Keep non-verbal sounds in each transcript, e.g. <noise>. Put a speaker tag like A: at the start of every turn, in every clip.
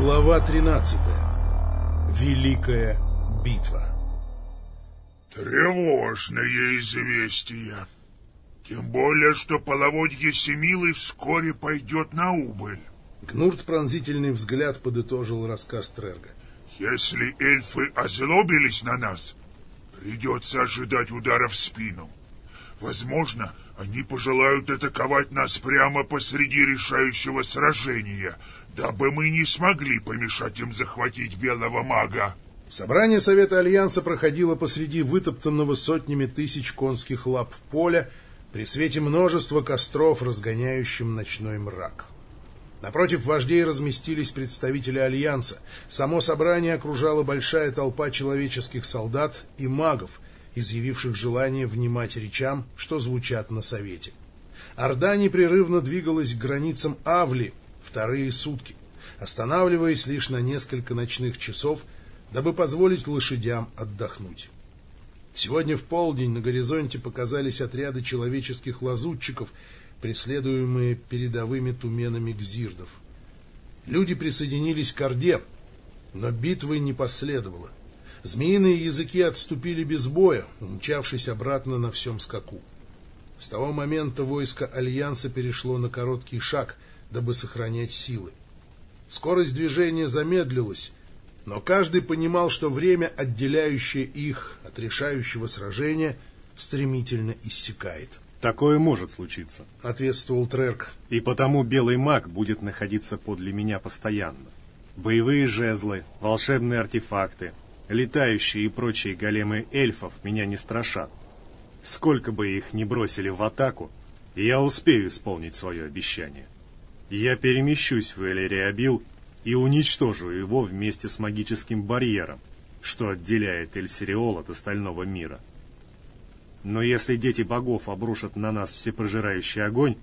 A: Глава 13. Великая битва.
B: Тревожное известие. Тем более, что половодье Семилы вскоре пойдет на убыль.
A: Гнурт пронзительный взгляд подытожил рассказ Трерга.
B: Если эльфы озлобились на нас, придется ожидать удара в спину. Возможно, они пожелают атаковать нас прямо посреди решающего сражения, дабы мы не смогли помешать им захватить белого мага.
A: Собрание Совета Альянса проходило посреди вытоптанного сотнями тысяч конских лап поля при свете множества костров, разгоняющим ночной мрак. Напротив вождей разместились представители Альянса. Само собрание окружала большая толпа человеческих солдат и магов, изъявивших желание внимать речам, что звучат на Совете. Орда непрерывно двигалась к границам Авли вторые сутки, останавливаясь лишь на несколько ночных часов, дабы позволить лошадям отдохнуть. Сегодня в полдень на горизонте показались отряды человеческих лазутчиков — преследуемые передовыми туменами гзирдов. Люди присоединились к Орде, но битвы не последовало. Змеиные языки отступили без боя, умчавшись обратно на всем скаку. С того момента войско Альянса перешло на короткий шаг, дабы сохранять силы. Скорость движения замедлилась, но каждый понимал, что время, отделяющее их от решающего сражения, стремительно иссякает.
C: — Такое может случиться.
A: Ответствовал Трерк.
C: И потому белый маг будет находиться подле меня постоянно. Боевые жезлы, волшебные артефакты, летающие и прочие големы эльфов меня не страшат. Сколько бы их ни бросили в атаку, я успею исполнить свое обещание. Я перемещусь в Элериабил и уничтожу его вместе с магическим барьером, что отделяет Эльсириол от остального мира. Но если дети богов обрушат на нас всепрожирающий огонь,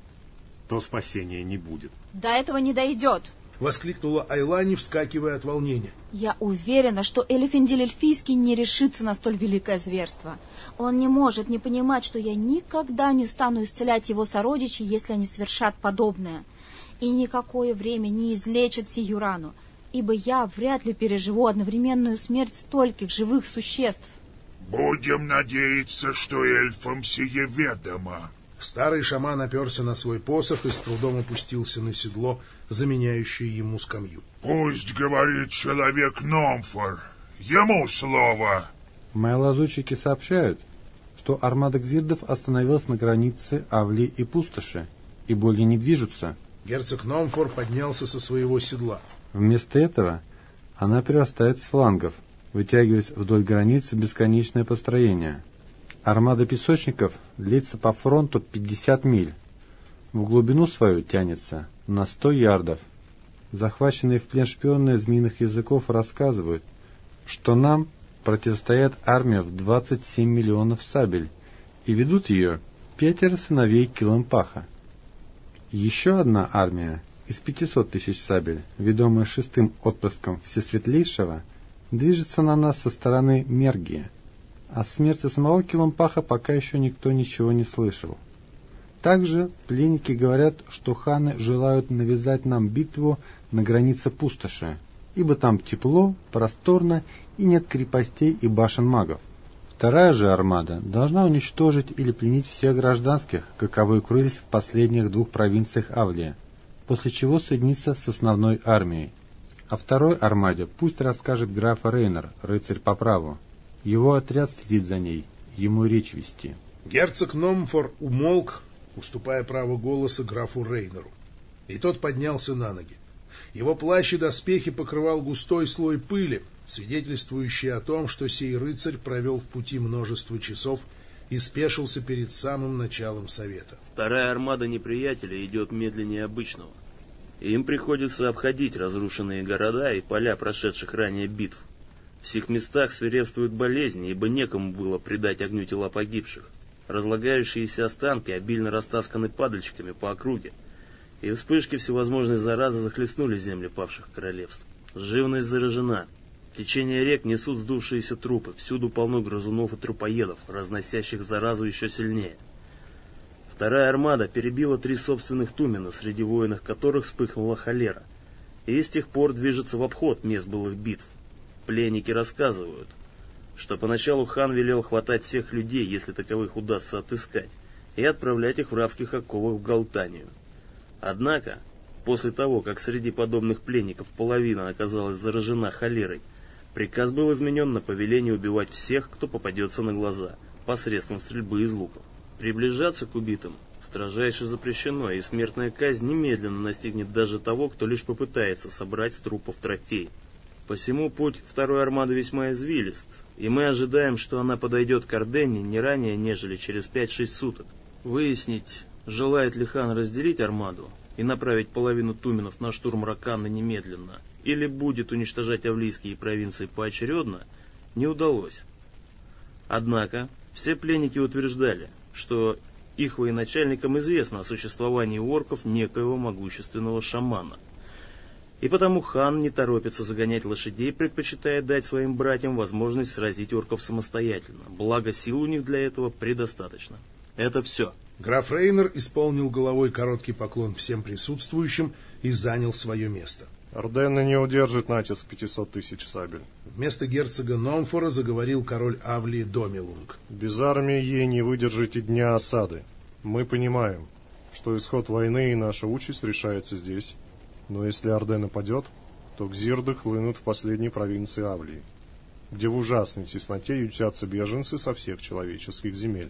C: то спасения не будет.
D: До этого не дойдет.
A: Воскликнула Айлани, вскакивая от волнения.
D: Я уверена, что Элефиндиль Эльфийский не решится на столь великое зверство. Он не может не понимать, что я никогда не стану исцелять его сородичей, если они совершат подобное. И никакое время не излечит сию рану, ибо я вряд ли переживу одновременную смерть стольких живых существ.
B: Будем надеяться, что эльфам сие ведомо.
A: Старый шаман оперся на свой посох и с трудом опустился на седло, заменяющее ему скамью.
B: Пусть говорит человек Номфор. Ему слово.
E: Мои лазутчики сообщают, что армада гзирдов остановилась на границе Авли и Пустоши и более не движутся.
A: Герцог Номфор поднялся со своего седла.
E: Вместо этого она прирастает с флангов, вытягиваясь вдоль границы бесконечное построение. Армада песочников длится по фронту 50 миль. В глубину свою тянется на 100 ярдов. Захваченные в плен шпионы змеиных языков рассказывают, что нам противостоят армия в 27 миллионов сабель, и ведут ее пятеро сыновей Килымпаха. Еще одна армия из 500 тысяч сабель, ведомая шестым отпрыском Всесветлейшего – движется на нас со стороны Мергия. О смерти самого Килампаха пока еще никто ничего не слышал. Также пленники говорят, что ханы желают навязать нам битву на границе пустоши, ибо там тепло, просторно и нет крепостей и башен магов. Вторая же армада должна уничтожить или пленить всех гражданских, каковы укрылись в последних двух провинциях Авлия, после чего соединиться с основной армией. О второй армаде пусть расскажет граф Рейнер, рыцарь по праву. Его отряд следит за ней, ему речь вести.
A: Герцог Номфор умолк, уступая право голоса графу Рейнеру. И тот поднялся на ноги. Его плащ и доспехи покрывал густой слой пыли, свидетельствующий о том, что сей рыцарь провел в пути множество часов и спешился перед самым началом совета.
F: Вторая армада неприятеля идет медленнее обычного им приходится обходить разрушенные города и поля прошедших ранее битв. В всех местах свирепствуют болезни, ибо некому было предать огню тела погибших. Разлагающиеся останки обильно растасканы падальщиками по округе, и вспышки всевозможной заразы захлестнули земли павших королевств. Живность заражена. Течение рек несут сдувшиеся трупы, всюду полно грызунов и трупоедов, разносящих заразу еще сильнее. Вторая армада перебила три собственных Тумена, среди воинов которых вспыхнула холера. и с тех пор движется в обход мест былых битв. Пленники рассказывают, что поначалу хан велел хватать всех людей, если таковых удастся отыскать, и отправлять их в рабских оковах в Галтанию. Однако, после того, как среди подобных пленников половина оказалась заражена холерой, приказ был изменен на повеление убивать всех, кто попадется на глаза, посредством стрельбы из луков. Приближаться к убитым строжайше запрещено, и смертная казнь немедленно настигнет даже того, кто лишь попытается собрать с трупов трофей. Посему путь второй армады весьма извилист, и мы ожидаем, что она подойдет к Ордене не ранее, нежели через 5-6 суток. Выяснить, желает ли хан разделить армаду и направить половину туменов на штурм Ракана немедленно, или будет уничтожать авлийские провинции поочередно, не удалось. Однако, все пленники утверждали, что их военачальникам известно о существовании орков некоего могущественного шамана. И потому хан не торопится загонять лошадей, предпочитая дать своим братьям возможность сразить орков самостоятельно, благо сил у них для этого предостаточно. Это все.
A: Граф Рейнер исполнил головой короткий поклон всем присутствующим и занял свое место.
G: Ордена не удержит натиск 500 тысяч сабель.
A: Вместо герцога Номфора заговорил король Авлии Домилунг.
G: Без армии ей не выдержите дня осады. Мы понимаем, что исход войны и наша участь решается здесь. Но если Орден нападет, то Гзирды хлынут в последней провинции Авлии, где в ужасной тесноте ютятся беженцы со всех человеческих земель.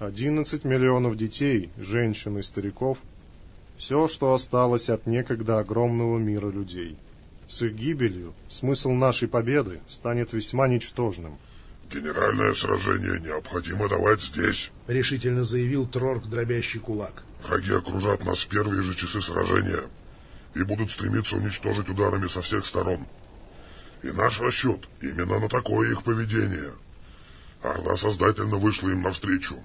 G: 11 миллионов детей, женщин и стариков – все, что осталось от некогда огромного мира людей. С их гибелью смысл нашей победы станет весьма ничтожным.
B: «Генеральное сражение необходимо давать здесь», —
A: решительно заявил Трорк, дробящий кулак.
B: «Враги окружат нас в первые же часы сражения и будут стремиться уничтожить ударами со всех сторон. И наш расчет именно на такое их поведение. Орда создательно вышла им навстречу.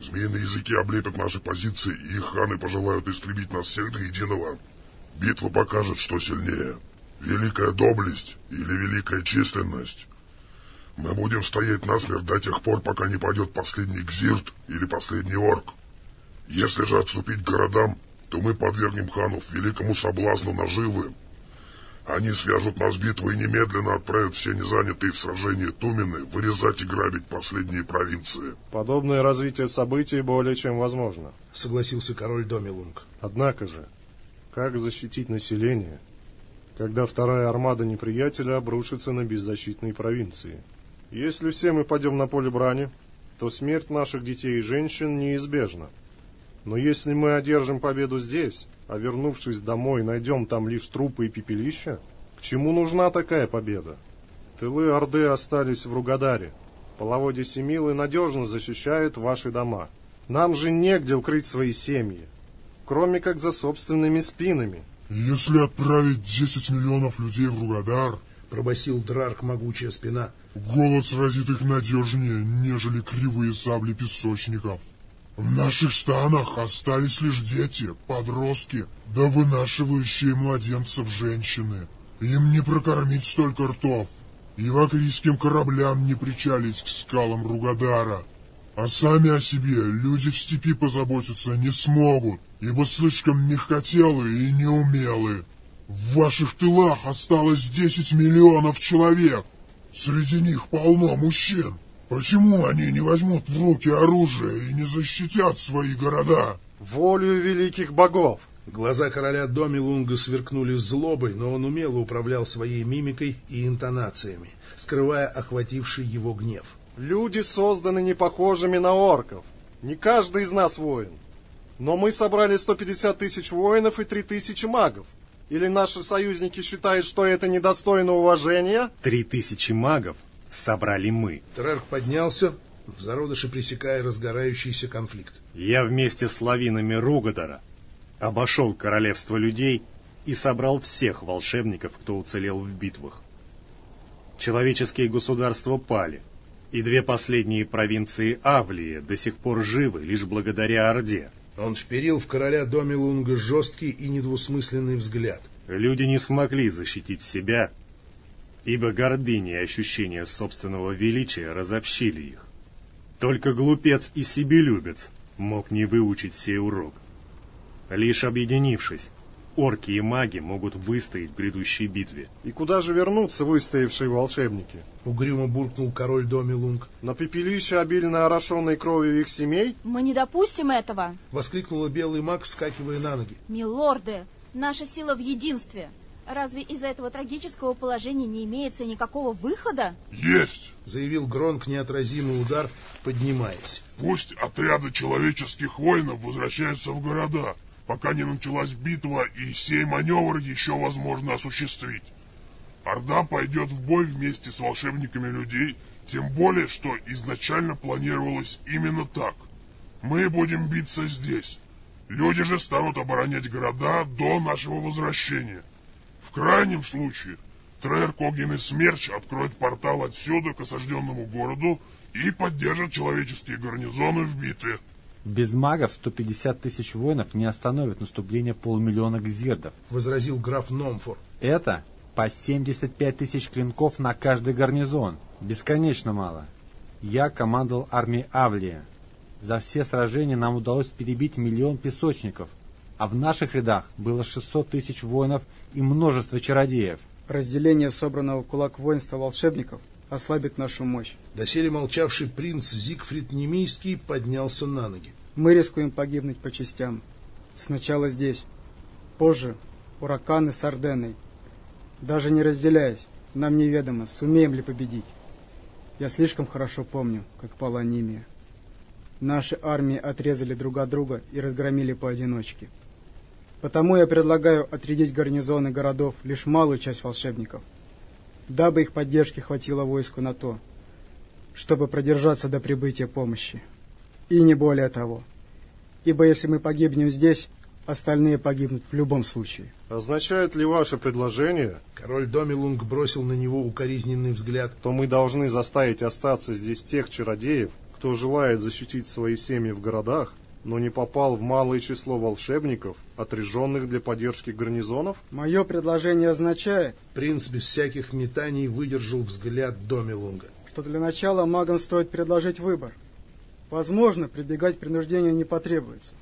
B: Змеиные языки облепят наши позиции, и их ханы пожелают истребить нас всех до единого. Битва покажет, что сильнее. Великая доблесть или великая численность. Мы будем стоять насмерть до тех пор, пока не пойдет последний Гзирт или последний Орк. Если же отступить к городам, то мы подвергнем ханов великому соблазну наживы. Они свяжут нас битвой и немедленно отправят все незанятые в сражении Тумены вырезать и грабить последние провинции.
G: Подобное развитие событий более чем возможно.
A: Согласился король Домилунг.
G: Однако же, как защитить население, когда вторая армада неприятеля обрушится на беззащитные провинции? Если все мы пойдем на поле брани, то смерть наших детей и женщин неизбежна. Но если мы одержим победу здесь, а вернувшись домой, найдем там лишь трупы и пепелища, к чему нужна такая победа? Тылы Орды остались в Ругадаре. Половодье Семилы надежно защищают ваши дома. Нам же негде укрыть свои семьи, кроме как за собственными спинами.
B: Если отправить 10 миллионов людей в Ругадар,
A: пробасил Драрк могучая спина,
B: голод сразит их надежнее, нежели кривые сабли песочников. В наших станах остались лишь дети, подростки, да вынашивающие младенцев женщины. Им не прокормить столько ртов, и вакрийским кораблям не причалить к скалам Ругадара. А сами о себе люди в степи позаботиться не смогут, ибо слишком мягкотелые и неумелые. В ваших тылах осталось десять миллионов человек. Среди них полно мужчин. Почему они не возьмут в руки оружие и не защитят свои города?
G: Волю великих богов.
A: Глаза короля Домилунга сверкнули злобой, но он умело управлял своей мимикой и интонациями, скрывая охвативший его гнев.
G: Люди созданы не похожими на орков. Не каждый из нас воин. Но мы собрали 150 тысяч воинов и 3 тысячи магов. Или наши союзники считают, что это недостойно уважения?
C: Три тысячи магов собрали мы.
A: Трерк поднялся, в зародыше пресекая разгорающийся конфликт.
C: Я вместе с лавинами Ругадора обошел королевство людей и собрал всех волшебников, кто уцелел в битвах. Человеческие государства пали, и две последние провинции Авлии до сих пор живы лишь благодаря Орде.
A: Он вперил в короля Домилунга жесткий и недвусмысленный взгляд.
C: Люди не смогли защитить себя ибо гордыня и ощущение собственного величия разобщили их. Только глупец и себелюбец мог не выучить сей урок. Лишь объединившись, орки и маги могут выстоять в грядущей битве.
G: И куда же вернутся выстоявшие волшебники?
A: Угрюмо буркнул король Домилунг.
G: На пепелище, обильно орошенной кровью их семей?
D: Мы не допустим этого.
A: Воскликнула белый маг, вскакивая на ноги.
D: Милорды, наша сила в единстве. Разве из-за этого трагического положения не имеется никакого выхода?
B: Есть!
A: Заявил Гронк неотразимый удар, поднимаясь.
B: Пусть отряды человеческих воинов возвращаются в города, пока не началась битва, и сей маневр еще возможно осуществить. Орда пойдет в бой вместе с волшебниками людей, тем более, что изначально планировалось именно так. Мы будем биться здесь. Люди же станут оборонять города до нашего возвращения. В крайнем случае, Трейр Когин и Смерч откроют портал отсюда к осажденному городу и поддержат человеческие гарнизоны в битве.
E: Без магов 150 тысяч воинов не остановят наступление полумиллиона гзирдов.
A: Возразил граф Номфор.
E: Это по 75 тысяч клинков на каждый гарнизон. Бесконечно мало. Я командовал армией Авлия. За все сражения нам удалось перебить миллион песочников, а в наших рядах было 600 тысяч воинов и множество чародеев.
H: Разделение собранного в кулак воинства волшебников ослабит нашу мощь.
A: Доселе молчавший принц Зигфрид Немийский поднялся на ноги.
H: Мы рискуем погибнуть по частям. Сначала здесь, позже ураканы с Орденой. Даже не разделяясь, нам неведомо, сумеем ли победить. Я слишком хорошо помню, как пала Нимия. Наши армии отрезали друг от друга и разгромили поодиночке. Потому я предлагаю отрядить гарнизоны городов лишь малую часть волшебников, дабы их поддержки хватило войску на то, чтобы продержаться до прибытия помощи. И не более того. Ибо если мы погибнем здесь, остальные погибнут в любом случае.
G: Означает ли ваше предложение,
A: Король Домилунг бросил на него укоризненный взгляд.
G: что мы должны заставить остаться здесь тех чародеев, кто желает защитить свои семьи в городах, но не попал в малое число волшебников, отряженных для поддержки гарнизонов?
H: Мое предложение означает,
A: Принц без всяких метаний выдержал взгляд Домилунга.
H: что для начала магам стоит предложить выбор. Возможно, прибегать к принуждению не потребуется.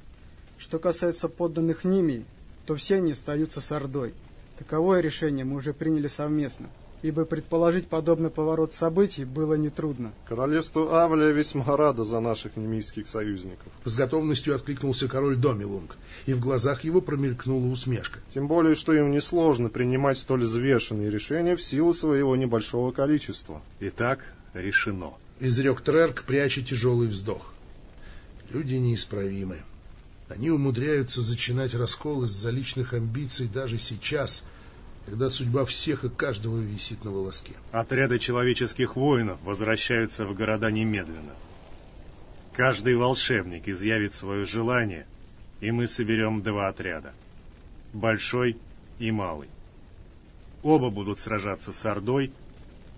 H: Что касается подданных Нимии, то все они остаются с Ордой. Таковое решение мы уже приняли совместно, ибо предположить подобный поворот событий было нетрудно.
G: Королевство Авлия весьма радо за наших немийских союзников.
A: С готовностью откликнулся король Домилунг, и в глазах его промелькнула усмешка.
G: Тем более, что им несложно принимать столь взвешенные решения в силу своего небольшого количества.
C: Итак, решено.
A: Изрек Трерк, пряча тяжелый вздох. Люди неисправимы. Они умудряются зачинать раскол из-за личных амбиций даже сейчас, когда судьба всех и каждого висит на волоске.
C: Отряды человеческих воинов возвращаются в города немедленно. Каждый волшебник изъявит свое желание, и мы соберем два отряда. Большой и малый. Оба будут сражаться с Ордой,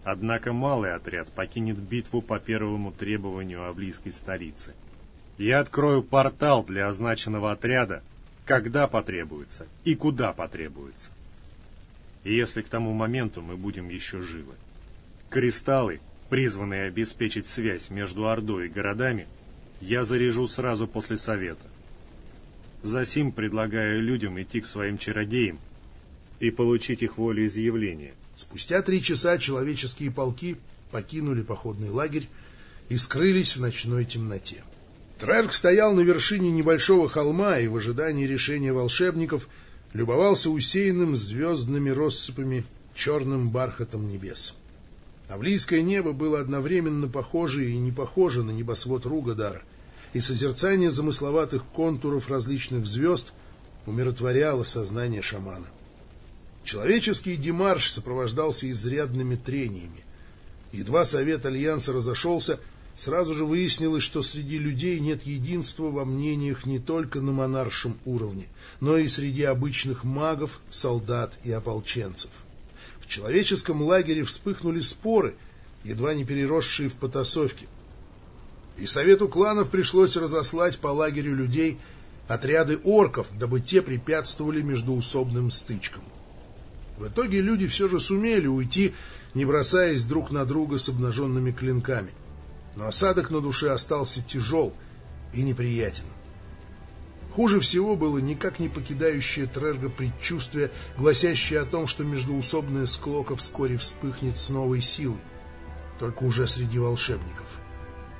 C: однако малый отряд покинет битву по первому требованию Аблийской столицы. Я открою портал для означенного отряда, когда потребуется и куда потребуется. Если к тому моменту мы будем еще живы. Кристаллы, призванные обеспечить связь между Ордой и городами, я заряжу сразу после совета. Засим предлагаю людям идти к своим чародеям и получить их волеизъявление.
A: Спустя три часа человеческие полки покинули походный лагерь и скрылись в ночной темноте. Трерк стоял на вершине небольшого холма и в ожидании решения волшебников любовался усеянным звездными россыпами черным бархатом небес. Авлийское небо было одновременно похоже и не похоже на небосвод Ругадара, и созерцание замысловатых контуров различных звезд умиротворяло сознание шамана. Человеческий демарш сопровождался изрядными трениями. Едва совет Альянса разошелся, сразу же выяснилось, что среди людей нет единства во мнениях не только на монаршем уровне, но и среди обычных магов, солдат и ополченцев. В человеческом лагере вспыхнули споры, едва не переросшие в потасовки. И совету кланов пришлось разослать по лагерю людей отряды орков, дабы те препятствовали междуусобным стычкам. В итоге люди все же сумели уйти, не бросаясь друг на друга с обнаженными клинками. Но осадок на душе остался тяжел и неприятен. Хуже всего было никак не покидающее Трерго предчувствие, гласящее о том, что междуусобная склока вскоре вспыхнет с новой силой, только уже среди волшебников.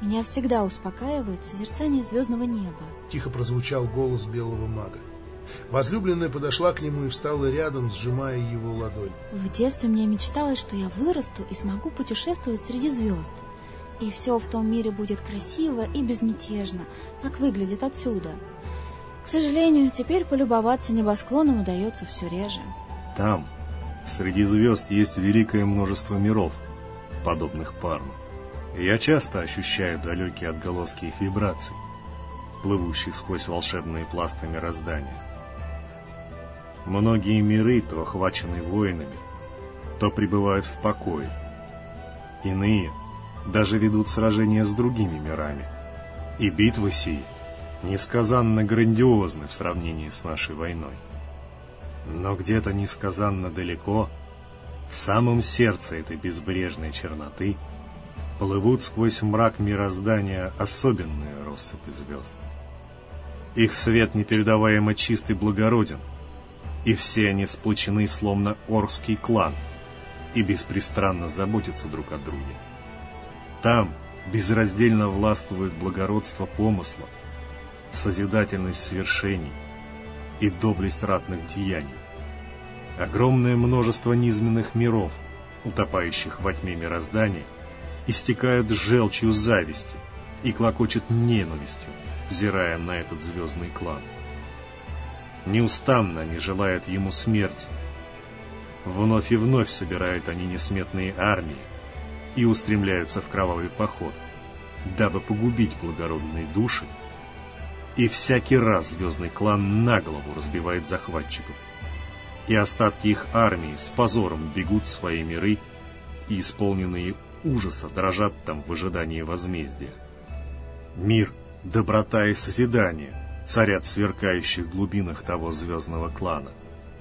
D: Меня всегда успокаивает созерцание звездного неба.
A: Тихо прозвучал голос белого мага. Возлюбленная подошла к нему и встала рядом, сжимая его ладонь.
D: В детстве мне мечталось, что я вырасту и смогу путешествовать среди звезд. И все в том мире будет красиво и безмятежно, как выглядит отсюда. К сожалению, теперь полюбоваться небосклоном удается все реже.
C: Там, среди звезд, есть великое множество миров, подобных парну. Я часто ощущаю далекие отголоски их вибраций, плывущих сквозь волшебные пласты мироздания. Многие миры то охвачены войнами, то пребывают в покое. Иные даже ведут сражения с другими мирами. И битвы сии несказанно грандиозны в сравнении с нашей войной. Но где-то несказанно далеко, в самом сердце этой безбрежной черноты, плывут сквозь мрак мироздания особенные россыпи звезд. Их свет непередаваемо чистый благороден — и все они сплочены, словно оркский клан, и беспристрастно заботятся друг о друге. Там безраздельно властвует благородство помысла, созидательность свершений и доблесть ратных деяний. Огромное множество низменных миров, утопающих во тьме мироздания, истекают желчью зависти и клокочет ненавистью, взирая на этот звездный клан. Неустанно они желают ему смерти. Вновь и вновь собирают они несметные армии и устремляются в кровавый поход, дабы погубить благородные души. И всякий раз звездный клан на голову разбивает захватчиков. И остатки их армии с позором бегут в свои миры, и исполненные ужаса дрожат там в ожидании возмездия. Мир, доброта и созидание — царят в сверкающих глубинах того звездного клана,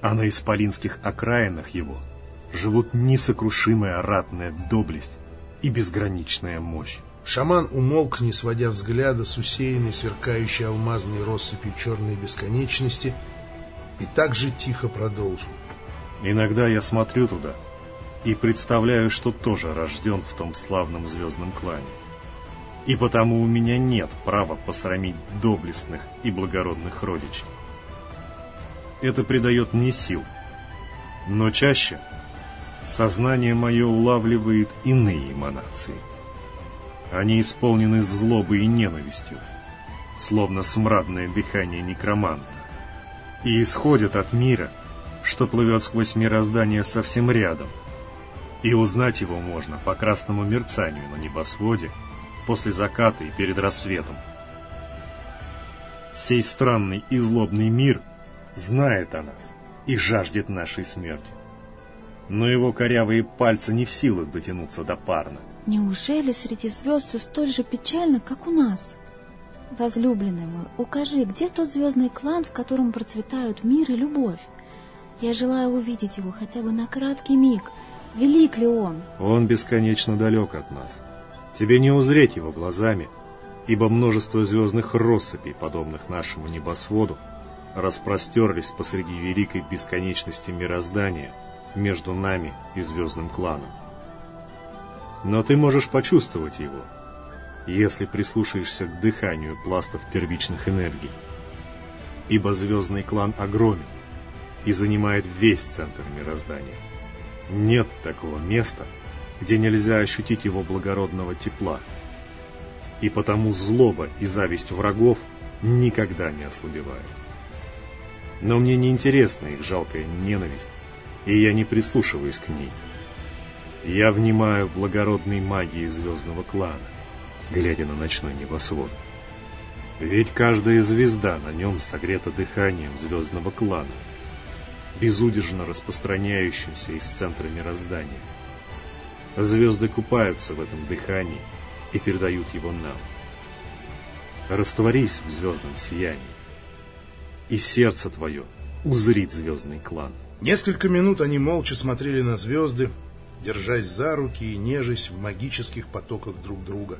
C: а на исполинских окраинах его живут несокрушимая ратная доблесть и безграничная мощь.
A: Шаман умолк, не сводя взгляда с усеянной сверкающей алмазной россыпью черной бесконечности, и так же тихо продолжил.
C: Иногда я смотрю туда и представляю, что тоже рожден в том славном звездном клане и потому у меня нет права посрамить доблестных и благородных родичей. Это придает мне сил, но чаще сознание мое улавливает иные эманации. Они исполнены злобой и ненавистью, словно смрадное дыхание некроманта, и исходят от мира, что плывет сквозь мироздание совсем рядом, и узнать его можно по красному мерцанию на небосводе – после заката и перед рассветом. Сей странный и злобный мир знает о нас и жаждет нашей смерти. Но его корявые пальцы не в силах дотянуться до парна.
D: Неужели среди звезд все столь же печально, как у нас? Возлюбленный мой, укажи, где тот звездный клан, в котором процветают мир и любовь? Я желаю увидеть его хотя бы на краткий миг. Велик ли он?
C: Он бесконечно далек от нас. Тебе не узреть его глазами, ибо множество звездных россыпей, подобных нашему небосводу, распростерлись посреди великой бесконечности мироздания между нами и звездным кланом. Но ты можешь почувствовать его, если прислушаешься к дыханию пластов первичных энергий, ибо звездный клан огромен и занимает весь центр мироздания. Нет такого места, где нельзя ощутить его благородного тепла. И потому злоба и зависть врагов никогда не ослабевают. Но мне не интересна их жалкая ненависть, и я не прислушиваюсь к ней. Я внимаю благородной магии звездного клана, глядя на ночной небосвод. Ведь каждая звезда на нем согрета дыханием звездного клана, безудержно распространяющимся из центра мироздания. Звезды купаются в этом дыхании и передают его нам. Растворись в звездном сиянии, и сердце твое узрит звездный клан.
A: Несколько минут они молча смотрели на звезды, держась за руки и нежась в магических потоках друг друга,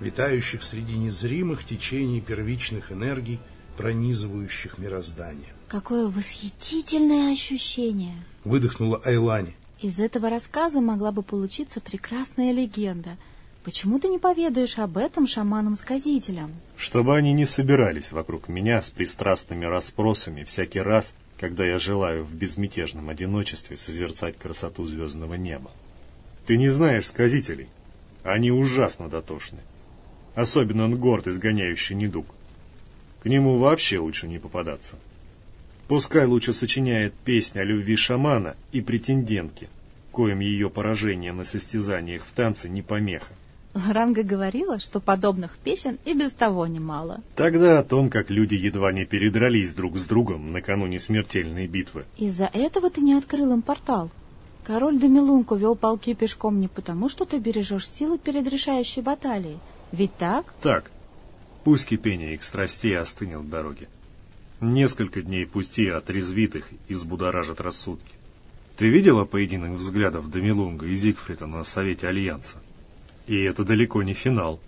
A: витающих среди незримых течений первичных энергий пронизывающих мироздание.
D: Какое восхитительное ощущение!
A: Выдохнула Айлани.
D: Из этого рассказа могла бы получиться прекрасная легенда. Почему ты не поведаешь об этом шаманам-сказителям?
C: Чтобы они не собирались вокруг меня с пристрастными расспросами всякий раз, когда я желаю в безмятежном одиночестве созерцать красоту звездного неба. Ты не знаешь сказителей. Они ужасно дотошны. Особенно он горд, изгоняющий недуг. К нему вообще лучше не попадаться. Пускай лучше сочиняет песнь о любви шамана и претендентки, коим ее поражение на состязаниях в танце не помеха.
D: Ранга говорила, что подобных песен и без того немало.
C: Тогда о том, как люди едва не передрались друг с другом накануне смертельной битвы.
D: Из-за этого ты не открыл им портал. Король Домилунку вел полки пешком не потому, что ты бережешь силы перед решающей баталией. Ведь так?
C: Так. Пусть кипение их страстей остынет в дороге. Несколько дней пусти отрезвит их и взбудоражит рассудки. Ты видела поединок взглядов Домилунга и Зигфрида на Совете Альянса? И это далеко не финал.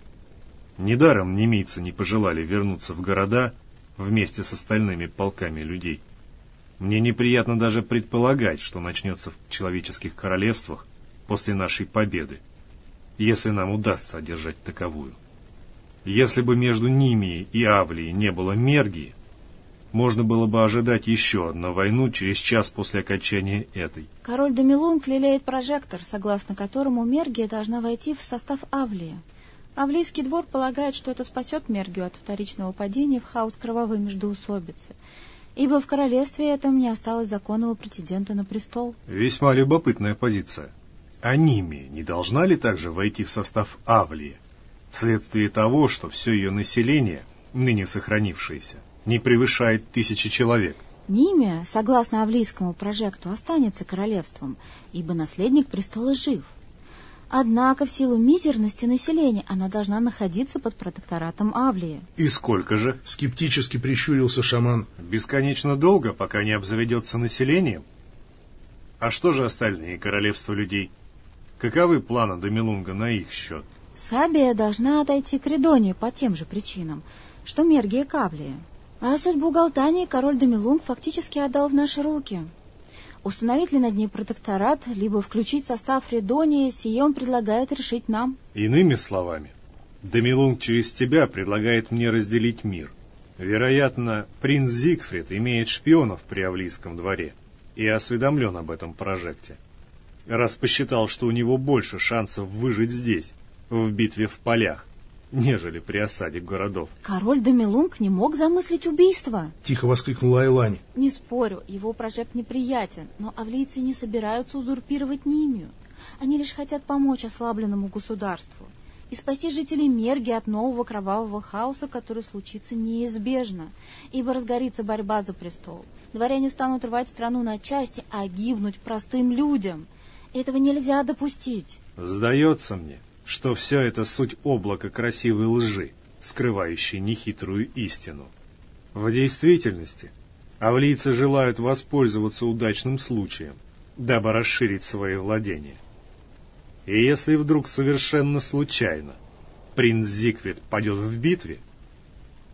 C: Недаром немийцы не пожелали вернуться в города вместе с остальными полками людей. Мне неприятно даже предполагать, что начнется в человеческих королевствах после нашей победы, если нам удастся одержать таковую. Если бы между ними и Авлией не было Мергии, можно было бы ожидать еще одну войну через час после окончания этой.
D: Король Дамилунг лелеет прожектор, согласно которому Мергия должна войти в состав Авлии. Авлийский двор полагает, что это спасет Мергию от вторичного падения в хаос кровавой междоусобицы, ибо в королевстве этом не осталось законного претендента на престол.
C: Весьма любопытная позиция. А Нимия не должна ли также войти в состав Авлии, вследствие того, что все ее население, ныне сохранившееся, не превышает тысячи человек.
D: Нимия, согласно Авлийскому прожекту, останется королевством, ибо наследник престола жив. Однако в силу мизерности населения она должна находиться под протекторатом Авлии.
C: И сколько же?
A: Скептически прищурился шаман.
C: Бесконечно долго, пока не обзаведется населением? А что же остальные королевства людей? Каковы планы Домилунга на их счет?
D: Сабия должна отойти к Ридонии по тем же причинам, что Мергия к Авлии. А судьбу Галтании король Домилунг фактически отдал в наши руки. Установить ли над ней протекторат, либо включить состав Редонии, сие он предлагает решить нам.
C: Иными словами, Домилунг через тебя предлагает мне разделить мир. Вероятно, принц Зигфрид имеет шпионов при Авлийском дворе и осведомлен об этом прожекте. Раз посчитал, что у него больше шансов выжить здесь, в битве в полях, нежели при осаде городов.
D: Король Домилунг не мог замыслить убийство.
A: Тихо воскликнула Айлани.
D: Не спорю, его прожект неприятен, но авлийцы не собираются узурпировать Нимию. Они лишь хотят помочь ослабленному государству и спасти жителей Мерги от нового кровавого хаоса, который случится неизбежно, ибо разгорится борьба за престол. Дворяне станут рвать страну на части, а гибнуть простым людям. Этого нельзя допустить.
C: Сдается мне, что все это суть облака красивой лжи, скрывающей нехитрую истину. В действительности, авлийцы желают воспользоваться удачным случаем, дабы расширить свои владения. И если вдруг совершенно случайно принц Зигфрид падет в битве,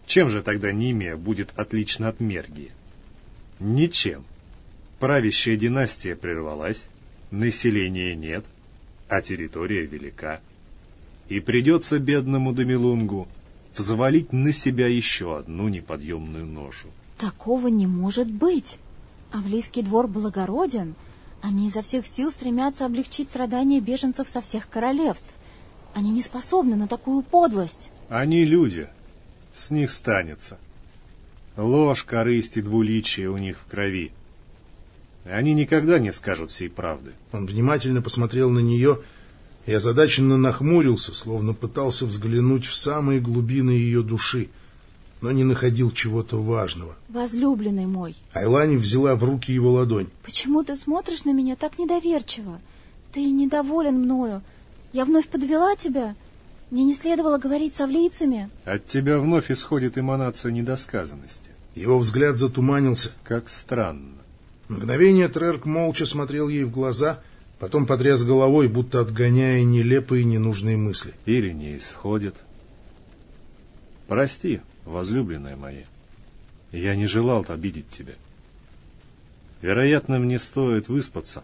C: чем же тогда Нимия будет отлично от Мергии? Ничем. Правящая династия прервалась, населения нет, а территория велика и придется бедному Домилунгу взвалить на себя еще одну неподъемную ношу.
D: Такого не может быть. Авлийский двор благороден. Они изо всех сил стремятся облегчить страдания беженцев со всех королевств. Они не способны на такую подлость.
C: Они люди. С них станется. Ложь, корысть и двуличие у них в крови. Они никогда не скажут всей правды.
A: Он внимательно посмотрел на нее и озадаченно нахмурился, словно пытался взглянуть в самые глубины ее души, но не находил чего-то важного.
D: Возлюбленный мой.
A: Айлани взяла в руки его ладонь.
D: Почему ты смотришь на меня так недоверчиво? Ты недоволен мною. Я вновь подвела тебя? Мне не следовало говорить с авлийцами?
C: От тебя вновь исходит эманация недосказанности.
A: Его взгляд затуманился.
C: Как странно.
A: Мгновение Трерк молча смотрел ей в глаза — Потом потряс головой, будто отгоняя нелепые ненужные мысли.
C: Или не исходит. Прости, возлюбленная моя. Я не желал обидеть тебя. Вероятно, мне стоит выспаться.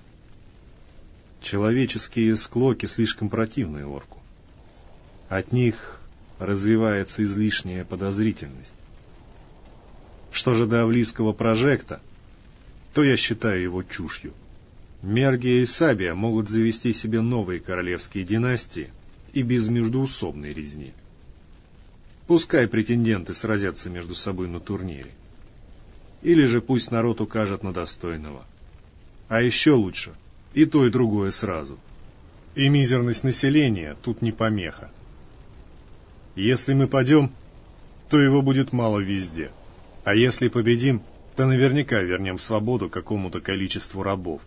C: Человеческие склоки слишком противны орку. От них развивается излишняя подозрительность. Что же до авлийского прожекта, то я считаю его чушью. Мергия и Сабия могут завести себе новые королевские династии и без междуусобной резни. Пускай претенденты сразятся между собой на турнире. Или же пусть народ укажет на достойного. А еще лучше, и то, и другое сразу. И мизерность населения тут не помеха. Если мы падем, то его будет мало везде. А если победим, то наверняка вернем свободу какому-то количеству рабов.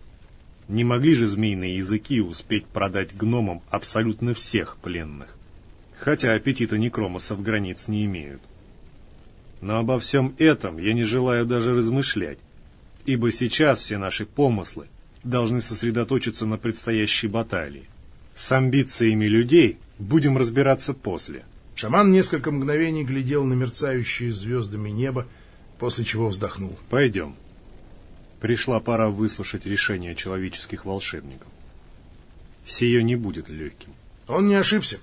C: Не могли же змеиные языки успеть продать гномам абсолютно всех пленных. Хотя аппетита некромосов границ не имеют. Но обо всем этом я не желаю даже размышлять, ибо сейчас все наши помыслы должны сосредоточиться на предстоящей баталии. С амбициями людей будем разбираться после.
A: Шаман несколько мгновений глядел на мерцающие звездами небо, после чего вздохнул.
C: Пойдем. Пришла пора выслушать решение человеческих волшебников. Сие не будет легким.
A: Он не ошибся.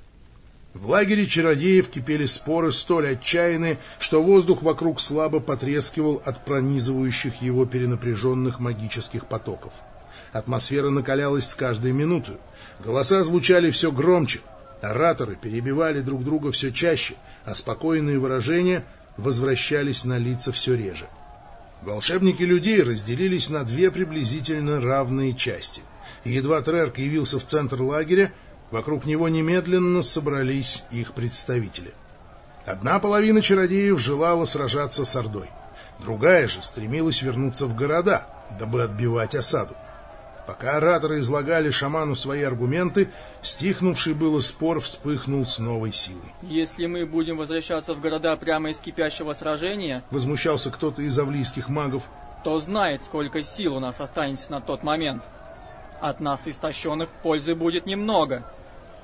A: В лагере чародеев кипели споры столь отчаянные, что воздух вокруг слабо потрескивал от пронизывающих его перенапряженных магических потоков. Атмосфера накалялась с каждой минутой. Голоса звучали все громче. Ораторы перебивали друг друга все чаще, а спокойные выражения возвращались на лица все реже. Волшебники людей разделились на две приблизительно равные части. Едва Трерк явился в центр лагеря, Вокруг него немедленно собрались их представители. Одна половина чародеев желала сражаться с Ордой. Другая же стремилась вернуться в города, дабы отбивать осаду. Пока ораторы излагали шаману свои аргументы, стихнувший было спор вспыхнул с новой силой.
I: «Если мы будем возвращаться в города прямо из кипящего сражения...»
A: Возмущался кто-то из авлийских магов.
I: «То знает, сколько сил у нас останется на тот момент. От нас истощенных пользы будет немного».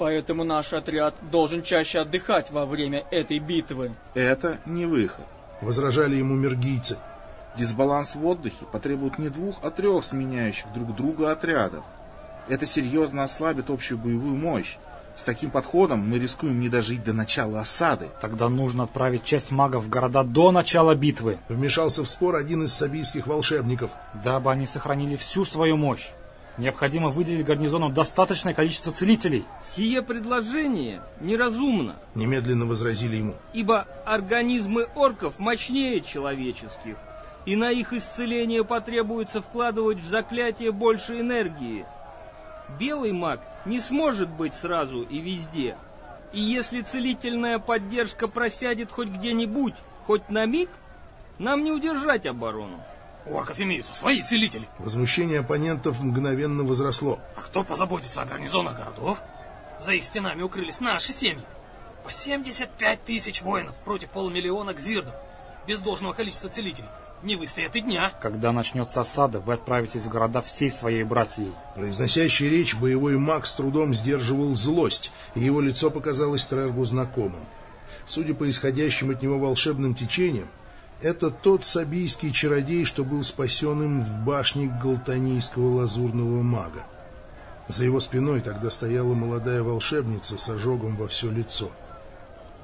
I: Поэтому наш отряд должен чаще отдыхать во время этой битвы.
J: Это не выход.
A: Возражали ему мергийцы.
J: Дисбаланс в отдыхе потребует не двух, а трех сменяющих друг друга отрядов. Это серьезно ослабит общую боевую мощь. С таким подходом мы рискуем не дожить до начала осады.
K: Тогда нужно отправить часть магов в города до начала битвы.
A: Вмешался в спор один из сабийских волшебников.
K: Дабы они сохранили всю свою мощь. Необходимо выделить гарнизону достаточное количество целителей.
L: Сие предложение неразумно.
A: Немедленно возразили ему.
L: Ибо организмы орков мощнее человеческих. И на их исцеление потребуется вкладывать в заклятие больше энергии. Белый маг не сможет быть сразу и везде. И если целительная поддержка просядет хоть где-нибудь, хоть на миг, нам не удержать оборону.
M: У орков имеются свои целители.
A: Возмущение оппонентов мгновенно возросло.
M: А кто позаботится о гарнизонах городов? За их стенами укрылись наши семьи. По 75 тысяч воинов против полумиллиона гзирдов. Без должного количества целителей. Не выстоят и дня.
K: Когда начнется осада, вы отправитесь в города всей своей братьей.
A: Произносящий речь боевой маг с трудом сдерживал злость, и его лицо показалось Трергу знакомым. Судя по исходящим от него волшебным течениям, это тот сабийский чародей, что был спасен им в башне галтанийского лазурного мага. За его спиной тогда стояла молодая волшебница с ожогом во все лицо.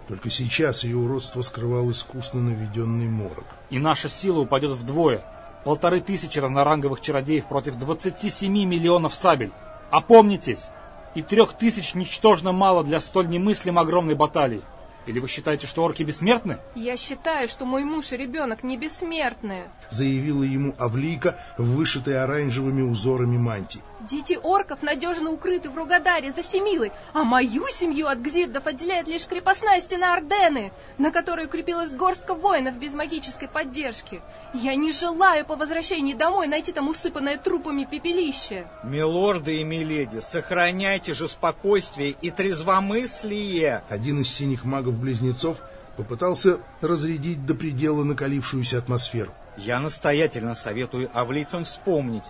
A: Только сейчас ее уродство скрывал искусно наведенный морок.
K: И наша сила упадет вдвое. Полторы тысячи разноранговых чародеев против 27 миллионов сабель. Опомнитесь! И трех тысяч ничтожно мало для столь немыслим огромной баталии. Или вы считаете, что орки бессмертны?
N: Я считаю, что мой муж и ребенок не бессмертны.
A: Заявила ему Авлика, вышитая оранжевыми узорами мантии.
N: Дети орков надежно укрыты в Ругадаре за Семилой, а мою семью от гзирдов отделяет лишь крепостная стена Ордены, на которой укрепилась горстка воинов без магической поддержки. Я не желаю по возвращении домой найти там усыпанное трупами пепелище.
O: Милорды и миледи, сохраняйте же спокойствие и трезвомыслие.
A: Один из синих магов-близнецов попытался разрядить до предела накалившуюся атмосферу.
O: Я настоятельно советую авлийцам вспомнить,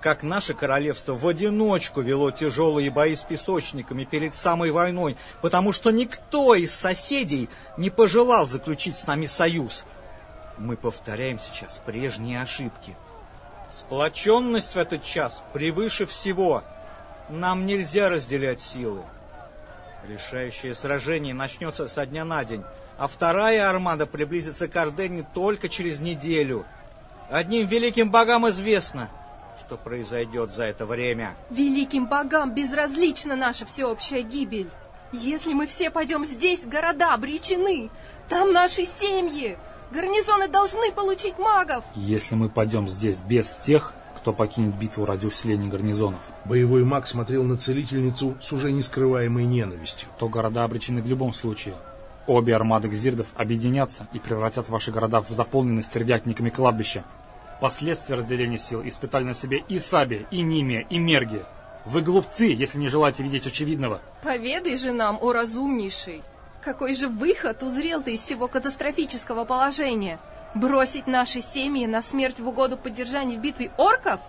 O: как наше королевство в одиночку вело тяжелые бои с песочниками перед самой войной, потому что никто из соседей не пожелал заключить с нами союз. Мы повторяем сейчас прежние ошибки. Сплоченность в этот час превыше всего. Нам нельзя разделять силы. Решающее сражение начнется со дня на день, а вторая армада приблизится к Ордене только через неделю. Одним великим богам известно, что произойдет за это время.
N: Великим богам безразлична наша всеобщая гибель. Если мы все пойдем здесь, города обречены. Там наши семьи. Гарнизоны должны получить магов.
K: Если мы пойдем здесь без тех, кто покинет битву ради усиления гарнизонов.
A: Боевой маг смотрел на целительницу с уже нескрываемой ненавистью.
K: То города обречены в любом случае. Обе армады гзирдов объединятся и превратят ваши города в заполненные стервятниками кладбища. Последствия разделения сил испытали на себе и Саби, и Нимия, и Мерги. Вы глупцы, если не желаете видеть очевидного.
N: Поведай же нам, о разумнейший, какой же выход узрел ты из всего катастрофического положения? Бросить наши семьи на смерть в угоду поддержания в битве орков?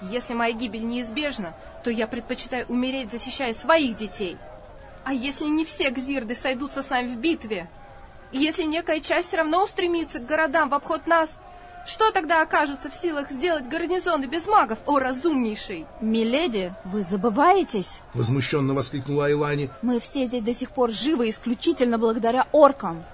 N: Если моя гибель неизбежна, то я предпочитаю умереть, защищая своих детей. А если не все гзирды сойдутся с нами в битве? Если некая часть все равно устремится к городам в обход нас, что тогда окажется в силах сделать гарнизоны без магов, о разумнейший?
D: Миледи, вы забываетесь?
A: Возмущенно воскликнула Айлани.
D: Мы все здесь до сих пор живы исключительно благодаря оркам.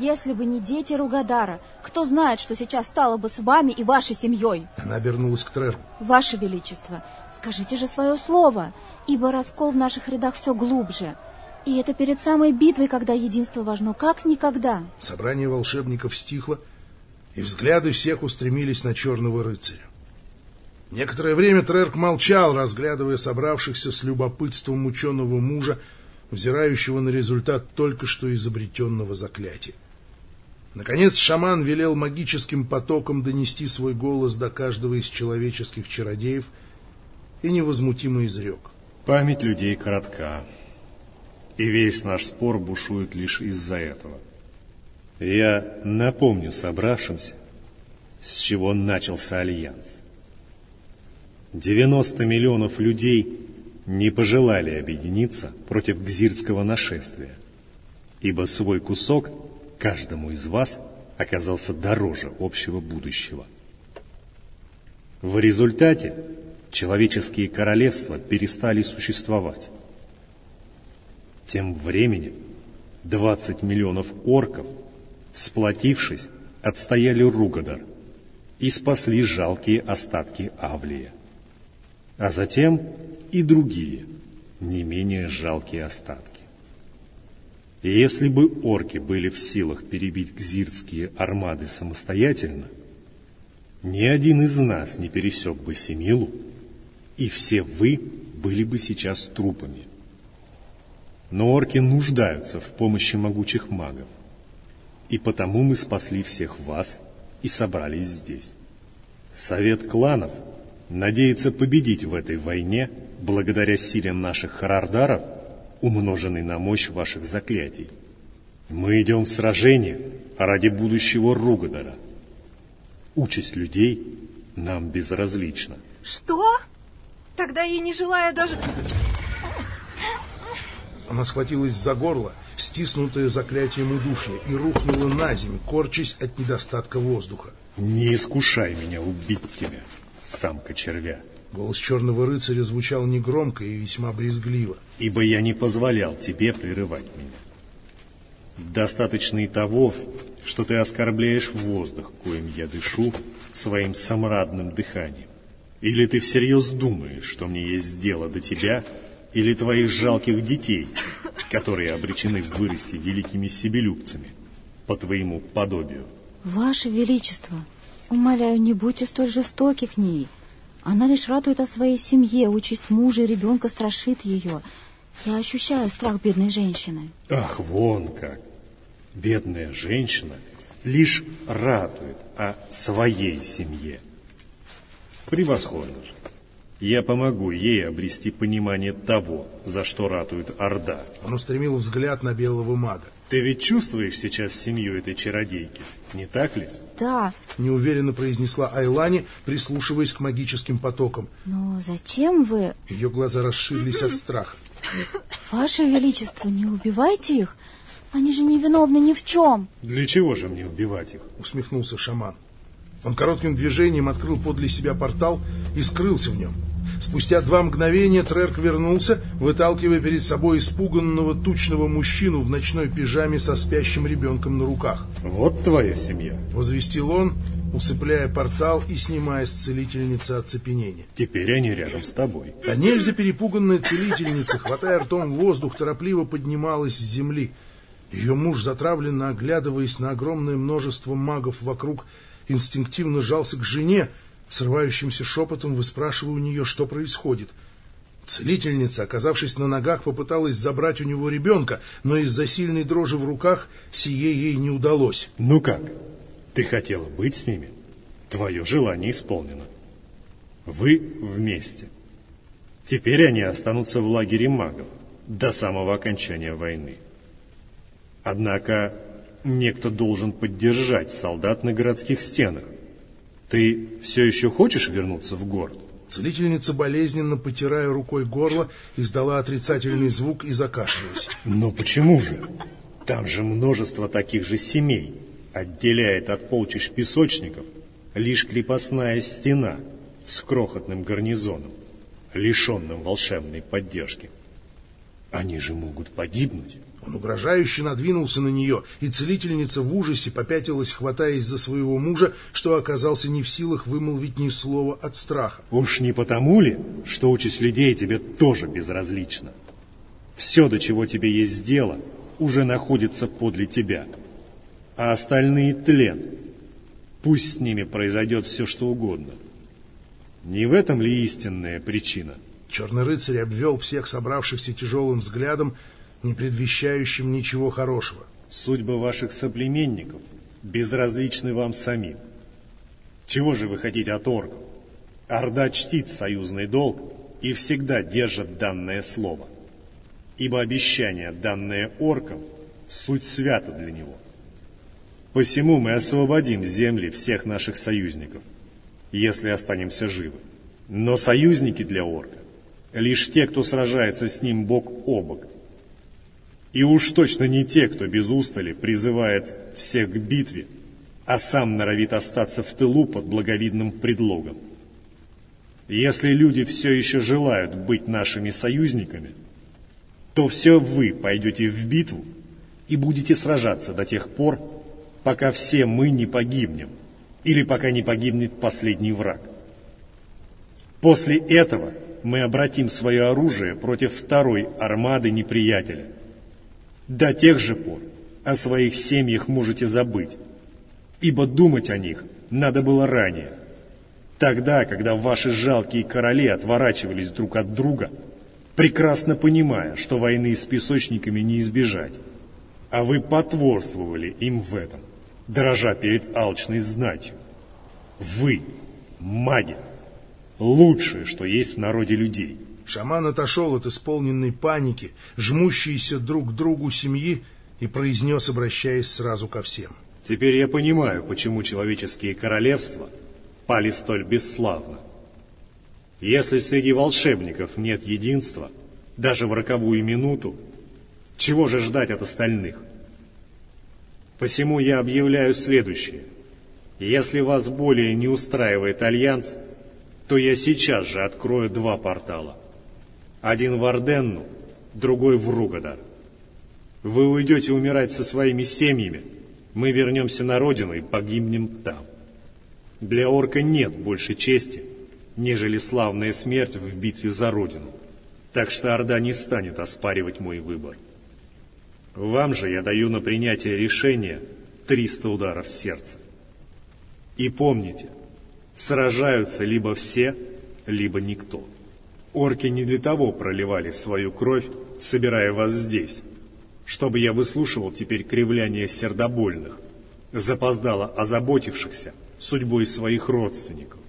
D: Если бы не дети Ругадара, кто знает, что сейчас стало бы с вами и вашей семьей?
A: Она обернулась к Треру.
D: Ваше Величество, скажите же свое слово, ибо раскол в наших рядах все глубже. И это перед самой битвой, когда единство важно как никогда.
A: Собрание волшебников стихло, и взгляды всех устремились на черного рыцаря. Некоторое время Трерк молчал, разглядывая собравшихся с любопытством ученого мужа, взирающего на результат только что изобретенного заклятия. Наконец шаман велел магическим потоком донести свой голос до каждого из человеческих чародеев и невозмутимо изрек.
C: Память людей коротка, и весь наш спор бушует лишь из-за этого. Я напомню собравшимся, с чего начался альянс. 90 миллионов людей не пожелали объединиться против гзирского нашествия, ибо свой кусок каждому из вас оказался дороже общего будущего. В результате человеческие королевства перестали существовать. Тем временем 20 миллионов орков – сплотившись, отстояли Ругадар и спасли жалкие остатки Авлия. А затем и другие, не менее жалкие остатки. И если бы орки были в силах перебить гзиртские армады самостоятельно, ни один из нас не пересек бы Семилу, и все вы были бы сейчас трупами. Но орки нуждаются в помощи могучих магов. И потому мы спасли всех вас и собрались здесь. Совет кланов надеется победить в этой войне благодаря силе наших харардаров, умноженной на мощь ваших заклятий. Мы идем в сражение ради будущего Ругадара. Участь людей нам безразлична.
N: Что? Тогда я не желаю даже...
A: Она схватилась за горло стиснутая заклятием удушья, и рухнула на землю, корчась от недостатка воздуха.
C: «Не искушай меня убить тебя, самка червя!»
A: Голос черного рыцаря звучал негромко и весьма брезгливо.
C: «Ибо я не позволял тебе прерывать меня. Достаточно и того, что ты оскорбляешь воздух, коим я дышу, своим самрадным дыханием. Или ты всерьез думаешь, что мне есть дело до тебя или твоих жалких детей, которые обречены вырасти великими себелюбцами по твоему подобию.
D: Ваше Величество, умоляю, не будьте столь жестоки к ней. Она лишь радует о своей семье, участь мужа и ребенка страшит ее. Я ощущаю страх бедной женщины.
C: Ах, вон как! Бедная женщина лишь радует о своей семье. Превосходно же. Я помогу ей обрести понимание того, за что ратует Орда.
A: Он устремил взгляд на белого мага.
C: Ты ведь чувствуешь сейчас семью этой чародейки, не так ли?
D: Да.
A: Неуверенно произнесла Айлани, прислушиваясь к магическим потокам.
D: Но зачем вы...
A: Ее глаза расширились от страха.
D: Ваше Величество, не убивайте их. Они же не виновны ни в чем.
C: Для чего же мне убивать их?
A: Усмехнулся шаман. Он коротким движением открыл подле себя портал и скрылся в нем. Спустя два мгновения Трерк вернулся, выталкивая перед собой испуганного тучного мужчину в ночной пижаме со спящим ребенком на руках.
C: «Вот твоя семья», —
A: возвестил он, усыпляя портал и снимая с целительницы оцепенение.
C: «Теперь они рядом с тобой».
A: Да нельзя перепуганная целительница, хватая ртом воздух, торопливо поднималась с земли. Ее муж, затравленно оглядываясь на огромное множество магов вокруг, инстинктивно жался к жене, Срывающимся шепотом выспрашивая у нее, что происходит. Целительница, оказавшись на ногах, попыталась забрать у него ребенка, но из-за сильной дрожи в руках сие ей не удалось.
C: «Ну как? Ты хотела быть с ними? Твое желание исполнено. Вы вместе. Теперь они останутся в лагере магов до самого окончания войны. Однако некто должен поддержать солдат на городских стенах. Ты все еще хочешь вернуться в город?
A: Целительница, болезненно потирая рукой горло, издала отрицательный звук и закашлялась.
C: Но почему же? Там же множество таких же семей. Отделяет от полчищ песочников лишь крепостная стена с крохотным гарнизоном, лишенным волшебной поддержки. Они же могут погибнуть.
A: Он угрожающе надвинулся на нее, и целительница в ужасе попятилась, хватаясь за своего мужа, что оказался не в силах вымолвить ни слова от страха.
C: Уж не потому ли, что участь людей тебе тоже безразлична? Все, до чего тебе есть дело, уже находится подле тебя. А остальные тлен. Пусть с ними произойдет все, что угодно. Не в этом ли истинная причина?
A: Черный рыцарь обвел всех собравшихся тяжелым взглядом, не предвещающим ничего хорошего.
C: Судьба ваших соплеменников безразличны вам самим. Чего же вы хотите от орков? Орда чтит союзный долг и всегда держит данное слово. Ибо обещание, данное оркам, суть свята для него. Посему мы освободим земли всех наших союзников, если останемся живы. Но союзники для орка — лишь те, кто сражается с ним бок о бок, и уж точно не те, кто без устали призывает всех к битве, а сам норовит остаться в тылу под благовидным предлогом. Если люди все еще желают быть нашими союзниками, то все вы пойдете в битву и будете сражаться до тех пор, пока все мы не погибнем, или пока не погибнет последний враг. После этого мы обратим свое оружие против второй армады неприятеля – до тех же пор о своих семьях можете забыть, ибо думать о них надо было ранее. Тогда, когда ваши жалкие короли отворачивались друг от друга, прекрасно понимая, что войны с песочниками не избежать, а вы потворствовали им в этом, дрожа перед алчной знатью. Вы, маги, лучшее, что есть в народе людей.
A: Шаман отошел от исполненной паники, жмущейся друг к другу семьи, и произнес, обращаясь сразу ко всем.
C: «Теперь я понимаю, почему человеческие королевства пали столь бесславно. Если среди волшебников нет единства, даже в роковую минуту, чего же ждать от остальных? Посему я объявляю следующее. Если вас более не устраивает альянс, то я сейчас же открою два портала. Один в Орденну, другой в Ругадар. Вы уйдете умирать со своими семьями, мы вернемся на родину и погибнем там. Для орка нет больше чести, нежели славная смерть в битве за родину. Так что Орда не станет оспаривать мой выбор. Вам же я даю на принятие решения 300 ударов сердца. И помните, сражаются либо все, либо никто. Орки не для того проливали свою кровь, собирая вас здесь, чтобы я выслушивал теперь кривляние сердобольных, запоздало озаботившихся судьбой своих родственников.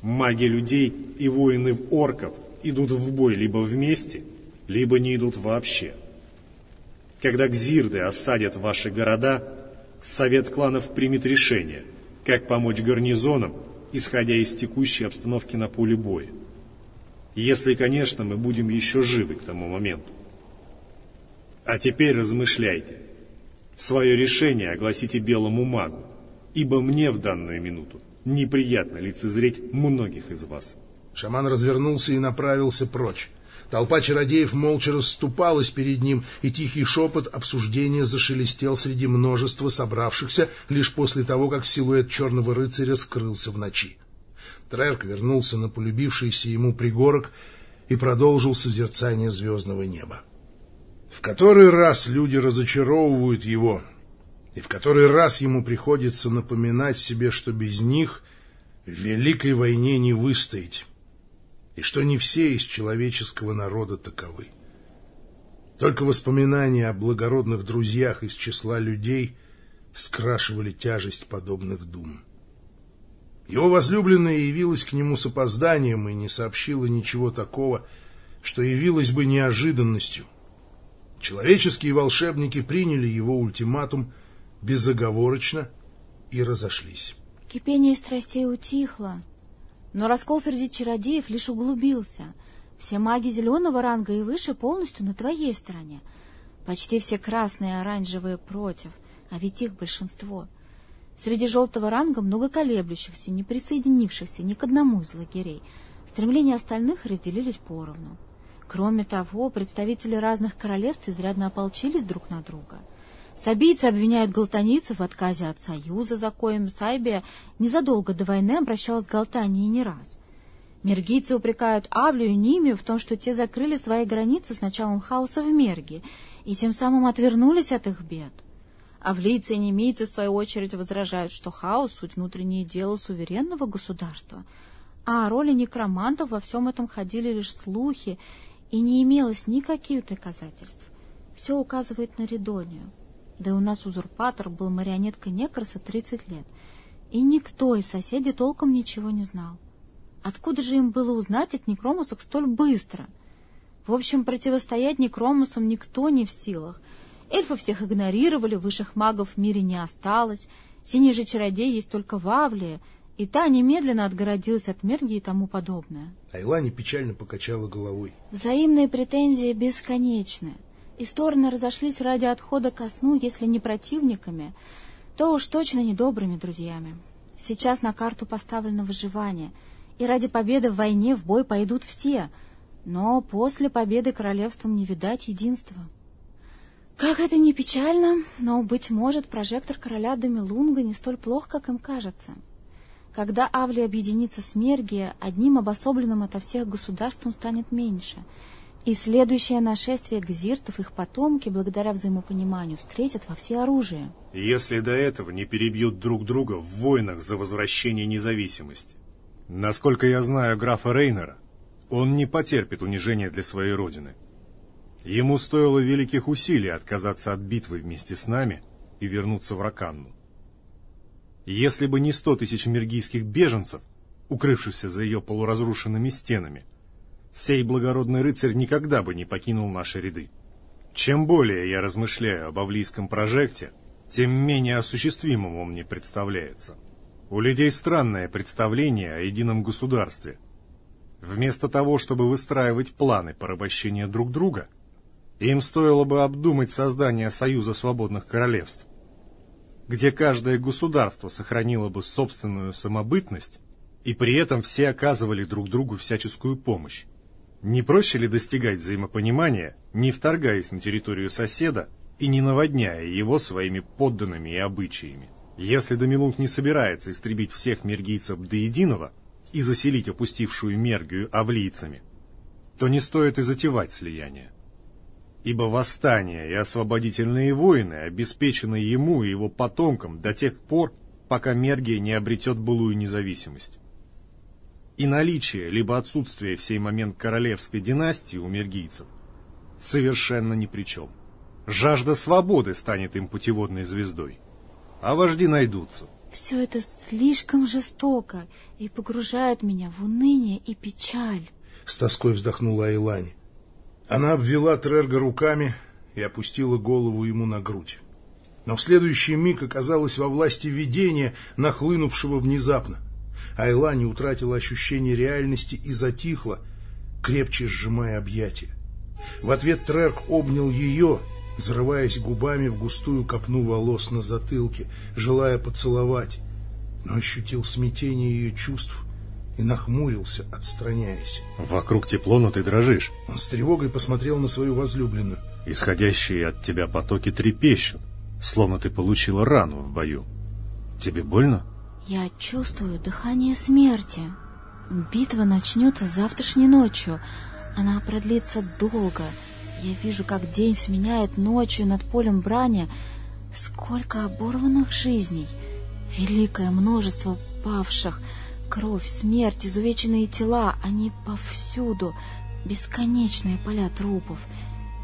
C: Маги людей и воины в орков идут в бой либо вместе, либо не идут вообще. Когда гзирды осадят ваши города, совет кланов примет решение, как помочь гарнизонам, исходя из текущей обстановки на поле боя. Если, конечно, мы будем еще живы к тому моменту. А теперь размышляйте. Свое решение огласите белому магу, ибо мне в данную минуту неприятно лицезреть многих из вас.
A: Шаман развернулся и направился прочь. Толпа чародеев молча расступалась перед ним, и тихий шепот обсуждения зашелестел среди множества собравшихся лишь после того, как силуэт черного рыцаря скрылся в ночи. Трерк вернулся на полюбившийся ему пригорок и продолжил созерцание звездного неба. В который раз люди разочаровывают его, и в который раз ему приходится напоминать себе, что без них в великой войне не выстоять и что не все из человеческого народа таковы. Только воспоминания о благородных друзьях из числа людей скрашивали тяжесть подобных дум. Его возлюбленная явилась к нему с опозданием и не сообщила ничего такого, что явилось бы неожиданностью. Человеческие волшебники приняли его ультиматум безоговорочно и разошлись.
D: Кипение страстей утихло, но раскол среди чародеев лишь углубился. Все маги зеленого ранга и выше полностью на твоей стороне. Почти все красные и оранжевые против, а ведь их большинство. Среди желтого ранга много колеблющихся, не присоединившихся ни к одному из лагерей. Стремления остальных разделились поровну. Кроме того, представители разных королевств изрядно ополчились друг на друга — Сабийцы обвиняют галтанийцев в отказе от союза, за коим Сайбия незадолго до войны обращалась к Галтании не раз. Мергийцы упрекают Авлию и Нимию в том, что те закрыли свои границы с началом хаоса в Мерге и тем самым отвернулись от их бед. Авлийцы и немийцы, в свою очередь, возражают, что хаос — суть внутреннее дело суверенного государства, а о роли некромантов во всем этом ходили лишь слухи, и не имелось никаких доказательств. Все указывает на Ридонию. Да и у нас узурпатор был марионеткой Некроса 30 лет, и никто из соседей толком ничего не знал. Откуда же им было узнать от некромусов столь быстро? В общем, противостоять некромусам никто не в силах. Эльфы всех игнорировали, высших магов в мире не осталось, синий же чародей есть только в Авлии, и та немедленно отгородилась от Мерги и тому подобное.
A: Айлани печально покачала головой.
D: Взаимные претензии бесконечны и стороны разошлись ради отхода ко сну, если не противниками, то уж точно не добрыми друзьями. Сейчас на карту поставлено выживание, и ради победы в войне в бой пойдут все, но после победы королевством не видать единства. Как это не печально, но, быть может, прожектор короля Дамилунга не столь плох, как им кажется. Когда Авли объединится с Мергия, одним обособленным ото всех государством станет меньше — и следующее нашествие гзиртов их потомки, благодаря взаимопониманию, встретят во всеоружие.
C: Если до этого не перебьют друг друга в войнах за возвращение независимости. Насколько я знаю графа Рейнера, он не потерпит унижения для своей родины. Ему стоило великих усилий отказаться от битвы вместе с нами и вернуться в Раканну. Если бы не сто тысяч мергийских беженцев, укрывшихся за ее полуразрушенными стенами, сей благородный рыцарь никогда бы не покинул наши ряды. Чем более я размышляю об авлийском прожекте, тем менее осуществимым он мне представляется. У людей странное представление о едином государстве. Вместо того, чтобы выстраивать планы порабощения друг друга, им стоило бы обдумать создание Союза свободных королевств, где каждое государство сохранило бы собственную самобытность, и при этом все оказывали друг другу всяческую помощь. Не проще ли достигать взаимопонимания, не вторгаясь на территорию соседа и не наводняя его своими подданными и обычаями? Если Домилунг не собирается истребить всех мергийцев до единого и заселить опустившую Мергию авлийцами, то не стоит и затевать слияние. Ибо восстание и освободительные войны обеспечены ему и его потомкам до тех пор, пока Мергия не обретет былую независимость и наличие либо отсутствие в сей момент королевской династии у мергийцев совершенно ни при чем. Жажда свободы станет им путеводной звездой, а вожди найдутся.
D: Все это слишком жестоко и погружает меня в уныние и печаль.
A: С тоской вздохнула Айлани. Она обвела Трерга руками и опустила голову ему на грудь. Но в следующий миг оказалась во власти видения, нахлынувшего внезапно. Айла не утратила ощущение реальности и затихла, крепче сжимая объятия. В ответ Трерк обнял ее, зарываясь губами в густую копну волос на затылке, желая поцеловать, но ощутил смятение ее чувств и нахмурился, отстраняясь.
C: Вокруг тепло, но ты дрожишь.
A: Он с тревогой посмотрел на свою возлюбленную.
C: Исходящие от тебя потоки трепещут, словно ты получила рану в бою. Тебе больно?
D: Я чувствую дыхание смерти. Битва начнется завтрашней ночью. Она продлится долго. Я вижу, как день сменяет ночью над полем брани. Сколько оборванных жизней. Великое множество павших. Кровь, смерть, изувеченные тела. Они повсюду. Бесконечные поля трупов.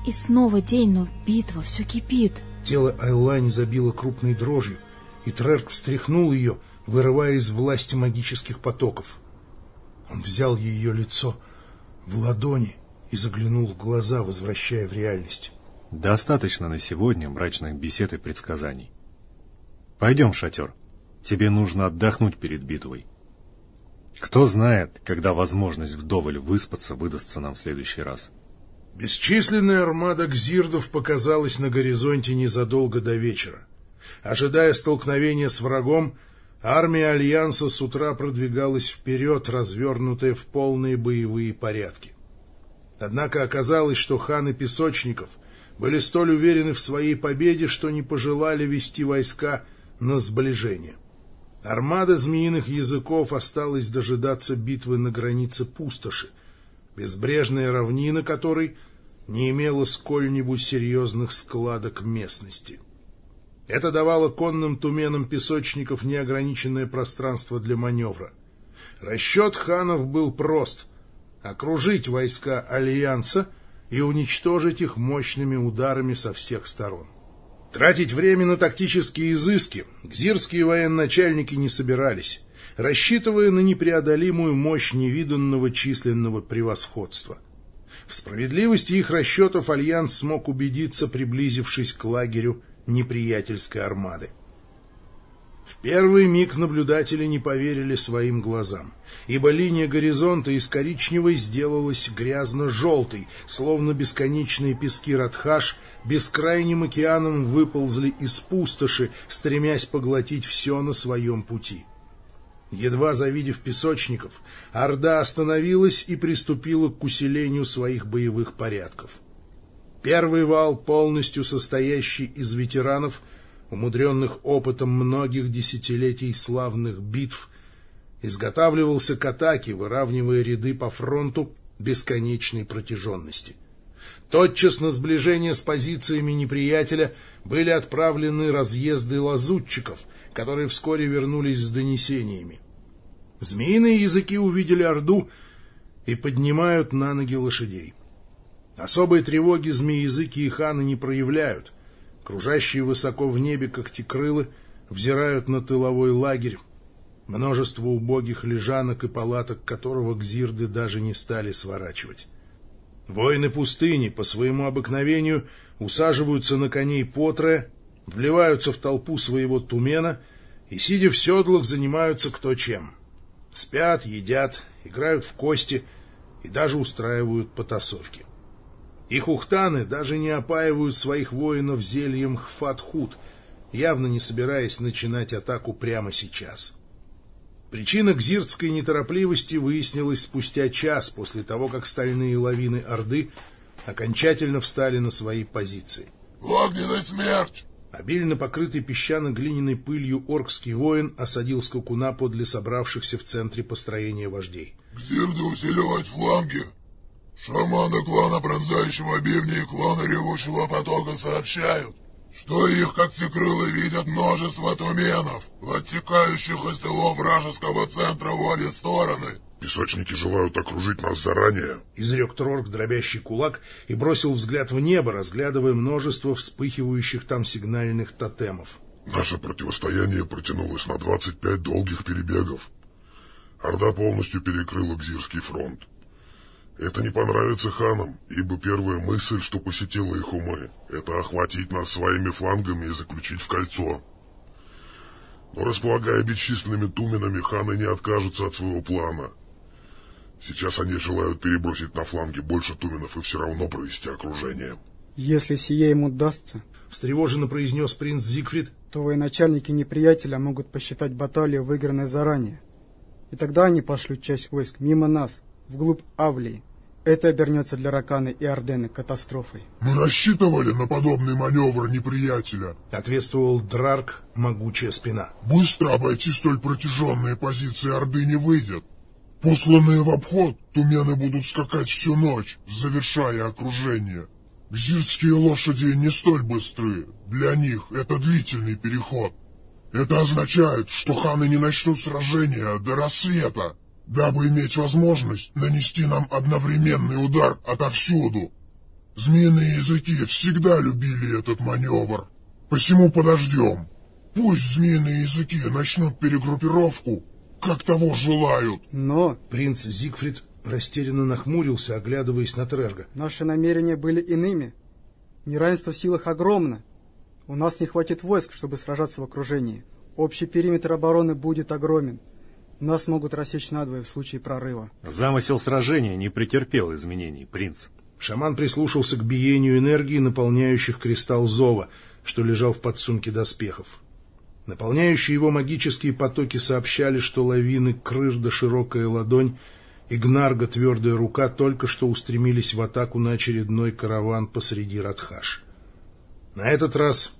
D: И снова день, но битва все кипит.
A: Тело Айлани забило крупной дрожью, и Трерк встряхнул ее, вырывая из власти магических потоков. Он взял ее лицо в ладони и заглянул в глаза, возвращая в реальность.
C: Достаточно на сегодня мрачных бесед и предсказаний. Пойдем в шатер. Тебе нужно отдохнуть перед битвой. Кто знает, когда возможность вдоволь выспаться выдастся нам в следующий раз.
A: Бесчисленная армада гзирдов показалась на горизонте незадолго до вечера. Ожидая столкновения с врагом, армия Альянса с утра продвигалась вперед, развернутая в полные боевые порядки. Однако оказалось, что ханы Песочников были столь уверены в своей победе, что не пожелали вести войска на сближение. Армада змеиных языков осталась дожидаться битвы на границе пустоши, безбрежная равнина которой не имела сколь-нибудь серьезных складок местности. Это давало конным туменам песочников неограниченное пространство для маневра. Расчет ханов был прост — окружить войска Альянса и уничтожить их мощными ударами со всех сторон. Тратить время на тактические изыски гзирские военачальники не собирались, рассчитывая на непреодолимую мощь невиданного численного превосходства. В справедливости их расчетов Альянс смог убедиться, приблизившись к лагерю неприятельской армады. В первый миг наблюдатели не поверили своим глазам, ибо линия горизонта из коричневой сделалась грязно-желтой, словно бесконечные пески Радхаш бескрайним океаном выползли из пустоши, стремясь поглотить все на своем пути. Едва завидев песочников, Орда остановилась и приступила к усилению своих боевых порядков. Первый вал, полностью состоящий из ветеранов, умудренных опытом многих десятилетий славных битв, изготавливался к атаке, выравнивая ряды по фронту бесконечной протяженности. Тотчас на сближение с позициями неприятеля были отправлены разъезды лазутчиков, которые вскоре вернулись с донесениями. Змеиные языки увидели Орду и поднимают на ноги лошадей. Особой тревоги змеязыки и ханы не проявляют. Кружащие высоко в небе когтекрылы взирают на тыловой лагерь, множество убогих лежанок и палаток которого гзирды даже не стали сворачивать. Воины пустыни по своему обыкновению усаживаются на коней потроя, вливаются в толпу своего тумена и, сидя в седлах, занимаются кто чем. Спят, едят, играют в кости и даже устраивают потасовки. Их ухтаны даже не опаивают своих воинов зельем хфатхут, явно не собираясь начинать атаку прямо сейчас. Причина гзиртской неторопливости выяснилась спустя час после того, как стальные лавины Орды окончательно встали на свои позиции.
B: «Огненный смерч!»
A: Обильно покрытый песчано-глиняной пылью оркский воин осадил скакуна подле собравшихся в центре построения вождей.
B: «Гзирды усиливать фланги! Шаманы клана Пронзающего Бивни и клана Ревущего Потока сообщают, что их когтекрылы видят множество туменов, оттекающих из тылов вражеского центра в обе стороны.
P: Песочники желают окружить нас заранее.
A: Изрек Трорк дробящий кулак и бросил взгляд в небо, разглядывая множество вспыхивающих там сигнальных тотемов.
P: Наше противостояние протянулось на 25 долгих перебегов. Орда полностью перекрыла Гзирский фронт. Это не понравится ханам, ибо первая мысль, что посетила их умы, это охватить нас своими флангами и заключить в кольцо. Но располагая бесчисленными туменами, ханы не откажутся от своего плана. Сейчас они желают перебросить на фланги больше туменов и все равно провести окружение.
H: Если сие ему удастся, —
A: встревоженно произнес принц Зигфрид, —
H: то военачальники неприятеля могут посчитать баталию выигранной заранее. И тогда они пошлют часть войск мимо нас, вглубь Авлии. Это обернется для Раканы и Ордены катастрофой.
P: Мы рассчитывали на подобный маневр неприятеля.
A: Ответствовал Драрк, могучая спина.
P: Быстро обойти столь протяженные позиции Орды не выйдет. Посланные в обход, тумены будут скакать всю ночь, завершая окружение. Гзирские лошади не столь быстры. Для них это длительный переход. Это означает, что ханы не начнут сражения до рассвета дабы иметь возможность нанести нам одновременный удар отовсюду. Змеиные языки всегда любили этот маневр. Посему подождем. Пусть змеиные языки начнут перегруппировку, как того желают.
H: Но...
A: Принц Зигфрид растерянно нахмурился, оглядываясь на Трерга.
H: Наши намерения были иными. Неравенство в силах огромно. У нас не хватит войск, чтобы сражаться в окружении. Общий периметр обороны будет огромен. Нас могут рассечь надвое в случае прорыва.
C: Замысел сражения не претерпел изменений, принц.
A: Шаман прислушался к биению энергии, наполняющих кристалл Зова, что лежал в подсумке доспехов. Наполняющие его магические потоки сообщали, что лавины Крырда широкая ладонь и Гнарга твердая рука только что устремились в атаку на очередной караван посреди Радхаш. На этот раз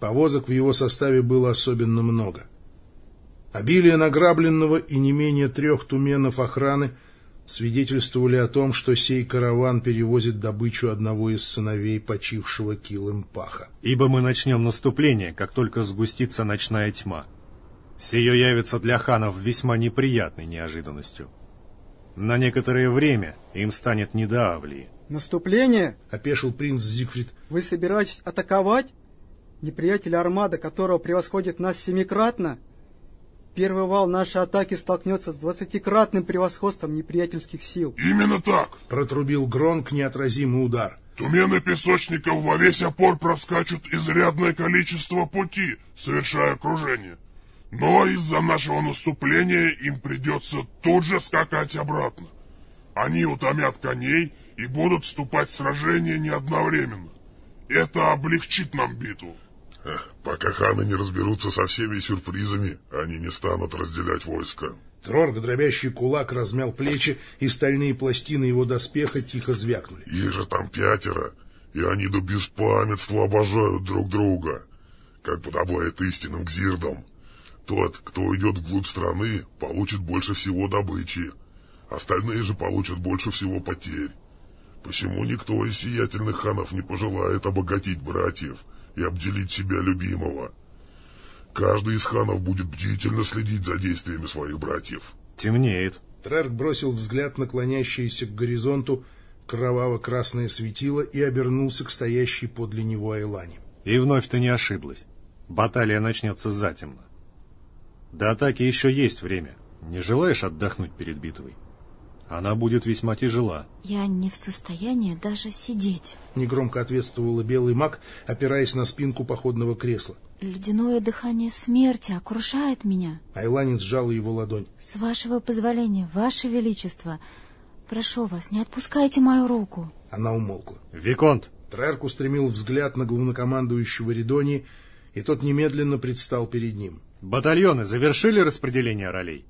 A: повозок в его составе было особенно много. Обилие награбленного и не менее трех туменов охраны свидетельствовали о том, что сей караван перевозит добычу одного из сыновей почившего Килымпаха.
C: «Ибо мы начнем наступление, как только сгустится ночная тьма. Сие явится для ханов весьма неприятной неожиданностью. На некоторое время им станет не до Авлии».
H: «Наступление?»
A: — опешил принц Зигфрид.
H: «Вы собираетесь атаковать? Неприятель армада, которого превосходит нас семикратно?» Первый вал нашей атаки столкнется с двадцатикратным превосходством неприятельских сил.
P: Именно так.
A: Протрубил Гронк неотразимый удар.
P: Тумены песочников во весь опор проскачут изрядное количество пути, совершая окружение. Но из-за нашего наступления им придется тут же скакать обратно. Они утомят коней и будут вступать в сражение не одновременно. Это облегчит нам битву. Пока ханы не разберутся со всеми сюрпризами, они не станут разделять войска.
A: Трорг, дробящий кулак, размял плечи, и стальные пластины его доспеха тихо звякнули.
P: Их же там пятеро, и они до беспамятства обожают друг друга, как подобает истинным гзирдам. Тот, кто уйдет вглубь страны, получит больше всего добычи. Остальные же получат больше всего потерь. Почему никто из сиятельных ханов не пожелает обогатить братьев — и обделить себя любимого. Каждый из ханов будет бдительно следить за действиями своих братьев.
C: Темнеет.
A: Трерк бросил взгляд на клонящееся к горизонту кроваво-красное светило и обернулся к стоящей подле него Айлане.
C: И вновь ты не ошиблась. Баталия начнется затемно. До атаки еще есть время. Не желаешь отдохнуть перед битвой? Она будет весьма тяжела.
D: Я не в состоянии даже сидеть.
A: Негромко ответствовала белый маг, опираясь на спинку походного кресла.
D: Ледяное дыхание смерти окружает меня.
A: Айланец сжал его ладонь.
D: С вашего позволения, ваше величество, прошу вас, не отпускайте мою руку.
A: Она умолкла.
C: Виконт!
A: Трерк устремил взгляд на главнокомандующего Ридони, и тот немедленно предстал перед ним.
C: Батальоны завершили распределение ролей?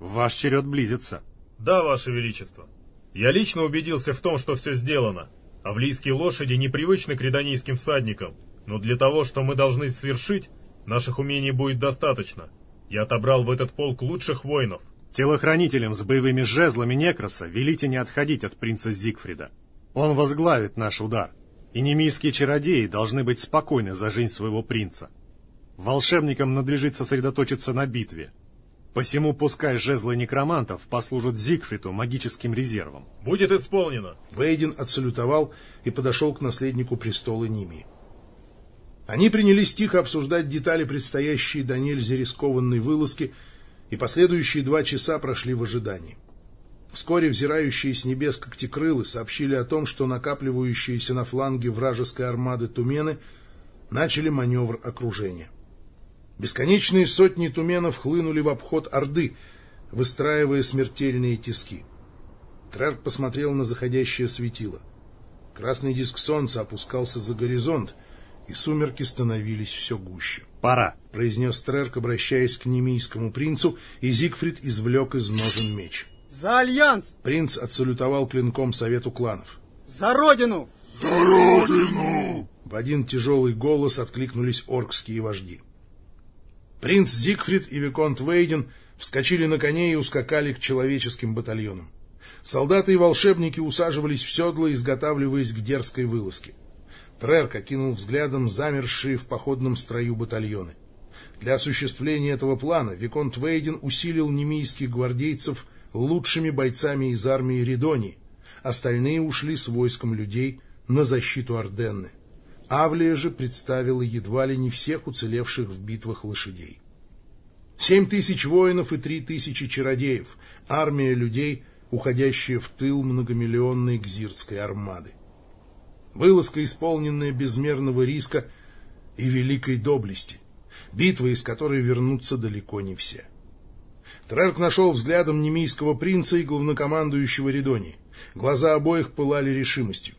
C: Ваш черед близится.
Q: Да, Ваше Величество. Я лично убедился в том, что все сделано. Авлийские лошади непривычны к редонийским всадникам, но для того, что мы должны свершить, наших умений будет достаточно. Я отобрал в этот полк лучших воинов.
C: Телохранителям с боевыми жезлами Некроса велите не отходить от принца Зигфрида. Он возглавит наш удар, и немийские чародеи должны быть спокойны за жизнь своего принца. Волшебникам надлежит сосредоточиться на битве, Посему пускай жезлы некромантов послужат Зигфриду магическим резервом.
Q: Будет исполнено.
A: Вейден отсалютовал и подошел к наследнику престола Нимии. Они принялись тихо обсуждать детали предстоящей до нельзя рискованной вылазки, и последующие два часа прошли в ожидании. Вскоре взирающие с небес когтекрылы сообщили о том, что накапливающиеся на фланге вражеской армады тумены начали маневр окружения. Бесконечные сотни туменов хлынули в обход Орды, выстраивая смертельные тиски. Трерк посмотрел на заходящее светило. Красный диск солнца опускался за горизонт, и сумерки становились все гуще.
C: «Пора», —
A: произнес Трерк, обращаясь к немийскому принцу, и Зигфрид извлек из ножен меч.
H: «За альянс!»
A: Принц отсалютовал клинком совету кланов.
H: «За родину!»
P: «За родину!»
A: В один тяжелый голос откликнулись оркские вожди. Принц Зигфрид и Виконт Вейден вскочили на коней и ускакали к человеческим батальонам. Солдаты и волшебники усаживались в седла, изготавливаясь к дерзкой вылазке. Трерк окинул взглядом замершие в походном строю батальоны. Для осуществления этого плана Виконт Вейден усилил немийских гвардейцев лучшими бойцами из армии Ридонии. Остальные ушли с войском людей на защиту Орденны. Авлия же представила едва ли не всех уцелевших в битвах лошадей. Семь тысяч воинов и три тысячи чародеев, армия людей, уходящая в тыл многомиллионной гзирской армады. Вылазка, исполненная безмерного риска и великой доблести, битва, из которой вернутся далеко не все. Трерк нашел взглядом немийского принца и главнокомандующего Ридонии. Глаза обоих пылали решимостью.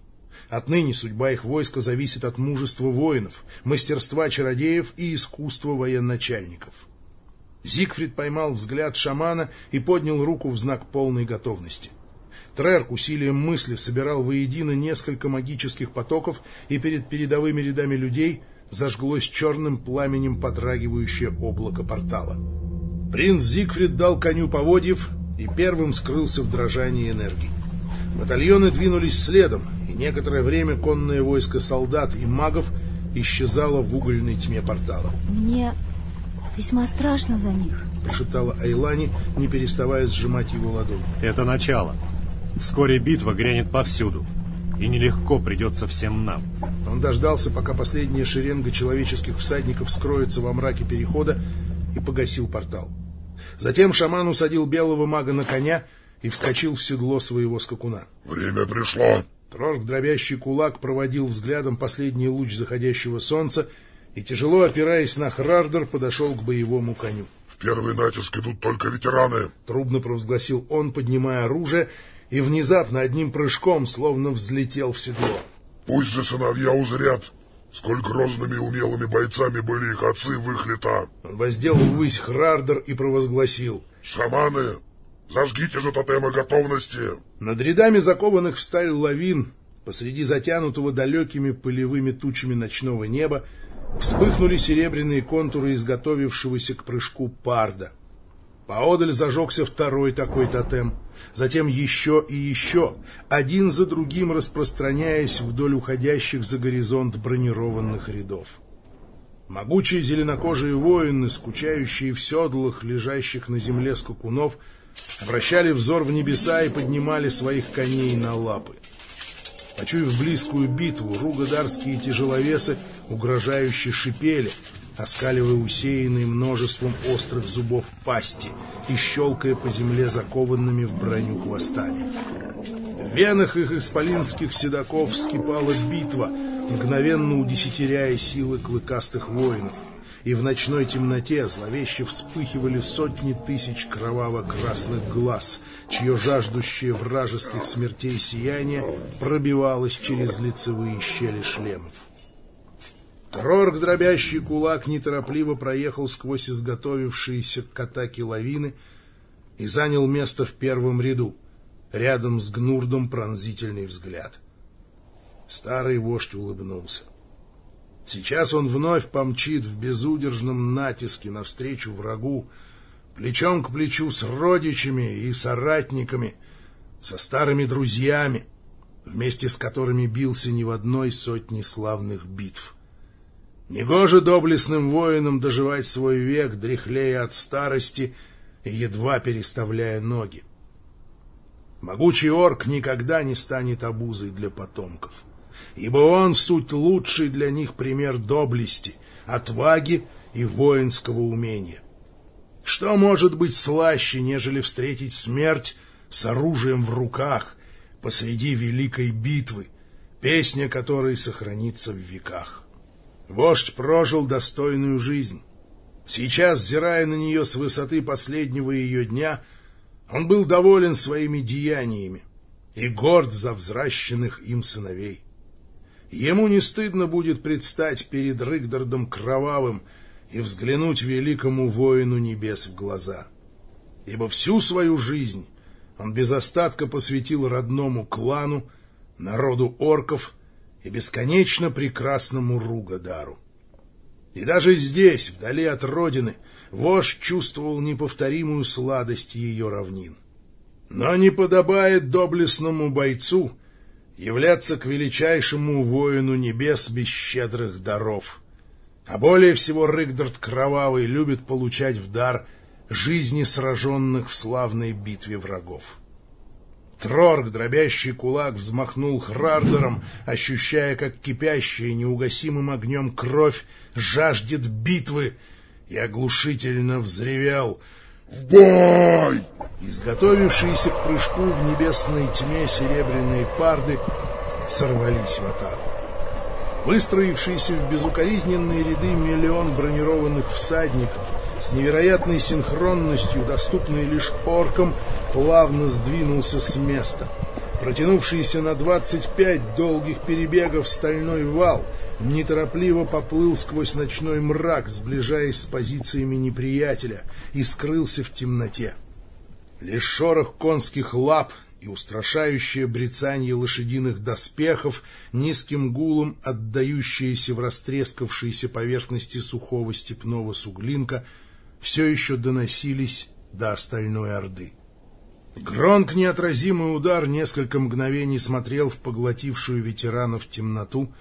A: Отныне судьба их войска зависит от мужества воинов, мастерства чародеев и искусства военачальников. Зигфрид поймал взгляд шамана и поднял руку в знак полной готовности. Трерк усилием мысли собирал воедино несколько магических потоков, и перед передовыми рядами людей зажглось черным пламенем подрагивающее облако портала. Принц Зигфрид дал коню поводьев и первым скрылся в дрожании энергии. Батальоны двинулись следом, некоторое время конное войско солдат и магов исчезало в угольной тьме портала.
D: Мне весьма страшно за них,
A: прошептала Айлани, не переставая сжимать его ладонь.
C: Это начало. Вскоре битва грянет повсюду, и нелегко придется всем нам.
A: Он дождался, пока последняя шеренга человеческих всадников скроется во мраке перехода, и погасил портал. Затем шаман усадил белого мага на коня и вскочил в седло своего скакуна.
P: «Время пришло!»
A: Трорк, дробящий кулак, проводил взглядом последний луч заходящего солнца и, тяжело опираясь на Хрардер, подошел к боевому коню.
P: «В первый натиск идут только ветераны!»
A: Трубно провозгласил он, поднимая оружие, и внезапно одним прыжком словно взлетел в седло.
P: «Пусть же сыновья узрят, сколь грозными и умелыми бойцами были их отцы в их лета!»
A: Он воздел ввысь Хрардер и провозгласил.
P: «Шаманы, Зажгите же тотемы готовности!»
A: Над рядами закованных в сталь лавин, посреди затянутого далекими пылевыми тучами ночного неба, вспыхнули серебряные контуры изготовившегося к прыжку парда. Поодаль зажегся второй такой тотем, затем еще и еще, один за другим распространяясь вдоль уходящих за горизонт бронированных рядов. Могучие зеленокожие воины, скучающие в седлах, лежащих на земле скакунов, обращали взор в небеса и поднимали своих коней на лапы. Почуяв близкую битву, ругодарские тяжеловесы угрожающе шипели, оскаливая усеянные множеством острых зубов пасти и щелкая по земле закованными в броню хвостами. В венах их исполинских седаков вскипала битва, мгновенно удесятеряя силы клыкастых воинов и в ночной темноте зловеще вспыхивали сотни тысяч кроваво-красных глаз, чье жаждущее вражеских смертей сияние пробивалось через лицевые щели шлемов. Трорк, дробящий кулак, неторопливо проехал сквозь изготовившиеся к атаке лавины и занял место в первом ряду, рядом с Гнурдом пронзительный взгляд. Старый вождь улыбнулся. Сейчас он вновь помчит в безудержном натиске навстречу врагу, плечом к плечу с родичами и соратниками, со старыми друзьями, вместе с которыми бился не в одной сотне славных битв. Негоже доблестным воинам доживать свой век, дряхлея от старости и едва переставляя ноги. Могучий орк никогда не станет обузой для потомков ибо он суть лучший для них пример доблести, отваги и воинского умения. Что может быть слаще, нежели встретить смерть с оружием в руках посреди великой битвы, песня которой сохранится в веках? Вождь прожил достойную жизнь. Сейчас, взирая на нее с высоты последнего ее дня, он был доволен своими деяниями и горд за взращенных им сыновей. Ему не стыдно будет предстать перед Рыгдардом Кровавым и взглянуть великому воину небес в глаза. Ибо всю свою жизнь он без остатка посвятил родному клану, народу орков и бесконечно прекрасному Ругадару. И даже здесь, вдали от родины, вождь чувствовал неповторимую сладость ее равнин. Но не подобает доблестному бойцу являться к величайшему воину небес без щедрых даров. А более всего Рыгдард Кровавый любит получать в дар жизни сраженных в славной битве врагов. Трорг, дробящий кулак, взмахнул Хрардером, ощущая, как кипящая неугасимым огнем кровь жаждет битвы, и оглушительно взревел «В бой!» Изготовившиеся к прыжку в небесной тьме серебряные парды сорвались в атаку. Выстроившиеся в безукоризненные ряды миллион бронированных всадников с невероятной синхронностью, доступной лишь оркам, плавно сдвинулся с места. Протянувшийся на двадцать пять долгих перебегов стальной вал неторопливо поплыл сквозь ночной мрак, сближаясь с позициями неприятеля, и скрылся в темноте. Лишь шорох конских лап и устрашающее брецанье лошадиных доспехов, низким гулом отдающиеся в растрескавшейся поверхности сухого степного суглинка, все еще доносились до остальной орды. Гронк неотразимый удар несколько мгновений смотрел в поглотившую ветеранов темноту,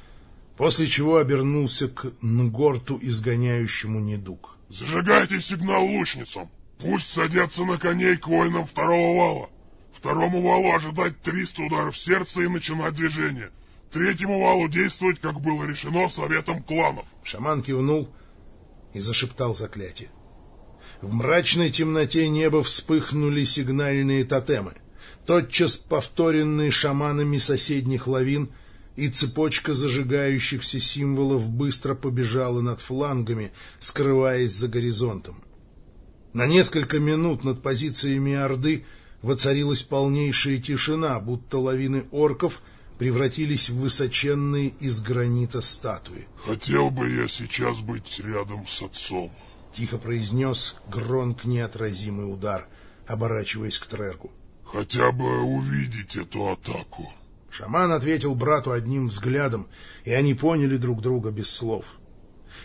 A: после чего обернулся к Нгорту, изгоняющему недуг.
P: «Зажигайте сигнал лучницам! Пусть садятся на коней к воинам второго вала! Второму валу ожидать 300 ударов сердца и начинать движение. Третьему валу действовать, как было решено Советом кланов!»
A: Шаман кивнул и зашептал заклятие. В мрачной темноте неба вспыхнули сигнальные тотемы, тотчас повторенные шаманами соседних лавин, и цепочка зажигающихся символов быстро побежала над флангами, скрываясь за горизонтом. На несколько минут над позициями Орды воцарилась полнейшая тишина, будто лавины орков превратились в высоченные из гранита статуи.
P: «Хотел бы я сейчас быть рядом с отцом», —
A: тихо произнес Гронк неотразимый удар, оборачиваясь к Трерку.
P: «Хотя бы увидеть эту атаку».
A: Шаман ответил брату одним взглядом, и они поняли друг друга без слов.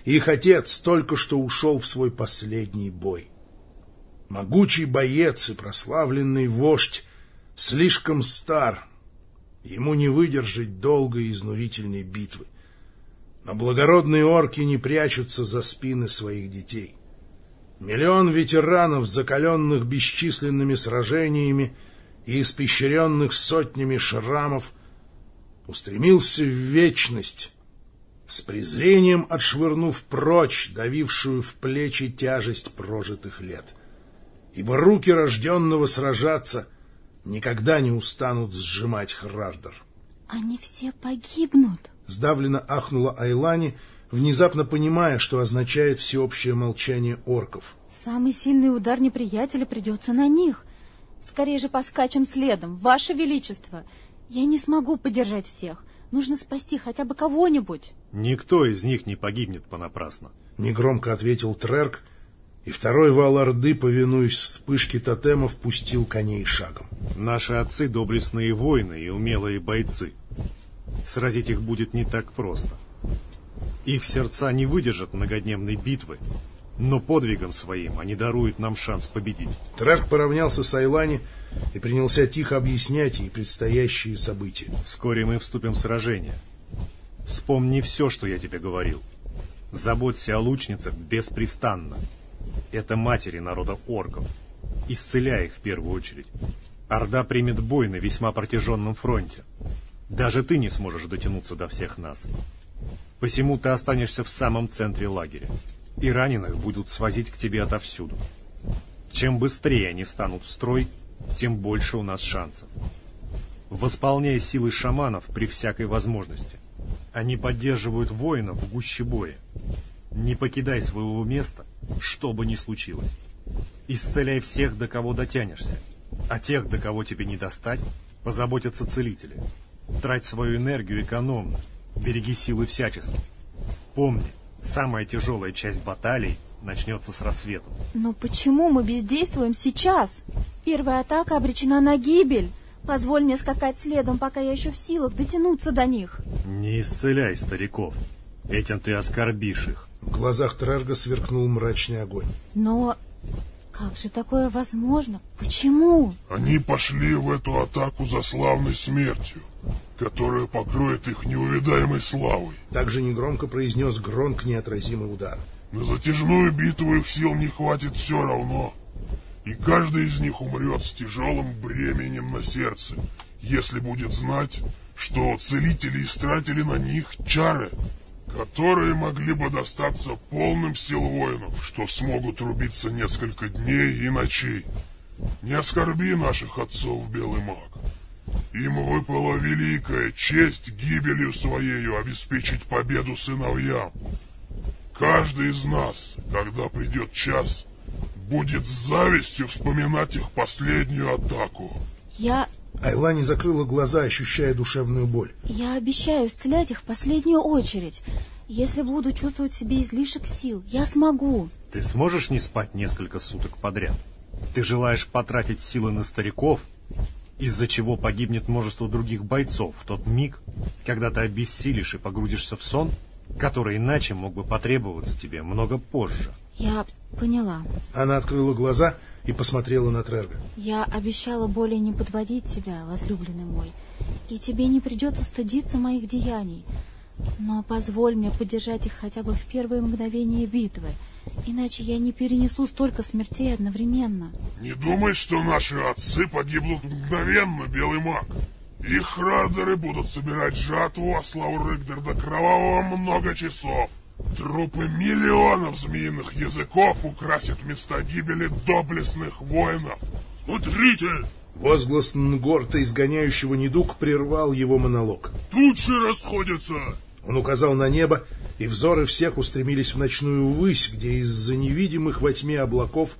A: Их отец только что ушел в свой последний бой. Могучий боец и прославленный вождь слишком стар, ему не выдержать долгой изнурительной битвы. Но благородные орки не прячутся за спины своих детей. Миллион ветеранов, закаленных бесчисленными сражениями и испещренных сотнями шрамов, устремился в вечность, с презрением отшвырнув прочь давившую в плечи тяжесть прожитых лет. Ибо руки рожденного сражаться никогда не устанут сжимать Хрардер.
D: Они все погибнут.
A: Сдавленно ахнула Айлани, внезапно понимая, что означает всеобщее молчание орков.
D: Самый сильный удар неприятеля придется на них. Скорее же поскачем следом, Ваше Величество. Я не смогу поддержать всех. Нужно спасти хотя бы кого-нибудь.
C: Никто из них не погибнет понапрасну.
A: Негромко ответил Трерк, и второй вал Орды, повинуясь вспышке тотемов, пустил коней шагом.
C: Наши отцы доблестные воины и умелые бойцы. Сразить их будет не так просто. Их сердца не выдержат многодневной битвы, но подвигом своим они даруют нам шанс победить.
A: Трерк поравнялся с Айлани и принялся тихо объяснять ей предстоящие события.
C: Вскоре мы вступим в сражение. Вспомни все, что я тебе говорил. Заботься о лучницах беспрестанно. Это матери народа орков. Исцеляй их в первую очередь. Орда примет бой на весьма протяженном фронте. Даже ты не сможешь дотянуться до всех нас. Посему ты останешься в самом центре лагеря, и раненых будут свозить к тебе отовсюду. Чем быстрее они встанут в строй, тем больше у нас шансов. Восполняй силы шаманов при всякой возможности. Они поддерживают воинов в гуще боя. Не покидай своего места, что бы ни случилось. Исцеляй всех, до кого дотянешься, а тех, до кого тебе не достать, позаботятся целители. Трать свою энергию экономно. Береги силы всячески. Помни, самая тяжелая часть баталий начнется с рассветом.
D: Но почему мы бездействуем сейчас? Первая атака обречена на гибель. Позволь мне скакать следом, пока я еще в силах дотянуться до них.
C: Не исцеляй стариков. Этим ты оскорбишь их.
A: В глазах Трерга сверкнул мрачный огонь.
D: Но как же такое возможно? Почему?
P: Они пошли в эту атаку за славной смертью, которая покроет их неувидаемой славой.
A: Также негромко произнес Гронк неотразимый удар.
P: На затяжную битву их сил не хватит все равно. И каждый из них умрет с тяжелым бременем на сердце, если будет знать, что целители истратили на них чары, которые могли бы достаться полным сил воинов, что смогут рубиться несколько дней и ночей. Не оскорби наших отцов, Белый маг. Им выпала великая честь гибелью своею обеспечить победу сыновьям. Каждый из нас, когда придет час, будет с завистью вспоминать их последнюю атаку.
D: Я...
A: Айлани закрыла глаза, ощущая душевную боль.
D: Я обещаю исцелять их в последнюю очередь. Если буду чувствовать в себе излишек сил, я смогу.
C: Ты сможешь не спать несколько суток подряд? Ты желаешь потратить силы на стариков, из-за чего погибнет множество других бойцов в тот миг, когда ты обессилишь и погрузишься в сон, который иначе мог бы потребоваться тебе много позже.
D: Я поняла.
A: Она открыла глаза и посмотрела на Трерга.
D: Я обещала более не подводить тебя, возлюбленный мой, и тебе не придется стыдиться моих деяний. Но позволь мне поддержать их хотя бы в первые мгновения битвы, иначе я не перенесу столько смертей одновременно.
P: Не думай, что наши отцы погибнут мгновенно, Белый маг. Их радеры будут собирать жатву, а славу Рыгдер до кровавого много часов. Трупы миллионов змеиных языков украсят места гибели доблестных воинов.
B: Смотрите!
A: Возглас Нгорта, изгоняющего недуг, прервал его монолог.
B: Тучи расходятся!
A: Он указал на небо, и взоры всех устремились в ночную высь, где из-за невидимых во тьме облаков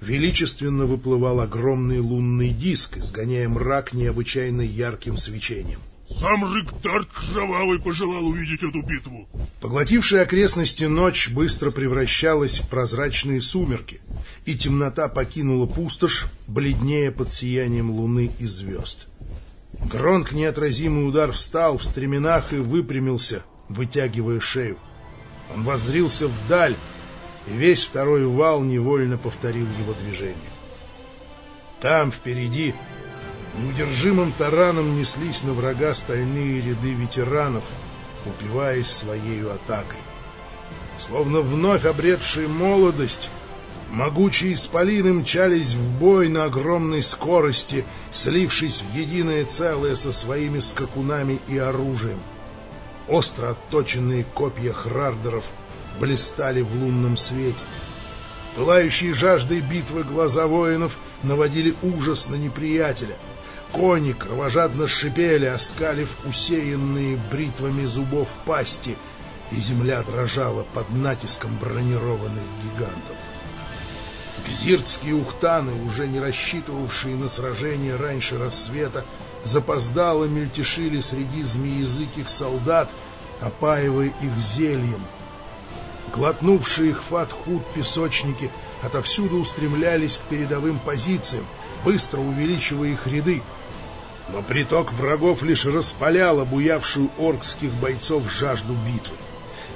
A: величественно выплывал огромный лунный диск, изгоняя мрак необычайно ярким свечением.
B: Сам Рыктард Кровавый пожелал увидеть эту битву.
A: Поглотившая окрестности ночь быстро превращалась в прозрачные сумерки, и темнота покинула пустошь, бледнее под сиянием луны и звезд. Гронк неотразимый удар встал в стременах и выпрямился, вытягивая шею. Он воззрился вдаль, и весь второй вал невольно повторил его движение. Там, впереди, неудержимым тараном неслись на врага стальные ряды ветеранов, упиваясь своей атакой. Словно вновь обретшие молодость, могучие исполины мчались в бой на огромной скорости, слившись в единое целое со своими скакунами и оружием. Остро отточенные копья хрардеров блистали в лунном свете. Пылающие жаждой битвы глаза воинов наводили ужас на неприятеля. Кони кровожадно шипели, оскалив усеянные бритвами зубов пасти, и земля дрожала под натиском бронированных гигантов. Гзиртские ухтаны, уже не рассчитывавшие на сражение раньше рассвета, запоздало мельтешили среди змеязыких солдат, опаивая их зельем. Глотнувшие их фатхут песочники отовсюду устремлялись к передовым позициям, быстро увеличивая их ряды. Но приток врагов лишь распалял обуявшую оркских бойцов жажду битвы.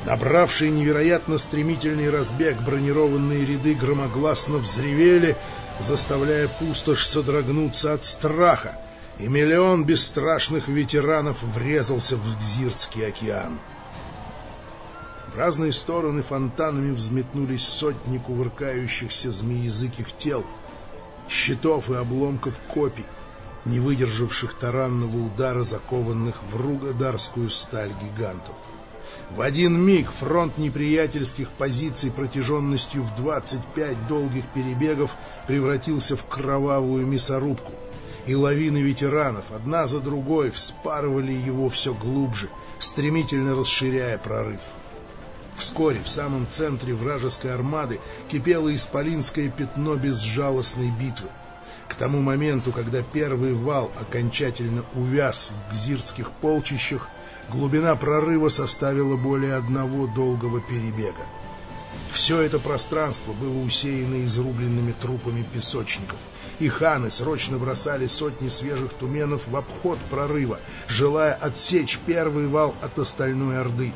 A: Набравшие невероятно стремительный разбег бронированные ряды громогласно взревели, заставляя пустошь содрогнуться от страха, и миллион бесстрашных ветеранов врезался в Гзиртский океан. В разные стороны фонтанами взметнулись сотни кувыркающихся змеязыких тел, щитов и обломков копий, не выдержавших таранного удара, закованных в ругодарскую сталь гигантов. В один миг фронт неприятельских позиций протяженностью в 25 долгих перебегов превратился в кровавую мясорубку, и лавины ветеранов одна за другой вспарывали его все глубже, стремительно расширяя прорыв. Вскоре в самом центре вражеской армады кипело исполинское пятно безжалостной битвы. К тому моменту, когда первый вал окончательно увяз в гзирских полчищах, глубина прорыва составила более одного долгого перебега. Все это пространство было усеяно изрубленными трупами песочников, и ханы срочно бросали сотни свежих туменов в обход прорыва, желая отсечь первый вал от остальной орды.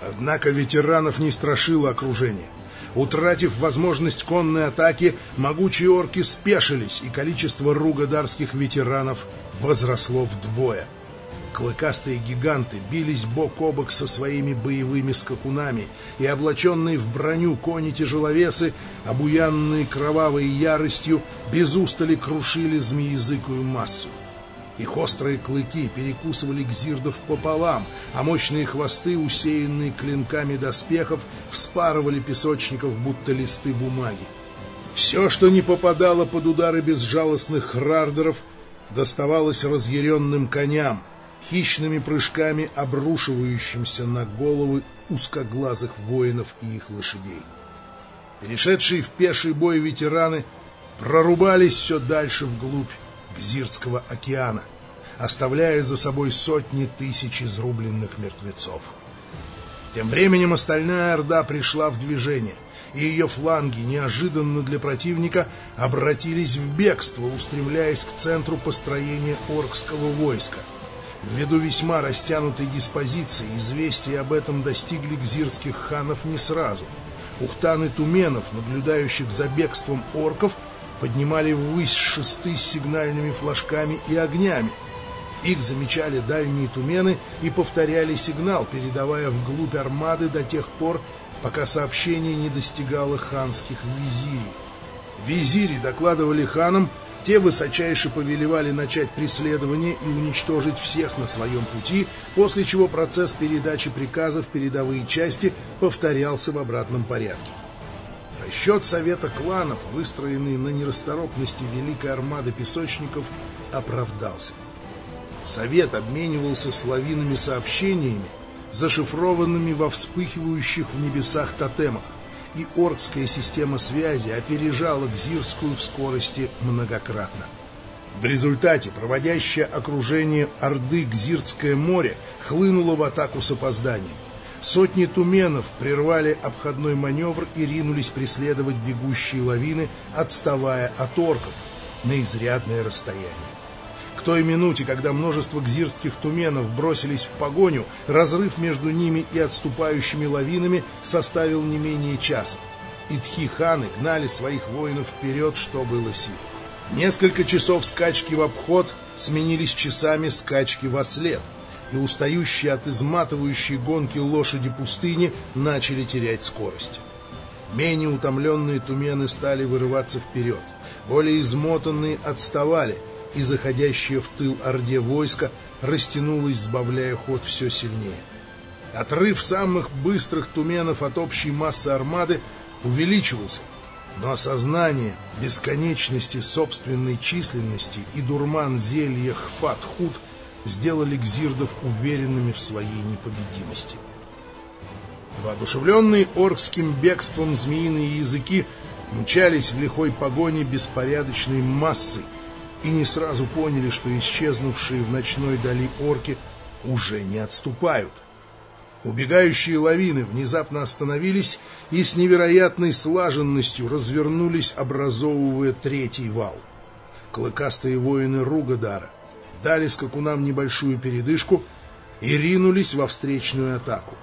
A: Однако ветеранов не страшило окружение. Утратив возможность конной атаки, могучие орки спешились, и количество ругадарских ветеранов возросло вдвое. Клыкастые гиганты бились бок о бок со своими боевыми скакунами, и облаченные в броню кони-тяжеловесы, обуянные кровавой яростью, без устали крушили змеязыкую массу. Их острые клыки перекусывали гзирдов пополам, а мощные хвосты, усеянные клинками доспехов, вспарывали песочников, будто листы бумаги. Все, что не попадало под удары безжалостных рардеров, доставалось разъяренным коням, хищными прыжками обрушивающимся на головы узкоглазых воинов и их лошадей. Перешедшие в пеший бой ветераны прорубались все дальше вглубь Гзирского океана, оставляя за собой сотни тысяч изрубленных мертвецов. Тем временем остальная орда пришла в движение, и ее фланги, неожиданно для противника, обратились в бегство, устремляясь к центру построения оркского войска. Ввиду весьма растянутой диспозиции, известия об этом достигли гзирских ханов не сразу. Ухтаны туменов, наблюдающих за бегством орков, поднимали ввысь шесты с сигнальными флажками и огнями. Их замечали дальние тумены и повторяли сигнал, передавая вглубь армады до тех пор, пока сообщение не достигало ханских визирей. Визири докладывали ханам, те высочайше повелевали начать преследование и уничтожить всех на своем пути, после чего процесс передачи приказов в передовые части повторялся в обратном порядке. Расчет Совета кланов, выстроенный на нерасторопности Великой Армады Песочников, оправдался. Совет обменивался с сообщениями, зашифрованными во вспыхивающих в небесах тотемах, и оркская система связи опережала Гзирскую в скорости многократно. В результате проводящее окружение Орды Гзирское море хлынуло в атаку с опозданием. Сотни туменов прервали обходной маневр и ринулись преследовать бегущие лавины, отставая от орков на изрядное расстояние. Той минуте, когда множество гзирских туменов бросились в погоню, разрыв между ними и отступающими лавинами составил не менее часа. И тхи-ханы гнали своих воинов вперед, что было сил. Несколько часов скачки в обход сменились часами скачки во след — и устающие от изматывающей гонки лошади пустыни начали терять скорость. Менее утомленные тумены стали вырываться вперед, более измотанные отставали, и заходящее в тыл орде войска растянулось, сбавляя ход все сильнее. Отрыв самых быстрых туменов от общей массы армады увеличивался, но осознание бесконечности собственной численности и дурман зелья Хфат-Худ – сделали гзирдов уверенными в своей непобедимости. Воодушевленные оркским бегством змеиные языки мчались в лихой погоне беспорядочной массой и не сразу поняли, что исчезнувшие в ночной дали орки уже не отступают. Убегающие лавины внезапно остановились и с невероятной слаженностью развернулись, образовывая третий вал. Клыкастые воины Ругадара — дали скакунам небольшую передышку и ринулись во встречную атаку.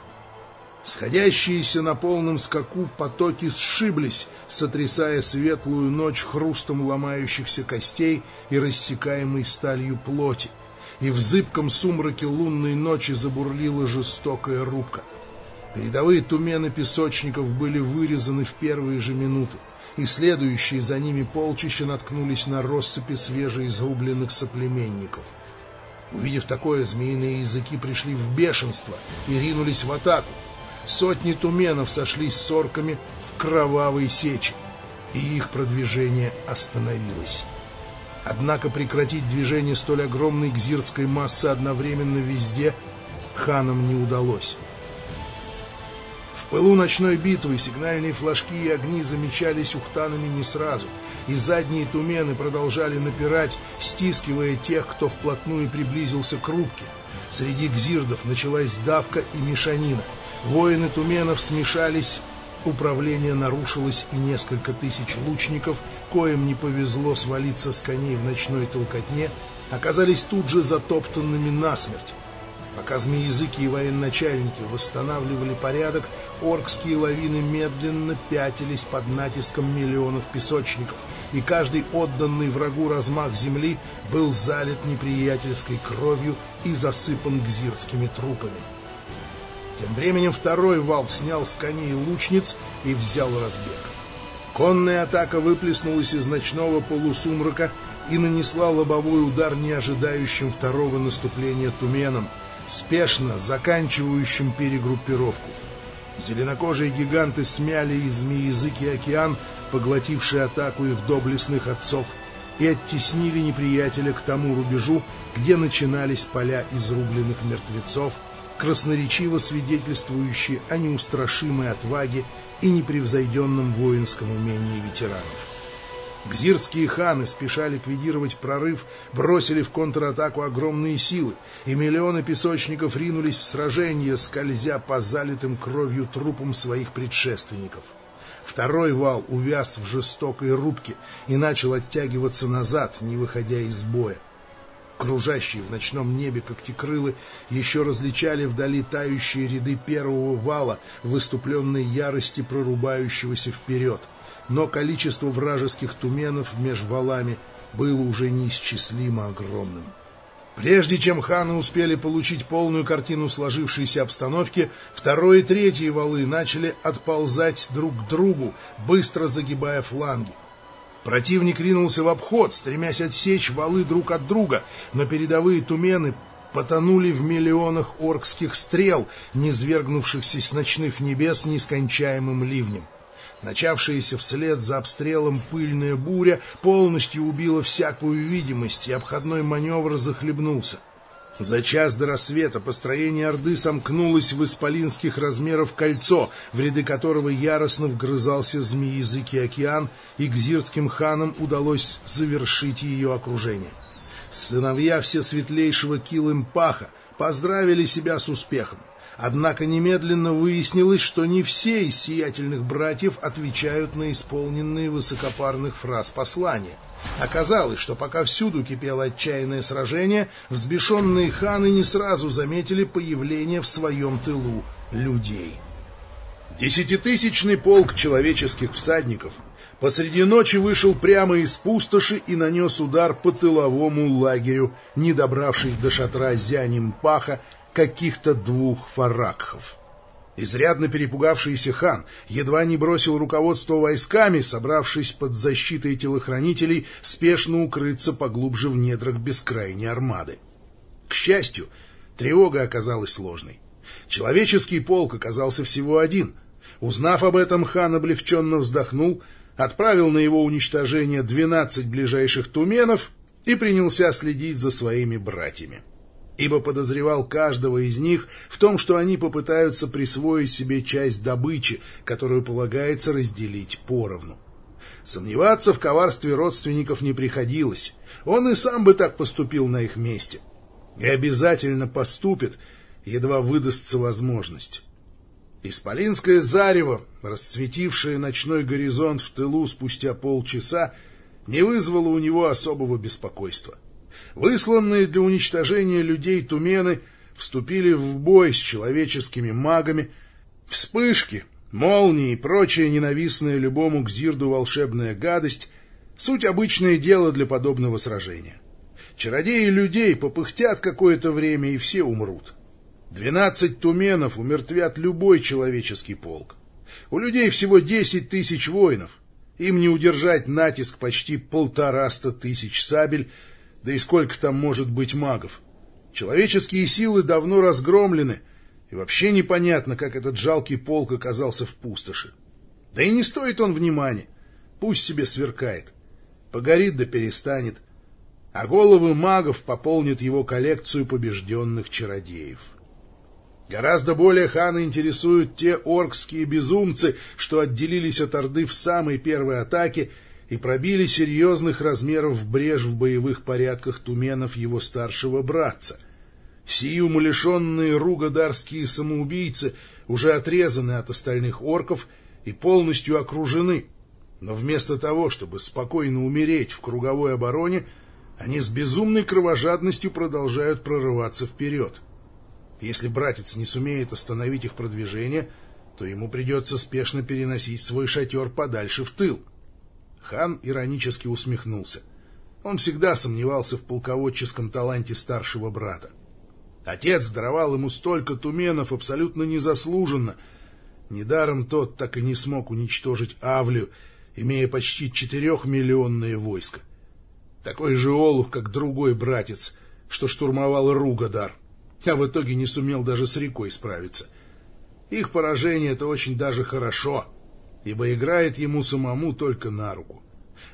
A: Сходящиеся на полном скаку потоки сшиблись, сотрясая светлую ночь хрустом ломающихся костей и рассекаемой сталью плоти, и в зыбком сумраке лунной ночи забурлила жестокая рубка. Передовые тумены песочников были вырезаны в первые же минуты и следующие за ними полчища наткнулись на россыпи свежеизрубленных соплеменников. Увидев такое, змеиные языки пришли в бешенство и ринулись в атаку. Сотни туменов сошлись с орками в кровавой сече, и их продвижение остановилось. Однако прекратить движение столь огромной гзирской массы одновременно везде ханам не удалось пылу ночной битвы сигнальные флажки и огни замечались ухтанами не сразу, и задние тумены продолжали напирать, стискивая тех, кто вплотную приблизился к рубке. Среди гзирдов началась давка и мешанина. Воины туменов смешались, управление нарушилось, и несколько тысяч лучников, коим не повезло свалиться с коней в ночной толкотне, оказались тут же затоптанными насмерть. Пока змеязыки и военачальники восстанавливали порядок, оркские лавины медленно пятились под натиском миллионов песочников, и каждый отданный врагу размах земли был залит неприятельской кровью и засыпан гзирскими трупами. Тем временем второй вал снял с коней лучниц и взял разбег. Конная атака выплеснулась из ночного полусумрака и нанесла лобовой удар неожидающим второго наступления туменам — спешно заканчивающим перегруппировку. Зеленокожие гиганты смяли из змеязыки океан, поглотивший атаку их доблестных отцов, и оттеснили неприятеля к тому рубежу, где начинались поля изрубленных мертвецов, красноречиво свидетельствующие о неустрашимой отваге и непревзойденном воинском умении ветеранов. Гзирские ханы, спеша ликвидировать прорыв, бросили в контратаку огромные силы, и миллионы песочников ринулись в сражение, скользя по залитым кровью трупам своих предшественников. Второй вал увяз в жестокой рубке и начал оттягиваться назад, не выходя из боя. Кружащие в ночном небе когтекрылы еще различали вдали тающие ряды первого вала выступленной ярости прорубающегося вперед — но количество вражеских туменов меж валами было уже неисчислимо огромным. Прежде чем ханы успели получить полную картину сложившейся обстановки, второй и третий валы начали отползать друг к другу, быстро загибая фланги. Противник ринулся в обход, стремясь отсечь валы друг от друга, но передовые тумены потонули в миллионах оркских стрел, низвергнувшихся с ночных небес нескончаемым ливнем. Начавшаяся вслед за обстрелом пыльная буря полностью убила всякую видимость, и обходной маневр захлебнулся. За час до рассвета построение Орды сомкнулось в исполинских размеров кольцо, в ряды которого яростно вгрызался змеязыкий океан, и гзирским ханам удалось завершить ее окружение. Сыновья всесветлейшего Килым-Паха поздравили себя с успехом. Однако немедленно выяснилось, что не все из сиятельных братьев отвечают на исполненные высокопарных фраз послания. Оказалось, что пока всюду кипело отчаянное сражение, взбешенные ханы не сразу заметили появление в своем тылу людей. Десятитысячный полк человеческих всадников посреди ночи вышел прямо из пустоши и нанес удар по тыловому лагерю, не добравшись до шатра Зяним Паха каких-то двух фаракхов. Изрядно перепугавшийся хан едва не бросил руководство войсками, собравшись под защитой телохранителей, спешно укрыться поглубже в недрах бескрайней армады. К счастью, тревога оказалась сложной. Человеческий полк оказался всего один. Узнав об этом, хан облегченно вздохнул, отправил на его уничтожение двенадцать ближайших туменов и принялся следить за своими братьями ибо подозревал каждого из них в том, что они попытаются присвоить себе часть добычи, которую полагается разделить поровну. Сомневаться в коварстве родственников не приходилось. Он и сам бы так поступил на их месте. И обязательно поступит, едва выдастся возможность. Исполинское зарево, расцветившее ночной горизонт в тылу спустя полчаса, не вызвало у него особого беспокойства. — Высланные для уничтожения людей тумены вступили в бой с человеческими магами. Вспышки, молнии и прочая ненавистная любому Гзирду волшебная гадость — суть обычное дело для подобного сражения. Чародеи людей попыхтят какое-то время, и все умрут. Двенадцать туменов умертвят любой человеческий полк. У людей всего десять тысяч воинов. Им не удержать натиск почти полтораста тысяч сабель — да и сколько там может быть магов? Человеческие силы давно разгромлены, и вообще непонятно, как этот жалкий полк оказался в пустоши. Да и не стоит он внимания. Пусть себе сверкает. Погорит да перестанет. А головы магов пополнят его коллекцию побежденных чародеев. Гораздо более хана интересуют те оркские безумцы, что отделились от Орды в самой первой атаке и пробили серьезных размеров брешь в боевых порядках туменов его старшего братца. Сии умалишенные ругодарские самоубийцы уже отрезаны от остальных орков и полностью окружены. Но вместо того, чтобы спокойно умереть в круговой обороне, они с безумной кровожадностью продолжают прорываться вперед. Если братец не сумеет остановить их продвижение, то ему придется спешно переносить свой шатер подальше в тыл. Хан иронически усмехнулся. Он всегда сомневался в полководческом таланте старшего брата. Отец даровал ему столько туменов абсолютно незаслуженно. Недаром тот так и не смог уничтожить Авлию, имея почти четырехмиллионное войско. Такой же олух, как другой братец, что штурмовал Ругадар, а в итоге не сумел даже с рекой справиться. Их поражение — это очень даже хорошо, ибо играет ему самому только на руку.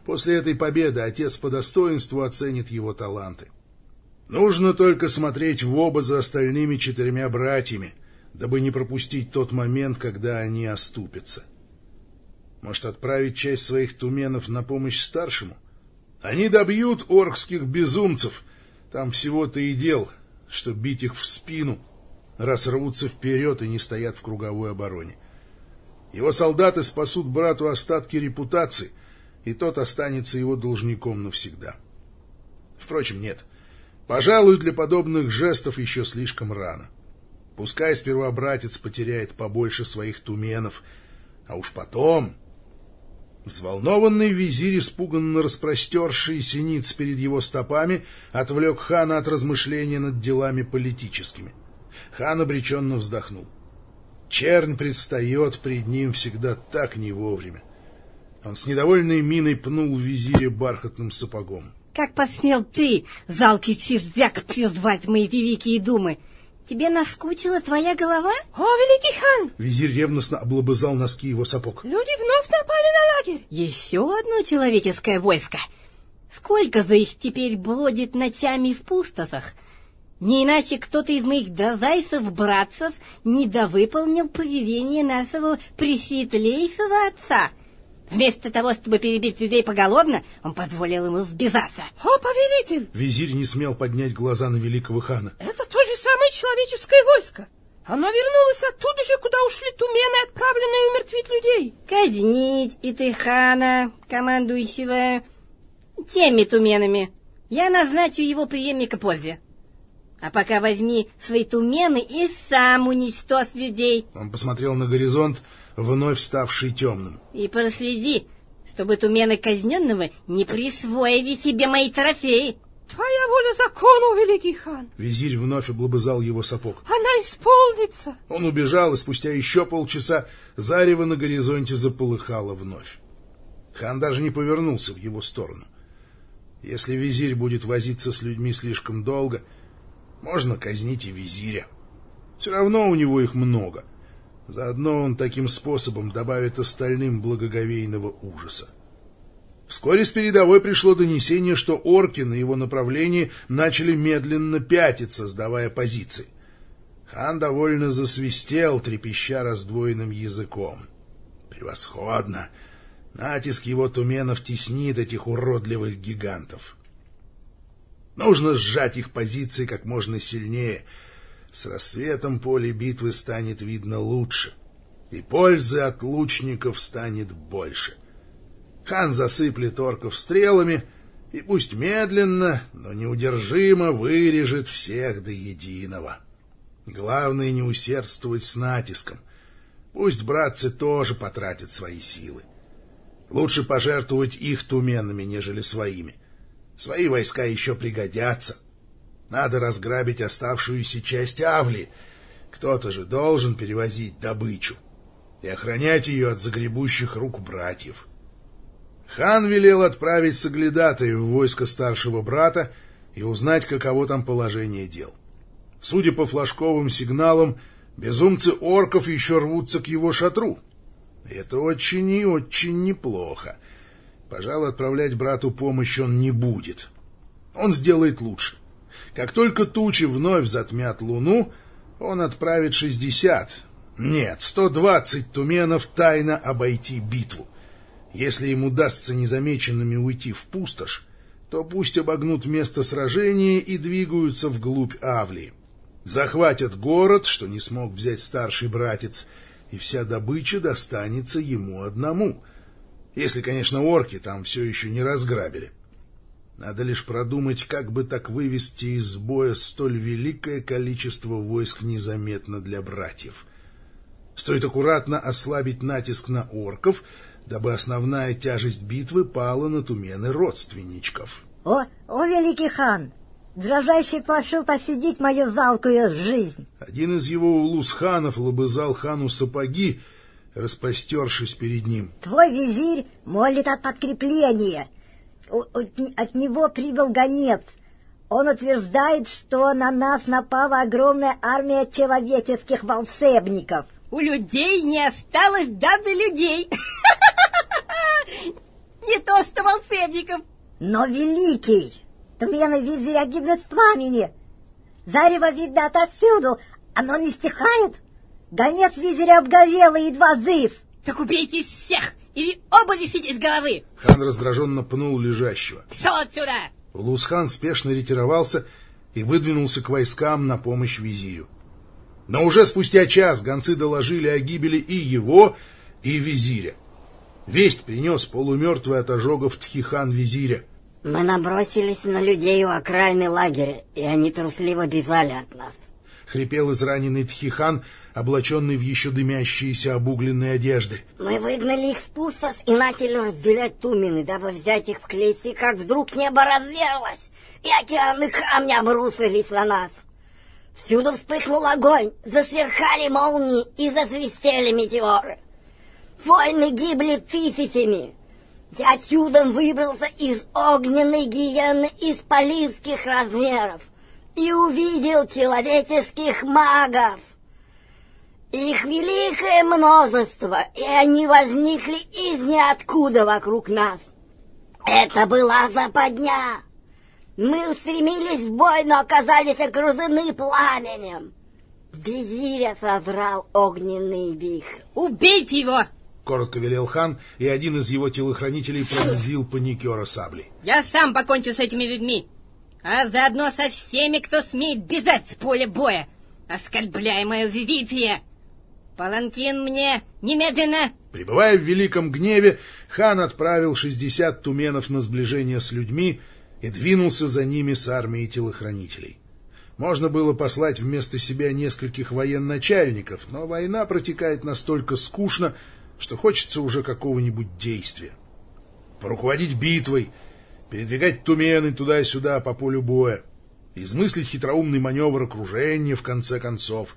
A: После этой победы отец по достоинству оценит его таланты. Нужно только смотреть в оба за остальными четырьмя братьями, дабы не пропустить тот момент, когда они оступятся. Может, отправить часть своих туменов на помощь старшему? Они добьют оркских безумцев. Там всего-то и дел, что бить их в спину, раз рвутся вперед и не стоят в круговой обороне. Его солдаты спасут брату остатки репутации, и тот останется его должником навсегда. Впрочем, нет. Пожалуй, для подобных жестов еще слишком рано. Пускай сперва братец потеряет побольше своих туменов, а уж потом Взволнованный визирь, испуганно распростершийся ниц перед его стопами, отвлек хана от размышления над делами политическими. Хан обреченно вздохнул. Чернь предстает пред ним всегда так не вовремя. Он с недовольной миной пнул визиря бархатным сапогом.
R: — Как посмел ты, залкий сердяк, призвать мои великие думы? Тебе наскучила твоя голова?
S: О, великий хан!
A: Визирь ревностно облобызал носки его сапог.
S: Люди вновь напали на лагерь.
R: Еще одно человеческое войско. Сколько за их теперь бродит ночами в пустосах? Не иначе кто-то из моих дозайцев-братцев недовыполнил повеление нашего пресветлейшего отца — Вместо того, чтобы перебить людей поголовно, он позволил ему сбежаться.
S: О, повелитель!
A: Визирь не смел поднять глаза на великого хана.
S: Это то же самое человеческое войско. Оно вернулось оттуда же, куда ушли тумены, отправленные умертвить людей.
R: Казнить и ты хана, командующего теми туменами. Я назначу его преемника позже. А пока возьми свои тумены и сам уничтожь людей.
A: Он посмотрел на горизонт, вновь ставший темным.
R: И проследи, чтобы тумены казненного не присвоили себе мои трофеи.
S: Твоя воля закону, великий хан.
A: Визирь вновь облобызал его сапог.
S: Она исполнится.
A: Он убежал, и спустя еще полчаса зарево на горизонте заполыхало вновь. Хан даже не повернулся в его сторону. Если визирь будет возиться с людьми слишком долго, можно казнить и визиря. Все равно у него их много — Заодно он таким способом добавит остальным благоговейного ужаса. Вскоре с передовой пришло донесение, что орки на его направлении начали медленно пятиться, сдавая позиции. Хан довольно засвистел, трепеща раздвоенным языком. Превосходно! Натиск его туменов теснит этих уродливых гигантов. Нужно сжать их позиции как можно сильнее — с рассветом поле битвы станет видно лучше, и пользы от лучников станет больше. Хан засыплет орков стрелами, и пусть медленно, но неудержимо вырежет всех до единого. Главное не усердствовать с натиском. Пусть братцы тоже потратят свои силы. Лучше пожертвовать их туменами, нежели своими. Свои войска еще пригодятся. Надо разграбить оставшуюся часть Авли. Кто-то же должен перевозить добычу и охранять ее от загребущих рук братьев. Хан велел отправить соглядатаев в войско старшего брата и узнать, каково там положение дел. Судя по флажковым сигналам, безумцы орков еще рвутся к его шатру. Это очень и очень неплохо. Пожалуй, отправлять брату помощь он не будет. Он сделает лучше. Как только тучи вновь затмят луну, он отправит шестьдесят, нет, сто двадцать туменов тайно обойти битву. Если им удастся незамеченными уйти в пустошь, то пусть обогнут место сражения и двигаются вглубь Авлии. Захватят город, что не смог взять старший братец, и вся добыча достанется ему одному. Если, конечно, орки там все еще не разграбили. Надо лишь продумать, как бы так вывести из боя столь великое количество войск незаметно для братьев. Стоит аккуратно ослабить натиск на орков, дабы основная тяжесть битвы пала на тумены родственничков.
T: О, о, великий хан! Дрожайший пошел посидеть мою залкую жизнь.
A: Один из его улус-ханов лобызал хану сапоги, распростершись перед ним.
T: Твой визирь молит от подкрепления. От него прибыл гонец. Он утверждает, что на нас напала огромная армия человеческих волшебников.
R: У людей не осталось даже людей. <laughs> Не то что волшебников.
T: Но великий, тмены визиря гибнет в пламени. Зарево видно отовсюду, оно не стихает. Гонец визиря обгорел и едва зыв.
R: Так убейте всех, или оба несите из головы.
A: Хан раздраженно пнул лежащего.
R: Все отсюда!
A: Улус-хан спешно ретировался и выдвинулся к войскам на помощь визирю. Но уже спустя час гонцы доложили о гибели и его, и визиря. Весть принес полумертвый от ожогов Тхихан визиря.
R: Мы набросились на людей у окраины лагеря, и они трусливо бежали от нас.
A: Хрипел израненный Тхихан, облаченный в еще дымящиеся обугленные одежды.
R: Мы выгнали их с пусос и начали разделять тумены, дабы взять их в клейте, как вдруг небо разверзлось, и океаны камня обрушились на нас. Всюду вспыхнул огонь, засверкали молнии и засвистели метеоры. Войны гибли тысячами. Я чудом выбрался из огненной гиены исполинских размеров и увидел человеческих магов. Их великое множество, и они возникли из ниоткуда вокруг нас. Это была западня. Мы устремились в бой, но оказались окружены пламенем. Визиря созрал огненный вихрь. «Убейте его!»
A: — коротко велел хан, и один из его телохранителей пронзил паникера саблей.
R: «Я сам покончу с этими людьми, а заодно со всеми, кто смеет бежать с поля боя, оскорбляя мое величие. Паланкин мне немедленно!»
A: Пребывая в великом гневе, хан отправил шестьдесят туменов на сближение с людьми и двинулся за ними с армией телохранителей. Можно было послать вместо себя нескольких военачальников, но война протекает настолько скучно, что хочется уже какого-нибудь действия. Поруководить битвой, передвигать тумены туда-сюда по полю боя, измыслить хитроумный маневр окружения, в конце концов.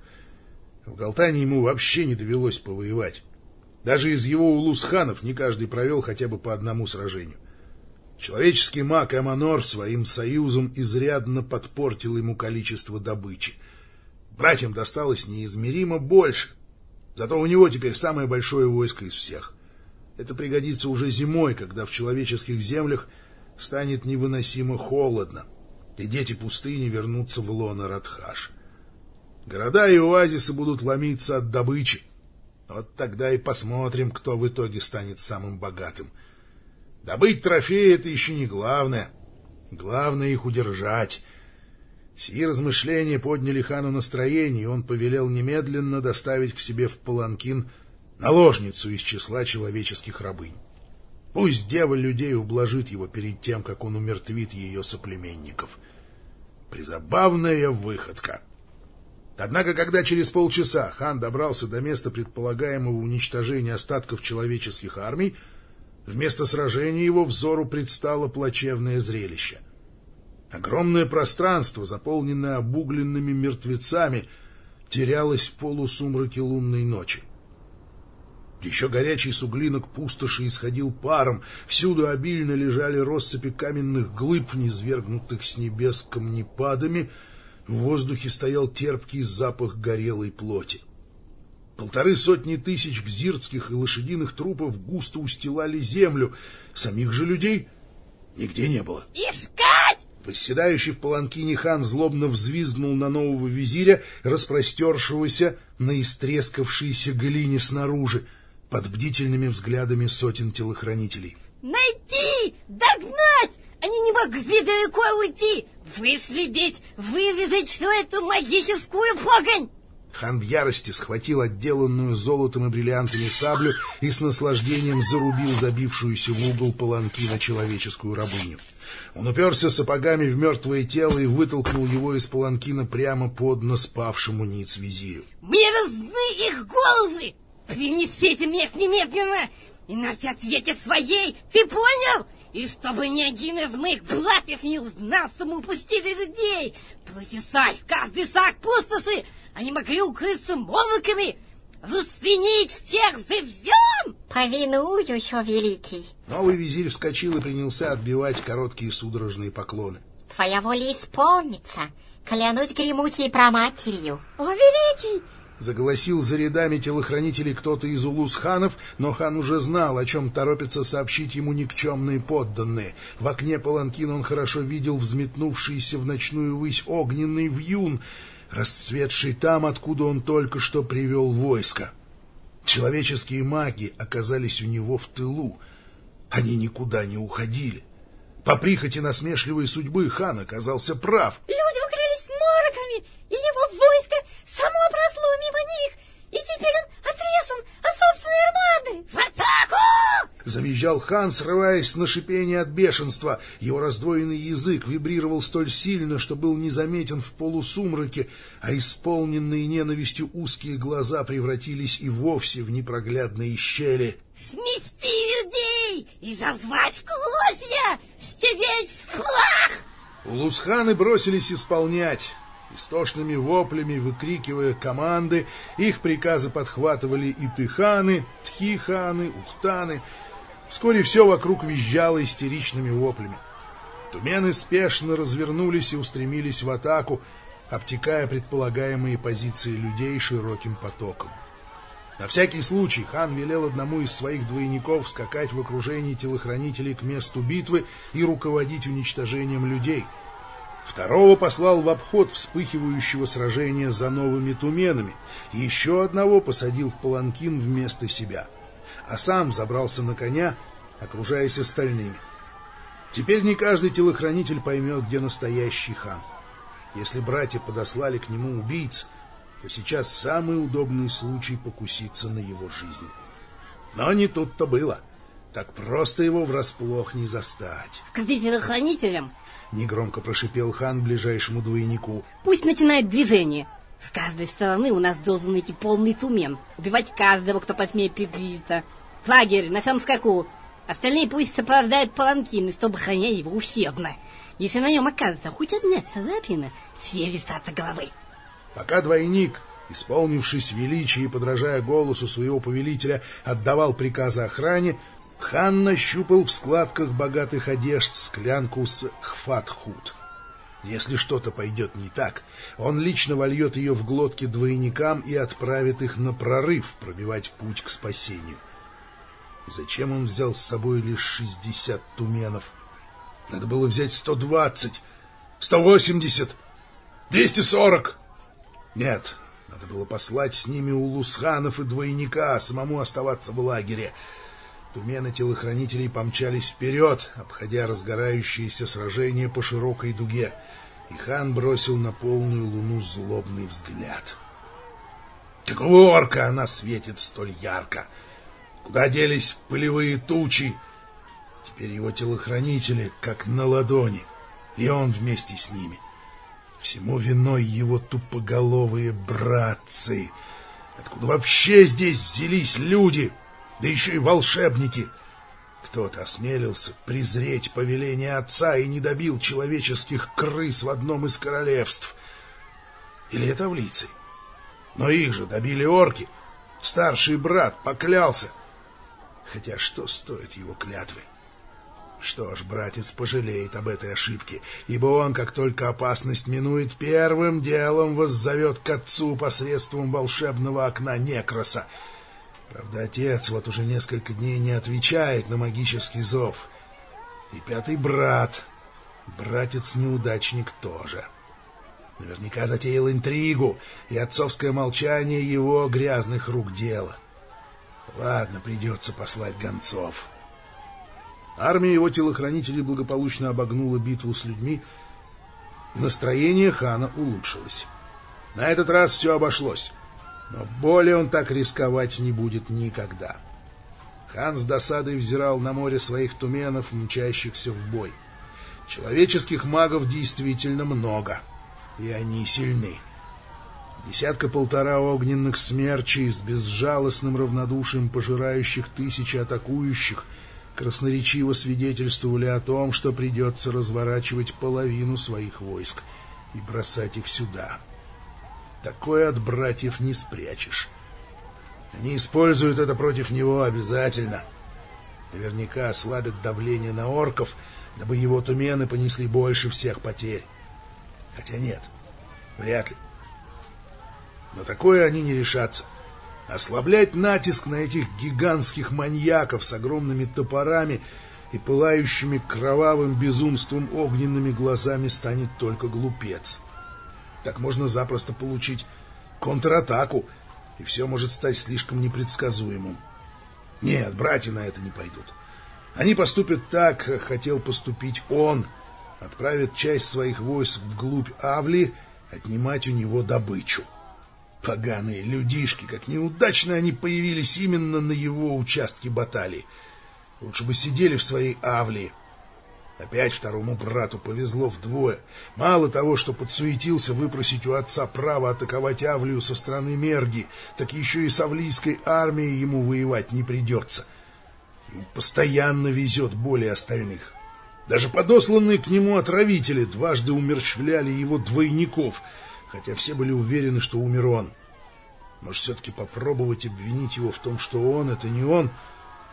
A: В Галтане ему вообще не довелось повоевать. Даже из его улусханов не каждый провел хотя бы по одному сражению. Человеческий маг Эманор своим союзом изрядно подпортил ему количество добычи. Братьям досталось неизмеримо больше, Зато у него теперь самое большое войско из всех. Это пригодится уже зимой, когда в человеческих землях станет невыносимо холодно, и дети пустыни вернутся в лоно Радхаш. Города и оазисы будут ломиться от добычи. Вот тогда и посмотрим, кто в итоге станет самым богатым. Добыть трофеи — это еще не главное. Главное их удержать. Сии размышления подняли хану настроение, и он повелел немедленно доставить к себе в Паланкин наложницу из числа человеческих рабынь. Пусть дева людей ублажит его перед тем, как он умертвит ее соплеменников. Призабавная выходка. Однако, когда через полчаса хан добрался до места предполагаемого уничтожения остатков человеческих армий, вместо сражения его взору предстало плачевное зрелище — Огромное пространство, заполненное обугленными мертвецами, терялось в полусумраке лунной ночи. Еще горячий суглинок пустоши исходил паром, всюду обильно лежали россыпи каменных глыб, низвергнутых с небес камнепадами, в воздухе стоял терпкий запах горелой плоти. Полторы сотни тысяч гзиртских и лошадиных трупов густо устилали землю, самих же людей нигде не было.
R: «Искать!»
A: Восседающий в паланкине хан злобно взвизгнул на нового визиря, распростершегося на истрескавшейся глине снаружи, под бдительными взглядами сотен телохранителей.
R: «Найти! Догнать! Они не могли далеко уйти! Выследить, вырезать всю эту магическую погонь!
A: Хан в ярости схватил отделанную золотом и бриллиантами саблю и с наслаждением зарубил забившуюся в угол паланки на человеческую рабыню. Он уперся сапогами в мертвое тело и вытолкнул его из паланкина прямо под нос павшему ниц визирю.
R: Мне нужны их головы! Принесите мне их немедленно! Иначе ответят своей, ты понял? И чтобы ни один из моих братьев не узнал, что мы упустили людей! Протесай каждый сак пустосы! Они могли укрыться молоками! Расценить всех живьем!
T: Повинуюсь, о великий.
A: Новый визирь вскочил и принялся отбивать короткие судорожные поклоны.
T: Твоя воля исполнится. Клянусь гремучей проматерью.
R: О великий!
A: Заголосил за рядами телохранителей кто-то из улус-ханов, но хан уже знал, о чем торопятся сообщить ему никчемные подданные. В окне паланкина он хорошо видел взметнувшийся в ночную высь огненный вьюн, расцветший там, откуда он только что привел войско. Человеческие маги оказались у него в тылу. Они никуда не уходили. По прихоти насмешливой судьбы хан оказался прав.
R: Люди укрылись мороками, и его войско само мимо них, и теперь он отрезан от собственной армады. В атаку!
A: Завизжал хан, срываясь на шипение от бешенства. Его раздвоенный язык вибрировал столь сильно, что был незаметен в полусумраке, а исполненные ненавистью узкие глаза превратились и вовсе в непроглядные щели.
R: Смести людей и зазвать в клочья, стереть в клах!
A: Улусханы бросились исполнять. Истошными воплями, выкрикивая команды, их приказы подхватывали и тыханы, тхиханы, ухтаны. Вскоре все вокруг визжало истеричными воплями. Тумены спешно развернулись и устремились в атаку, обтекая предполагаемые позиции людей широким потоком. На всякий случай хан велел одному из своих двойников скакать в окружении телохранителей к месту битвы и руководить уничтожением людей — Второго послал в обход вспыхивающего сражения за новыми туменами, еще одного посадил в паланкин вместо себя, а сам забрался на коня, окружаясь остальными. Теперь не каждый телохранитель поймет, где настоящий хан. Если братья подослали к нему убийц, то сейчас самый удобный случай покуситься на его жизнь. Но не тут-то было. Так просто его врасплох не застать.
R: Скажи телохранителям, —
A: негромко прошипел хан ближайшему двойнику.
R: Пусть начинает движение. С каждой стороны у нас должен идти полный тумен. Убивать каждого, кто посмеет приблизиться. Лагерь на всем скаку. Остальные пусть сопровождают паланкины, чтобы охранять его усердно. Если на нем окажется хоть одна царапина, все лишатся головы.
A: Пока двойник, исполнившись величия и подражая голосу своего повелителя, отдавал приказы охране, Хан нащупал в складках богатых одежд склянку с хфатхут. Если что-то пойдет не так, он лично вольет ее в глотки двойникам и отправит их на прорыв, пробивать путь к спасению. Зачем он взял с собой лишь шестьдесят туменов? Надо было взять сто двадцать, сто восемьдесят, двести сорок. Нет, надо было послать с ними улусханов и двойника, а самому оставаться в лагере. Тумены телохранителей помчались вперед, обходя разгорающееся сражение по широкой дуге, и хан бросил на полную луну злобный взгляд. Какого орка она светит столь ярко? Куда делись пылевые тучи? Теперь его телохранители как на ладони, и он вместе с ними. Всему виной его тупоголовые братцы. Откуда вообще здесь взялись люди? — да еще и волшебники. Кто-то осмелился презреть повеление отца и не добил человеческих крыс в одном из королевств. Или это влицы? Но их же добили орки. Старший брат поклялся. Хотя что стоит его клятвы? Что ж, братец пожалеет об этой ошибке, ибо он, как только опасность минует, первым делом воззовет к отцу посредством волшебного окна Некроса — Правда, отец вот уже несколько дней не отвечает на магический зов. И пятый брат, братец-неудачник тоже. Наверняка затеял интригу, и отцовское молчание его грязных рук дело. Ладно, придется послать гонцов. Армия его телохранителей благополучно обогнула битву с людьми, настроение хана улучшилось. На этот раз все обошлось, но более он так рисковать не будет никогда. Хан с досадой взирал на море своих туменов, мчащихся в бой. Человеческих магов действительно много, и они сильны. Десятка-полтора огненных смерчей с безжалостным равнодушием пожирающих тысячи атакующих красноречиво свидетельствовали о том, что придется разворачивать половину своих войск и бросать их сюда. Такое от братьев не спрячешь. Они используют это против него обязательно. Наверняка ослабят давление на орков, дабы его тумены понесли больше всех потерь. Хотя нет, вряд ли. На такое они не решатся. Ослаблять натиск на этих гигантских маньяков с огромными топорами и пылающими кровавым безумством огненными глазами станет только глупец. Так можно запросто получить контратаку, и все может стать слишком непредсказуемым. Нет, братья на это не пойдут. Они поступят так, как хотел поступить он, отправят часть своих войск вглубь Авли, отнимать у него добычу. Поганые людишки, как неудачно они появились именно на его участке баталии. Лучше бы сидели в своей Авлии. Опять второму брату повезло вдвое. Мало того, что подсуетился выпросить у отца право атаковать Авлию со стороны Мерги, так еще и с авлийской армией ему воевать не придется. Постоянно везет более остальных. Даже подосланные к нему отравители дважды умерщвляли его двойников — хотя все были уверены, что умер он. Может, все-таки попробовать обвинить его в том, что он — это не он,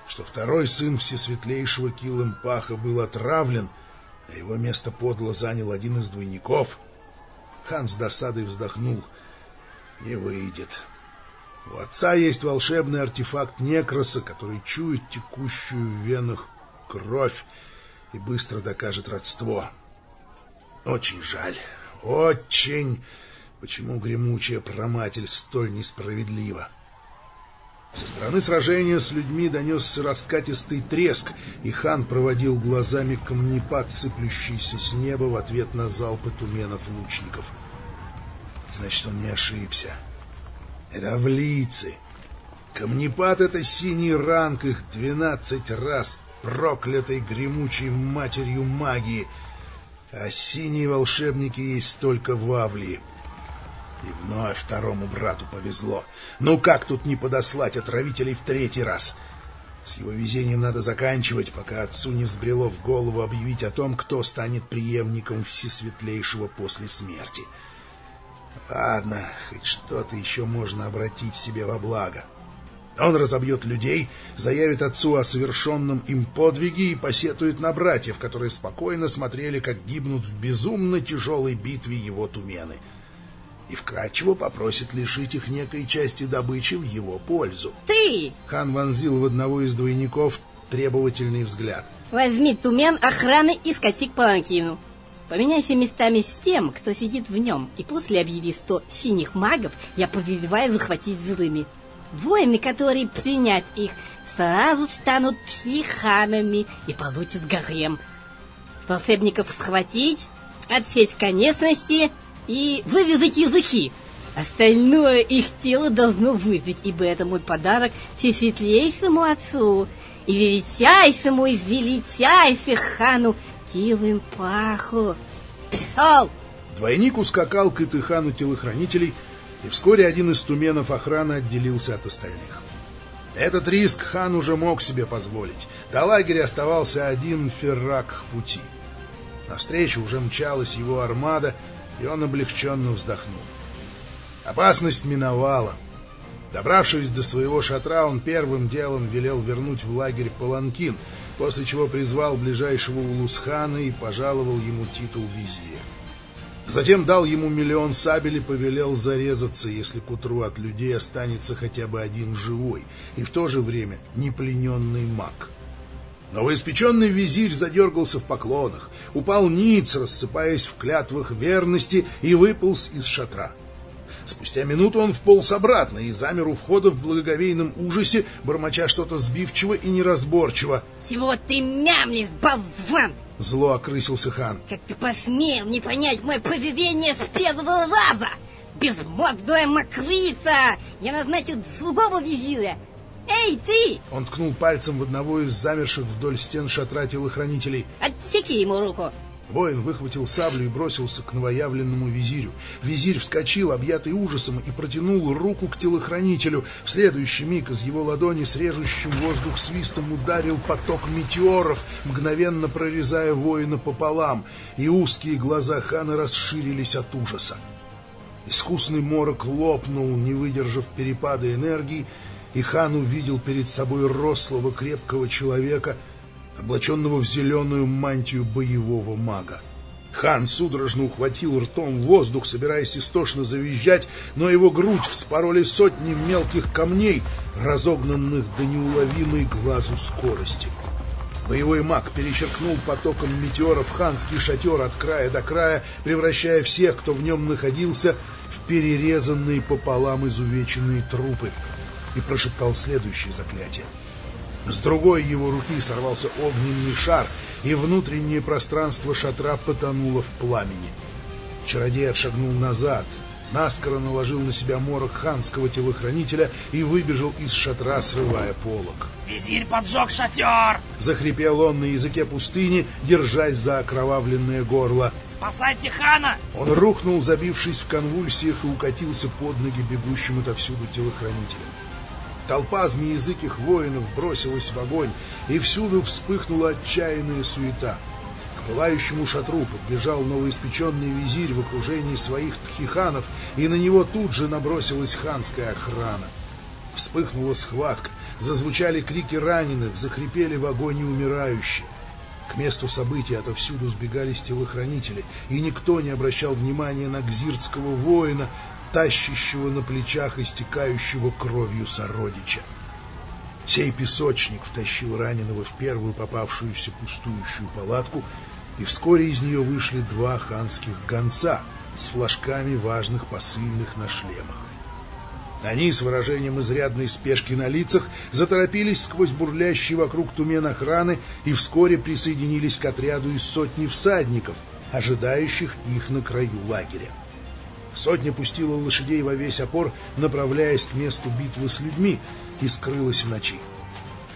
A: что второй сын всесветлейшего Килымпаха был отравлен, а его место подло занял один из двойников? Хан с досадой вздохнул. Не выйдет. У отца есть волшебный артефакт Некроса, который чует текущую в венах кровь и быстро докажет родство. Очень жаль, очень... Почему гремучая проматель столь несправедлива? Со стороны сражения с людьми донесся раскатистый треск, и хан проводил глазами камнепад, сыплющийся с неба в ответ на залпы туменов-лучников. Значит, он не ошибся. Это авлийцы. Камнепад — это синий ранг их двенадцать раз проклятой гремучей матерью магии, а синие волшебники есть только в Авлии. И вновь второму брату повезло. Ну как тут не подослать отравителей в третий раз? С его везением надо заканчивать, пока отцу не взбрело в голову объявить о том, кто станет преемником Всесветлейшего после смерти. Ладно, хоть что-то еще можно обратить себе во благо. Он разобьет людей, заявит отцу о совершенном им подвиге и посетует на братьев, которые спокойно смотрели, как гибнут в безумно тяжелой битве его тумены. — и вкратчиво попросит лишить их некой части добычи в его пользу.
R: Ты!
A: Хан вонзил в одного из двойников требовательный взгляд.
R: Возьми тумен охраны и скачи к паланкину. Поменяйся местами с тем, кто сидит в нем, и после объяви сто синих магов я повелеваю захватить злыми. Воины, которые принять их, сразу станут тхиханами и получат гарем. Волшебников схватить, отсесть конечности и вывязать языки. Остальное их тело должно вызвать, ибо это мой подарок всесветлейшему отцу и величайшему из величайших хану Килым Паху. Псал!
A: Двойник ускакал к Итыхану телохранителей, и вскоре один из туменов охраны отделился от остальных. Этот риск хан уже мог себе позволить. До лагеря оставался один феррак пути. Навстречу уже мчалась его армада, и он облегченно вздохнул. Опасность миновала. Добравшись до своего шатра, он первым делом велел вернуть в лагерь Паланкин, после чего призвал ближайшего Улусхана и пожаловал ему титул визиря. Затем дал ему миллион сабель и повелел зарезаться, если к утру от людей останется хотя бы один живой и в то же время неплененный маг. Новоиспеченный визирь задергался в поклонах, упал ниц, рассыпаясь в клятвах верности, и выполз из шатра. Спустя минуту он вполз обратно и замер у входа в благоговейном ужасе, бормоча что-то сбивчиво и неразборчиво.
R: Чего ты мямлишь, болван?
A: Зло окрысился хан.
R: Как ты посмел не понять мое поведение с первого раза? Безмозглая мокрица! Я назначил другого визиря. Эй, ты!
A: Он ткнул пальцем в одного из замерших вдоль стен шатра телохранителей.
R: Отсеки ему руку.
A: Воин выхватил саблю и бросился к новоявленному визирю. Визирь вскочил, объятый ужасом, и протянул руку к телохранителю. В следующий миг из его ладони с режущим воздух свистом ударил поток метеоров, мгновенно прорезая воина пополам, и узкие глаза хана расширились от ужаса. Искусный морок лопнул, не выдержав перепада энергии, и хан увидел перед собой рослого крепкого человека — облаченного в зеленую мантию боевого мага. Хан судорожно ухватил ртом воздух, собираясь истошно завизжать, но его грудь вспороли сотни мелких камней, разогнанных до неуловимой глазу скорости. Боевой маг перечеркнул потоком метеоров ханский шатер от края до края, превращая всех, кто в нем находился, в перерезанные пополам изувеченные трупы, и прошептал следующее заклятие — с другой его руки сорвался огненный шар, и внутреннее пространство шатра потонуло в пламени. Чародей отшагнул назад, наскоро наложил на себя морок ханского телохранителя и выбежал из шатра, срывая полог.
M: «Визирь поджег шатер!»
A: — захрипел он на языке пустыни, держась за окровавленное горло.
M: «Спасайте хана!»
A: Он рухнул, забившись в конвульсиях, и укатился под ноги бегущим отовсюду телохранителям. Толпа змеязыких воинов бросилась в огонь, и всюду вспыхнула отчаянная суета. К пылающему шатру подбежал новоиспеченный визирь в окружении своих тхиханов, и на него тут же набросилась ханская охрана. Вспыхнула схватка, зазвучали крики раненых, закрепели в огонь умирающие. К месту событий отовсюду сбегались телохранители, и никто не обращал внимания на гзиртского воина, тащащего на плечах истекающего кровью сородича. Сей песочник втащил раненого в первую попавшуюся пустующую палатку, и вскоре из нее вышли два ханских гонца с флажками важных посыльных на шлемах. Они с выражением изрядной спешки на лицах заторопились сквозь бурлящий вокруг тумен охраны и вскоре присоединились к отряду из сотни всадников, ожидающих их на краю лагеря. Сотня пустила лошадей во весь опор, направляясь к месту битвы с людьми, и скрылась в ночи.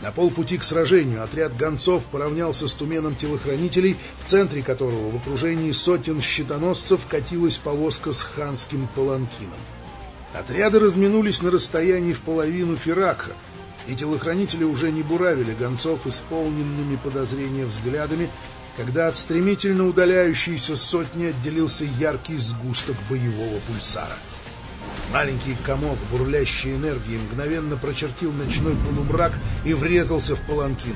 A: На полпути к сражению отряд гонцов поравнялся с туменом телохранителей, в центре которого в окружении сотен щитоносцев катилась повозка с ханским паланкином. Отряды разминулись на расстоянии в половину феракха, и телохранители уже не буравили гонцов исполненными подозрения взглядами, когда от стремительно удаляющейся сотни отделился яркий сгусток боевого пульсара. Маленький комок бурлящей энергии мгновенно прочертил ночной полумрак и врезался в паланкин.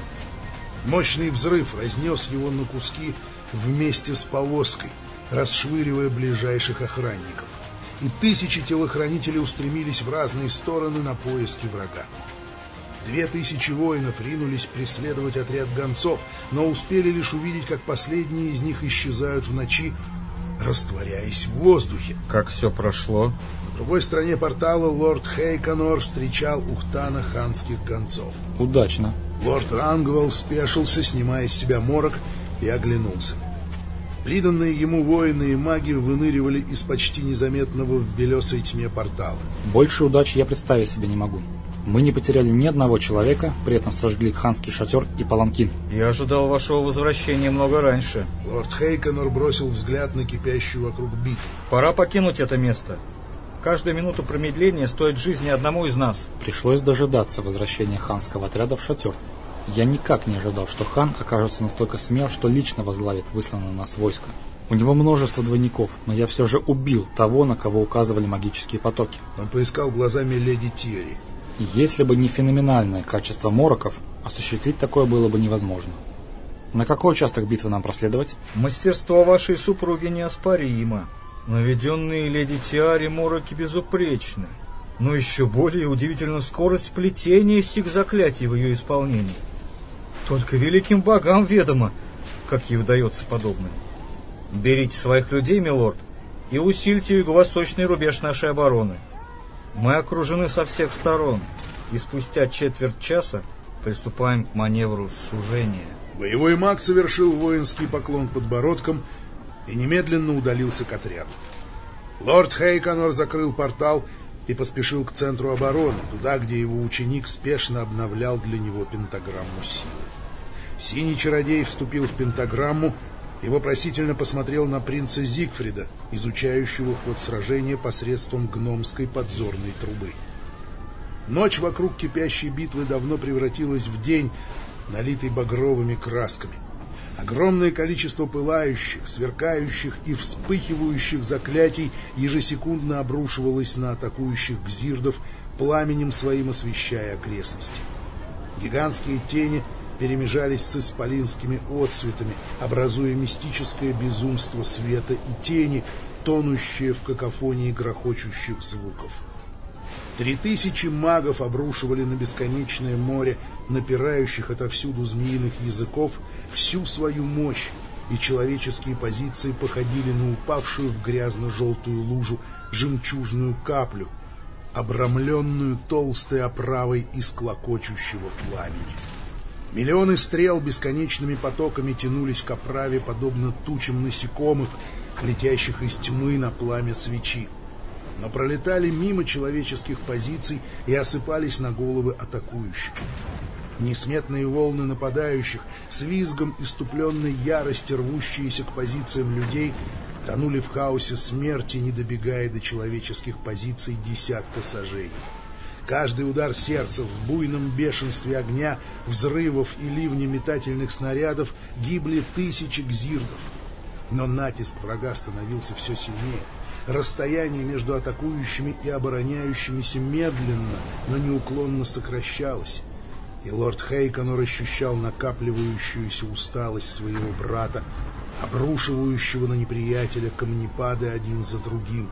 A: Мощный взрыв разнес его на куски вместе с повозкой, расшвыривая ближайших охранников. И тысячи телохранителей устремились в разные стороны на поиски врага. Две тысячи воинов ринулись преследовать отряд гонцов, но успели лишь увидеть, как последние из них исчезают в ночи, растворяясь в воздухе.
O: Как все прошло?
A: На другой стороне портала лорд Хейконор встречал Ухтана ханских гонцов.
K: Удачно.
A: Лорд Рангвелл спешился, снимая с себя морок, и оглянулся. Приданные ему воины и маги выныривали из почти незаметного в белесой тьме портала.
K: Больше удачи я представить себе не могу. Мы не потеряли ни одного человека, при этом сожгли ханский шатер и паланкин.
O: Я ожидал вашего возвращения много раньше.
A: Лорд Хейконор бросил взгляд на кипящую вокруг битву.
O: Пора покинуть это место. Каждая минута промедления стоит жизни одному из нас.
K: Пришлось дожидаться возвращения ханского отряда в шатер. Я никак не ожидал, что хан окажется настолько смел, что лично возглавит высланное на нас войско. У него множество двойников, но я все же убил того, на кого указывали магические потоки.
A: Он поискал глазами леди
K: Если бы не феноменальное качество мороков, осуществить такое было бы невозможно. На какой участок битвы нам проследовать?
O: Мастерство вашей супруги неоспоримо. Наведенные леди Тиари мороки безупречны. Но еще более удивительна скорость плетения сих заклятий в ее исполнении. Только великим богам ведомо, как ей удается подобное. Берите своих людей, милорд, и усильте юго-восточный рубеж нашей обороны. Мы окружены со всех сторон, и спустя четверть часа приступаем к маневру сужения.
A: Боевой маг совершил воинский поклон подбородком и немедленно удалился к отряду. Лорд Хейконор закрыл портал и поспешил к центру обороны, туда, где его ученик спешно обновлял для него пентаграмму силы. Синий чародей вступил в пентаграмму и вопросительно посмотрел на принца Зигфрида, изучающего ход сражения посредством гномской подзорной трубы. Ночь вокруг кипящей битвы давно превратилась в день, налитый багровыми красками. Огромное количество пылающих, сверкающих и вспыхивающих заклятий ежесекундно обрушивалось на атакующих гзирдов, пламенем своим освещая окрестности. Гигантские тени перемежались с исполинскими отцветами, образуя мистическое безумство света и тени, тонущее в какофонии грохочущих звуков. Три тысячи магов обрушивали на бесконечное море, напирающих отовсюду змеиных языков, всю свою мощь, и человеческие позиции походили на упавшую в грязно-желтую лужу жемчужную каплю, обрамленную толстой оправой из клокочущего пламени. Миллионы стрел бесконечными потоками тянулись к оправе, подобно тучам насекомых, летящих из тьмы на пламя свечи но пролетали мимо человеческих позиций и осыпались на головы атакующих. Несметные волны нападающих, с визгом иступленной ярости, рвущиеся к позициям людей, тонули в хаосе смерти, не добегая до человеческих позиций десятка сажений. Каждый удар сердца в буйном бешенстве огня, взрывов и ливня метательных снарядов гибли тысячи гзирдов. Но натиск врага становился все сильнее. Расстояние между атакующими и обороняющимися медленно, но неуклонно сокращалось, и лорд Хейконор ощущал накапливающуюся усталость своего брата, обрушивающего на неприятеля камнепады один за другим,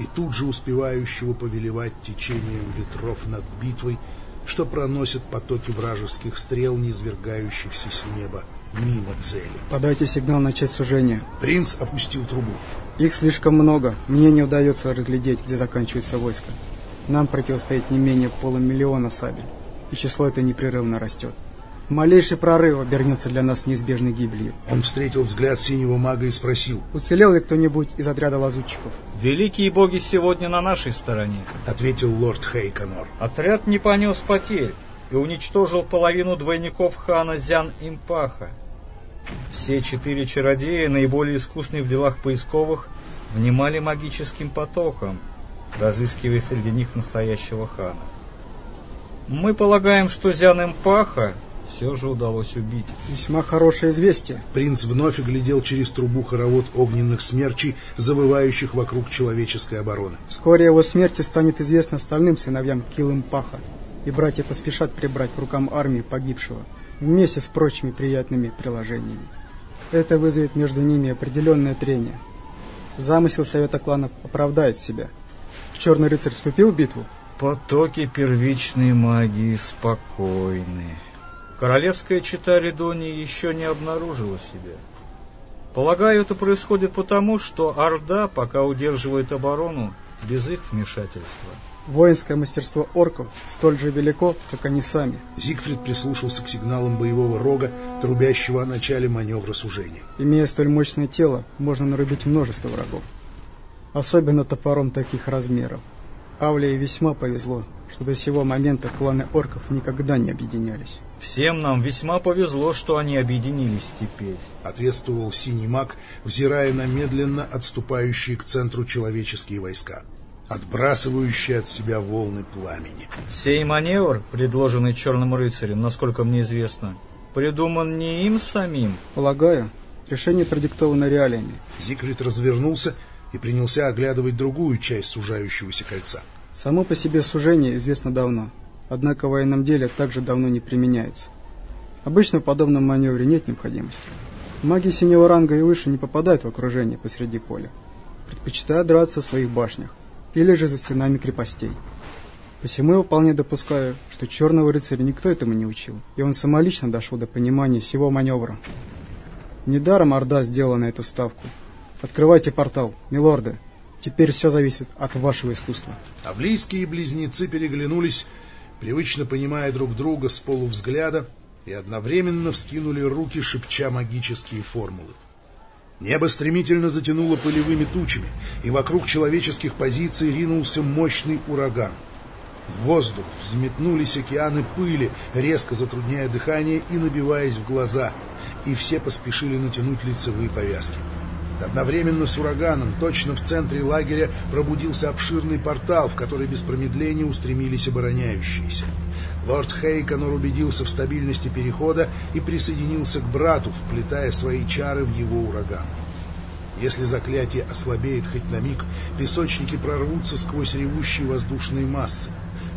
A: и тут же успевающего повелевать течением ветров над битвой, что проносят потоки вражеских стрел, низвергающихся с неба мимо цели.
H: Подайте сигнал начать сужение.
A: Принц опустил трубу.
H: Их слишком много. Мне не удается разглядеть, где заканчивается войско. Нам противостоит не менее полумиллиона сабель. И число это непрерывно растет. Малейший прорыв обернется для нас неизбежной гибелью.
A: Он встретил взгляд синего мага и спросил.
H: Уцелел ли кто-нибудь из отряда лазутчиков?
O: Великие боги сегодня на нашей стороне.
A: Ответил лорд Хейконор.
O: Отряд не понес потерь и уничтожил половину двойников хана Зян Импаха. Все четыре чародея, наиболее искусные в делах поисковых, внимали магическим потоком, разыскивая среди них настоящего хана. Мы полагаем, что Зян Импаха все же удалось убить.
H: Весьма хорошее известие.
A: Принц вновь оглядел через трубу хоровод огненных смерчей, завывающих вокруг человеческой обороны.
H: Вскоре его смерти станет известно остальным сыновьям Килымпаха, и братья поспешат прибрать к рукам армии погибшего вместе с прочими приятными приложениями. Это вызовет между ними определенное трение. Замысел Совета кланов оправдает себя. Черный рыцарь вступил в битву?
O: Потоки первичной магии спокойны. Королевская чита Редонии еще не обнаружила себя. Полагаю, это происходит потому, что Орда пока удерживает оборону без их вмешательства.
H: Воинское мастерство орков столь же велико, как они сами.
A: Зигфрид прислушался к сигналам боевого рога, трубящего о начале маневра сужения.
H: Имея столь мощное тело, можно нарубить множество врагов. Особенно топором таких размеров. Авлии весьма повезло, что до сего момента кланы орков никогда не объединялись.
O: Всем нам весьма повезло, что они объединились теперь.
A: Ответствовал синий маг, взирая на медленно отступающие к центру человеческие войска отбрасывающие от себя волны пламени.
O: Сей маневр, предложенный Черным рыцарем, насколько мне известно, придуман не им самим.
H: Полагаю, решение продиктовано реалиями.
A: Зигфрид развернулся и принялся оглядывать другую часть сужающегося кольца.
H: Само по себе сужение известно давно, однако в военном деле также давно не применяется. Обычно в подобном маневре нет необходимости. Маги синего ранга и выше не попадают в окружение посреди поля, предпочитая драться в своих башнях или же за стенами крепостей. Посему я вполне допускаю, что черного рыцаря никто этому не учил, и он самолично дошел до понимания всего маневра. Недаром Орда сделала на эту ставку. Открывайте портал, милорды. Теперь все зависит от вашего искусства.
A: Авлийские близнецы переглянулись, привычно понимая друг друга с полувзгляда, и одновременно вскинули руки, шепча магические формулы. Небо стремительно затянуло пылевыми тучами, и вокруг человеческих позиций ринулся мощный ураган. В воздух взметнулись океаны пыли, резко затрудняя дыхание и набиваясь в глаза, и все поспешили натянуть лицевые повязки. Одновременно с ураганом, точно в центре лагеря, пробудился обширный портал, в который без промедления устремились обороняющиеся. Лорд Хейконор убедился в стабильности перехода и присоединился к брату, вплетая свои чары в его ураган. Если заклятие ослабеет хоть на миг, песочники прорвутся сквозь ревущие воздушные массы.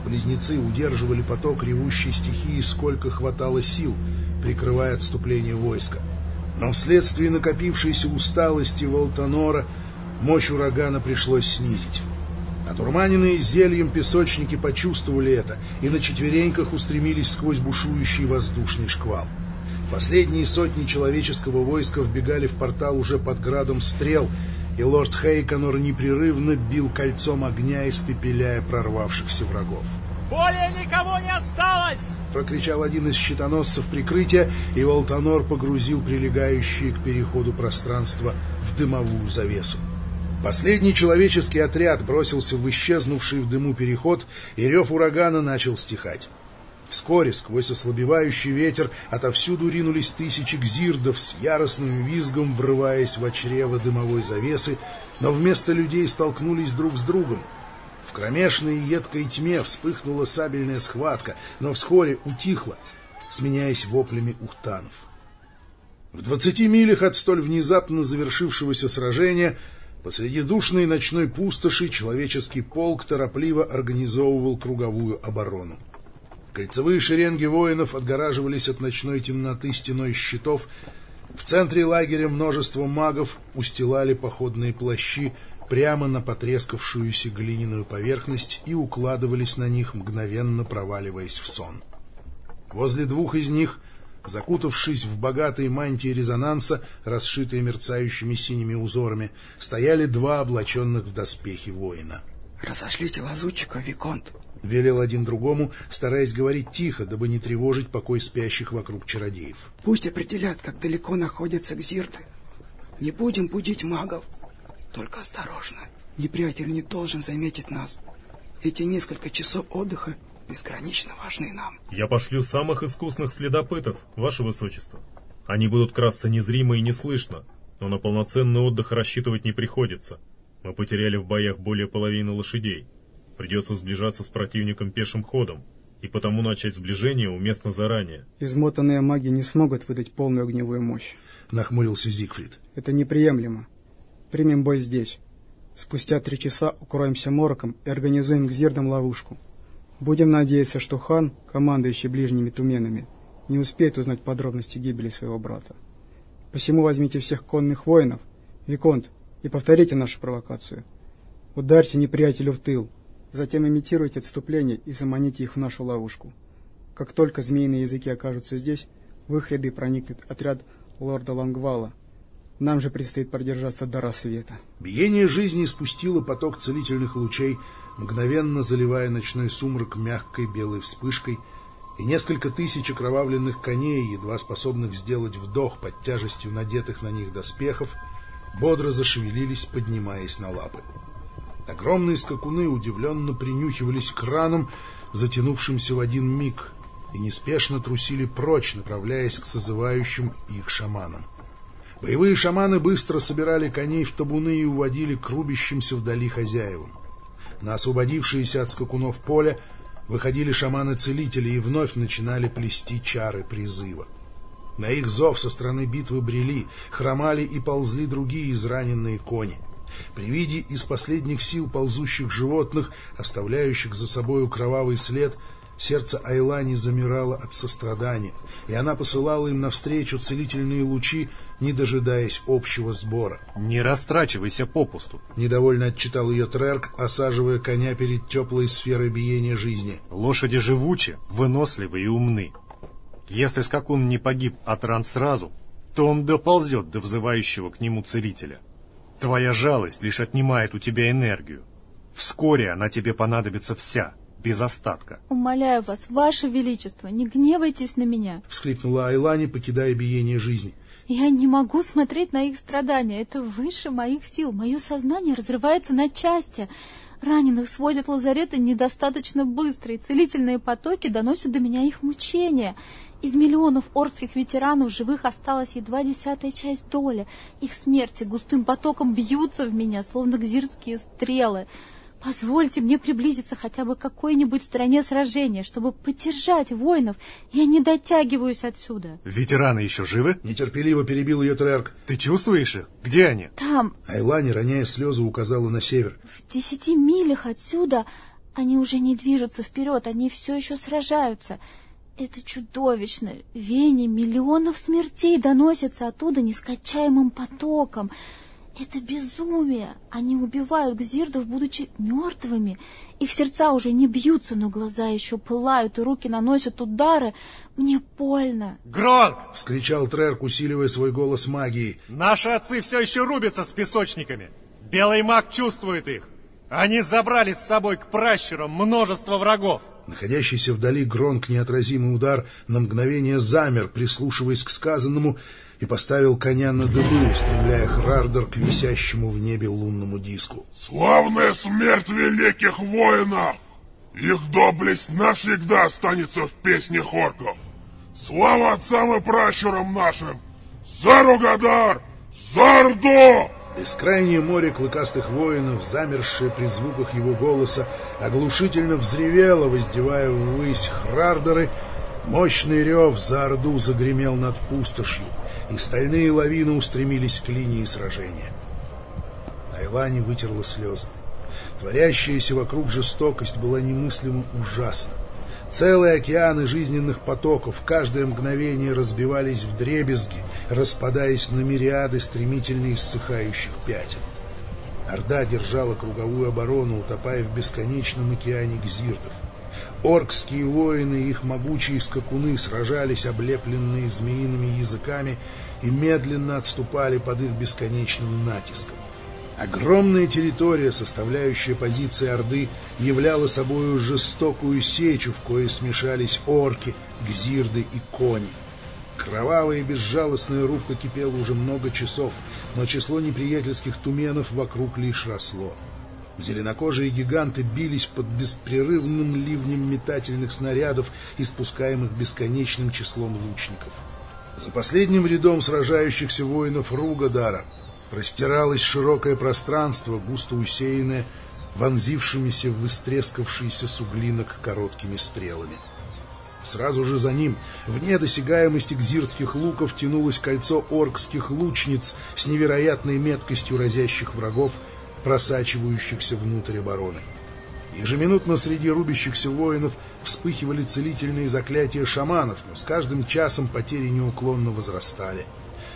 A: Близнецы удерживали поток ревущей стихии, сколько хватало сил, прикрывая отступление войска. Но вследствие накопившейся усталости Волтонора мощь урагана пришлось снизить. Отурманенные зельем песочники почувствовали это и на четвереньках устремились сквозь бушующий воздушный шквал. Последние сотни человеческого войска вбегали в портал уже под градом стрел, и лорд Хейконор непрерывно бил кольцом огня, испепеляя прорвавшихся врагов.
U: «Более никого не осталось!»
A: — прокричал один из щитоносцев прикрытия, и Волтонор погрузил прилегающие к переходу пространство в дымовую завесу. Последний человеческий отряд бросился в исчезнувший в дыму переход, и рев урагана начал стихать. Вскоре, сквозь ослабевающий ветер, отовсюду ринулись тысячи гзирдов с яростным визгом, врываясь в чрево дымовой завесы, но вместо людей столкнулись друг с другом. В и едкой тьме вспыхнула сабельная схватка, но вскоре утихла, сменяясь воплями ухтанов. В двадцати милях от столь внезапно завершившегося сражения Посреди душной ночной пустоши человеческий полк торопливо организовывал круговую оборону. Кольцевые шеренги воинов отгораживались от ночной темноты стеной щитов. В центре лагеря множество магов устилали походные плащи прямо на потрескавшуюся глиняную поверхность и укладывались на них, мгновенно проваливаясь в сон. Возле двух из них — Закутавшись в богатые мантии резонанса, расшитые мерцающими синими узорами, стояли два облаченных в доспехи воина.
V: «Разошлите лазутчика, Виконт!»
A: — велел один другому, стараясь говорить тихо, дабы не тревожить покой спящих вокруг чародеев.
V: «Пусть определят, как далеко находятся гзирты. Не будем будить магов. Только осторожно. Неприятель не должен заметить нас. Эти несколько часов отдыха безгранично важны нам.
Q: Я пошлю самых искусных следопытов, ваше высочество. Они будут красться незримо и неслышно, но на полноценный отдых рассчитывать не приходится. Мы потеряли в боях более половины лошадей. Придется сближаться с противником пешим ходом, и потому начать сближение уместно заранее.
H: Измотанные маги не смогут выдать полную огневую мощь.
A: Нахмурился Зигфрид.
H: Это неприемлемо. Примем бой здесь. Спустя три часа укроемся мороком и организуем к зирдам ловушку. Будем надеяться, что хан, командующий ближними туменами, не успеет узнать подробности гибели своего брата. Посему возьмите всех конных воинов, Виконт, и повторите нашу провокацию. Ударьте неприятелю в тыл, затем имитируйте отступление и заманите их в нашу ловушку. Как только змеиные языки окажутся здесь, в их ряды проникнет отряд лорда Лангвала. Нам же предстоит продержаться до рассвета.
A: Биение жизни спустило поток целительных лучей мгновенно заливая ночной сумрак мягкой белой вспышкой, и несколько тысяч окровавленных коней, едва способных сделать вдох под тяжестью надетых на них доспехов, бодро зашевелились, поднимаясь на лапы. Огромные скакуны удивленно принюхивались к ранам, затянувшимся в один миг, и неспешно трусили прочь, направляясь к созывающим их шаманам. Боевые шаманы быстро собирали коней в табуны и уводили к рубящимся вдали хозяевам. На освободившиеся от скакунов поле выходили шаманы-целители и вновь начинали плести чары призыва. На их зов со стороны битвы брели, хромали и ползли другие израненные кони. При виде из последних сил ползущих животных, оставляющих за собою кровавый след, Сердце Айлани замирало от сострадания, и она посылала им навстречу целительные лучи, не дожидаясь общего сбора.
C: «Не растрачивайся попусту!»
A: — недовольно отчитал ее Трерк, осаживая коня перед теплой сферой биения жизни.
C: «Лошади живучи, выносливы и умны. Если скакун не погиб от ран сразу, то он доползет до взывающего к нему целителя. Твоя жалость лишь отнимает у тебя энергию. Вскоре она тебе понадобится вся, без остатка.
D: Умоляю вас, ваше величество, не гневайтесь на меня.
A: Всхлипнула Айлани, покидая биение жизни.
D: Я не могу смотреть на их страдания. Это выше моих сил. Мое сознание разрывается на части. Раненых свозят в лазареты недостаточно быстро, и целительные потоки доносят до меня их мучения. Из миллионов оркских ветеранов живых осталась едва десятая часть доли. Их смерти густым потоком бьются в меня, словно гзирские стрелы. Позвольте мне приблизиться хотя бы к какой-нибудь стороне сражения, чтобы поддержать воинов. Я не дотягиваюсь отсюда.
C: Ветераны еще живы?
A: Нетерпеливо перебил ее Трерк.
C: Ты чувствуешь их? Где они?
D: Там.
A: Айлани, роняя слезы, указала на север.
D: В десяти милях отсюда они уже не движутся вперед, они все еще сражаются. Это чудовищно. Вене миллионов смертей доносятся оттуда нескончаемым потоком. Это безумие. Они убивают гзирдов, будучи мертвыми. Их сердца уже не бьются, но глаза еще пылают, и руки наносят удары. Мне больно.
C: Гронк!
A: — вскричал Трерк, усиливая свой голос магией.
C: Наши отцы все еще рубятся с песочниками. Белый маг чувствует их. Они забрали с собой к пращурам множество врагов.
A: Находящийся вдали Гронк неотразимый удар на мгновение замер, прислушиваясь к сказанному, и поставил коня на дыбы, устремляя Хрардер к висящему в небе лунному диску.
B: «Славная смерть великих воинов! Их доблесть навсегда останется в песне орков! Слава отцам и пращурам нашим! Заругадар! Зарду!»
A: Бескрайнее море клыкастых воинов, замершее при звуках его голоса, оглушительно взревело, воздевая ввысь Хрардеры. Мощный рев за Орду загремел над пустошью и стальные лавины устремились к линии сражения. Айлани вытерла слезы. Творящаяся вокруг жестокость была немыслимо ужасна. Целые океаны жизненных потоков каждое мгновение разбивались в дребезги, распадаясь на мириады стремительно иссыхающих пятен. Орда держала круговую оборону, утопая в бесконечном океане гзирдов. Оркские воины и их могучие скакуны сражались, облепленные змеиными языками, и медленно отступали под их бесконечным натиском. Огромная территория, составляющая позиции Орды, являла собой жестокую сечу, в кое смешались орки, гзирды и кони. Кровавая и безжалостная рубка кипела уже много часов, но число неприятельских туменов вокруг лишь росло. Зеленокожие гиганты бились под беспрерывным ливнем метательных снарядов, испускаемых бесконечным числом лучников. За последним рядом сражающихся воинов Ругадара простиралось широкое пространство, густо усеянное вонзившимися в истрескавшийся суглинок короткими стрелами. Сразу же за ним, вне досягаемости гзирских луков, тянулось кольцо оркских лучниц с невероятной меткостью разящих врагов, просачивающихся внутрь обороны. Ежеминутно среди рубящихся воинов вспыхивали целительные заклятия шаманов, но с каждым часом потери неуклонно возрастали.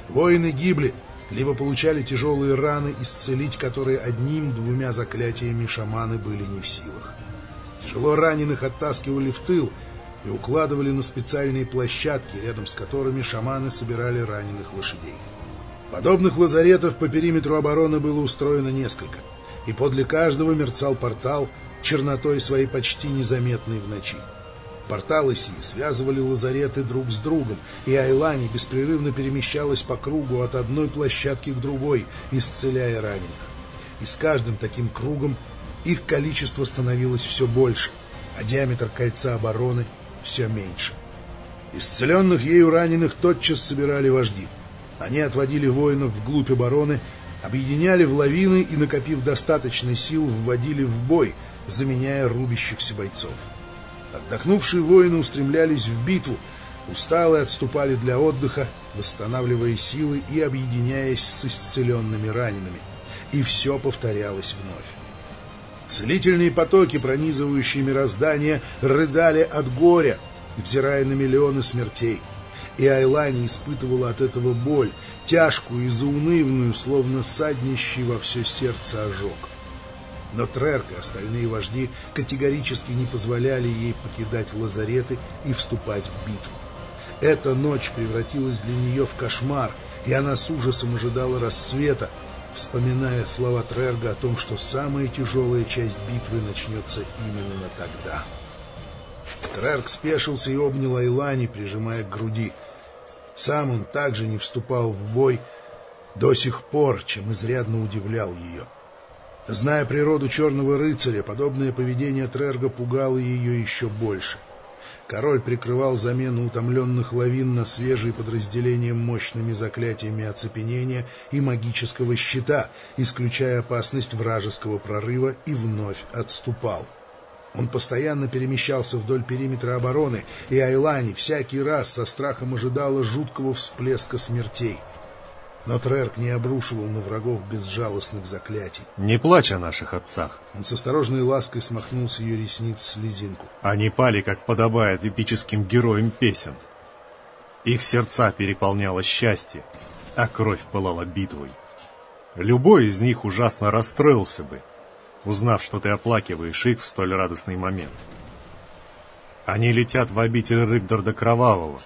A: Воины гибли, либо получали тяжелые раны, исцелить которые одним-двумя заклятиями шаманы были не в силах. Тяжело раненых оттаскивали в тыл и укладывали на специальные площадки, рядом с которыми шаманы собирали раненых лошадей. Подобных лазаретов по периметру обороны было устроено несколько, и подле каждого мерцал портал, чернотой своей почти незаметной в ночи. Порталы сии связывали лазареты друг с другом, и Айлани беспрерывно перемещалась по кругу от одной площадки к другой, исцеляя раненых. И с каждым таким кругом их количество становилось все больше, а диаметр кольца обороны все меньше. Исцеленных ею раненых тотчас собирали вожди. Они отводили воинов вглубь обороны, объединяли в лавины и, накопив достаточно сил, вводили в бой, заменяя рубящихся бойцов. Отдохнувшие воины устремлялись в битву, усталые отступали для отдыха, восстанавливая силы и объединяясь с исцеленными ранеными. И все повторялось вновь. Целительные потоки, пронизывающие мироздание, рыдали от горя, взирая на миллионы смертей — и Айлани испытывала от этого боль, тяжкую и заунывную, словно саднищий во все сердце ожог. Но Трерк и остальные вожди категорически не позволяли ей покидать лазареты и вступать в битву. Эта ночь превратилась для нее в кошмар, и она с ужасом ожидала рассвета, вспоминая слова Трерга о том, что самая тяжелая часть битвы начнется именно тогда. Трерг спешился и обнял Айлани, прижимая к груди. Сам он также не вступал в бой до сих пор, чем изрядно удивлял ее. Зная природу черного рыцаря, подобное поведение Трерга пугало ее еще больше. Король прикрывал замену утомленных лавин на свежие подразделения мощными заклятиями оцепенения и магического щита, исключая опасность вражеского прорыва, и вновь отступал. Он постоянно перемещался вдоль периметра обороны, и Айлани всякий раз со страхом ожидала жуткого всплеска смертей. Но Трерк не обрушивал на врагов безжалостных заклятий.
C: Не плачь о наших отцах.
A: Он с осторожной лаской смахнул с ее ресниц слезинку.
C: Они пали, как подобает эпическим героям песен. Их сердца переполняло счастье, а кровь пылала битвой. Любой из них ужасно расстроился бы, узнав, что ты оплакиваешь их в столь радостный момент. Они летят в обитель Рыгдарда Кровавого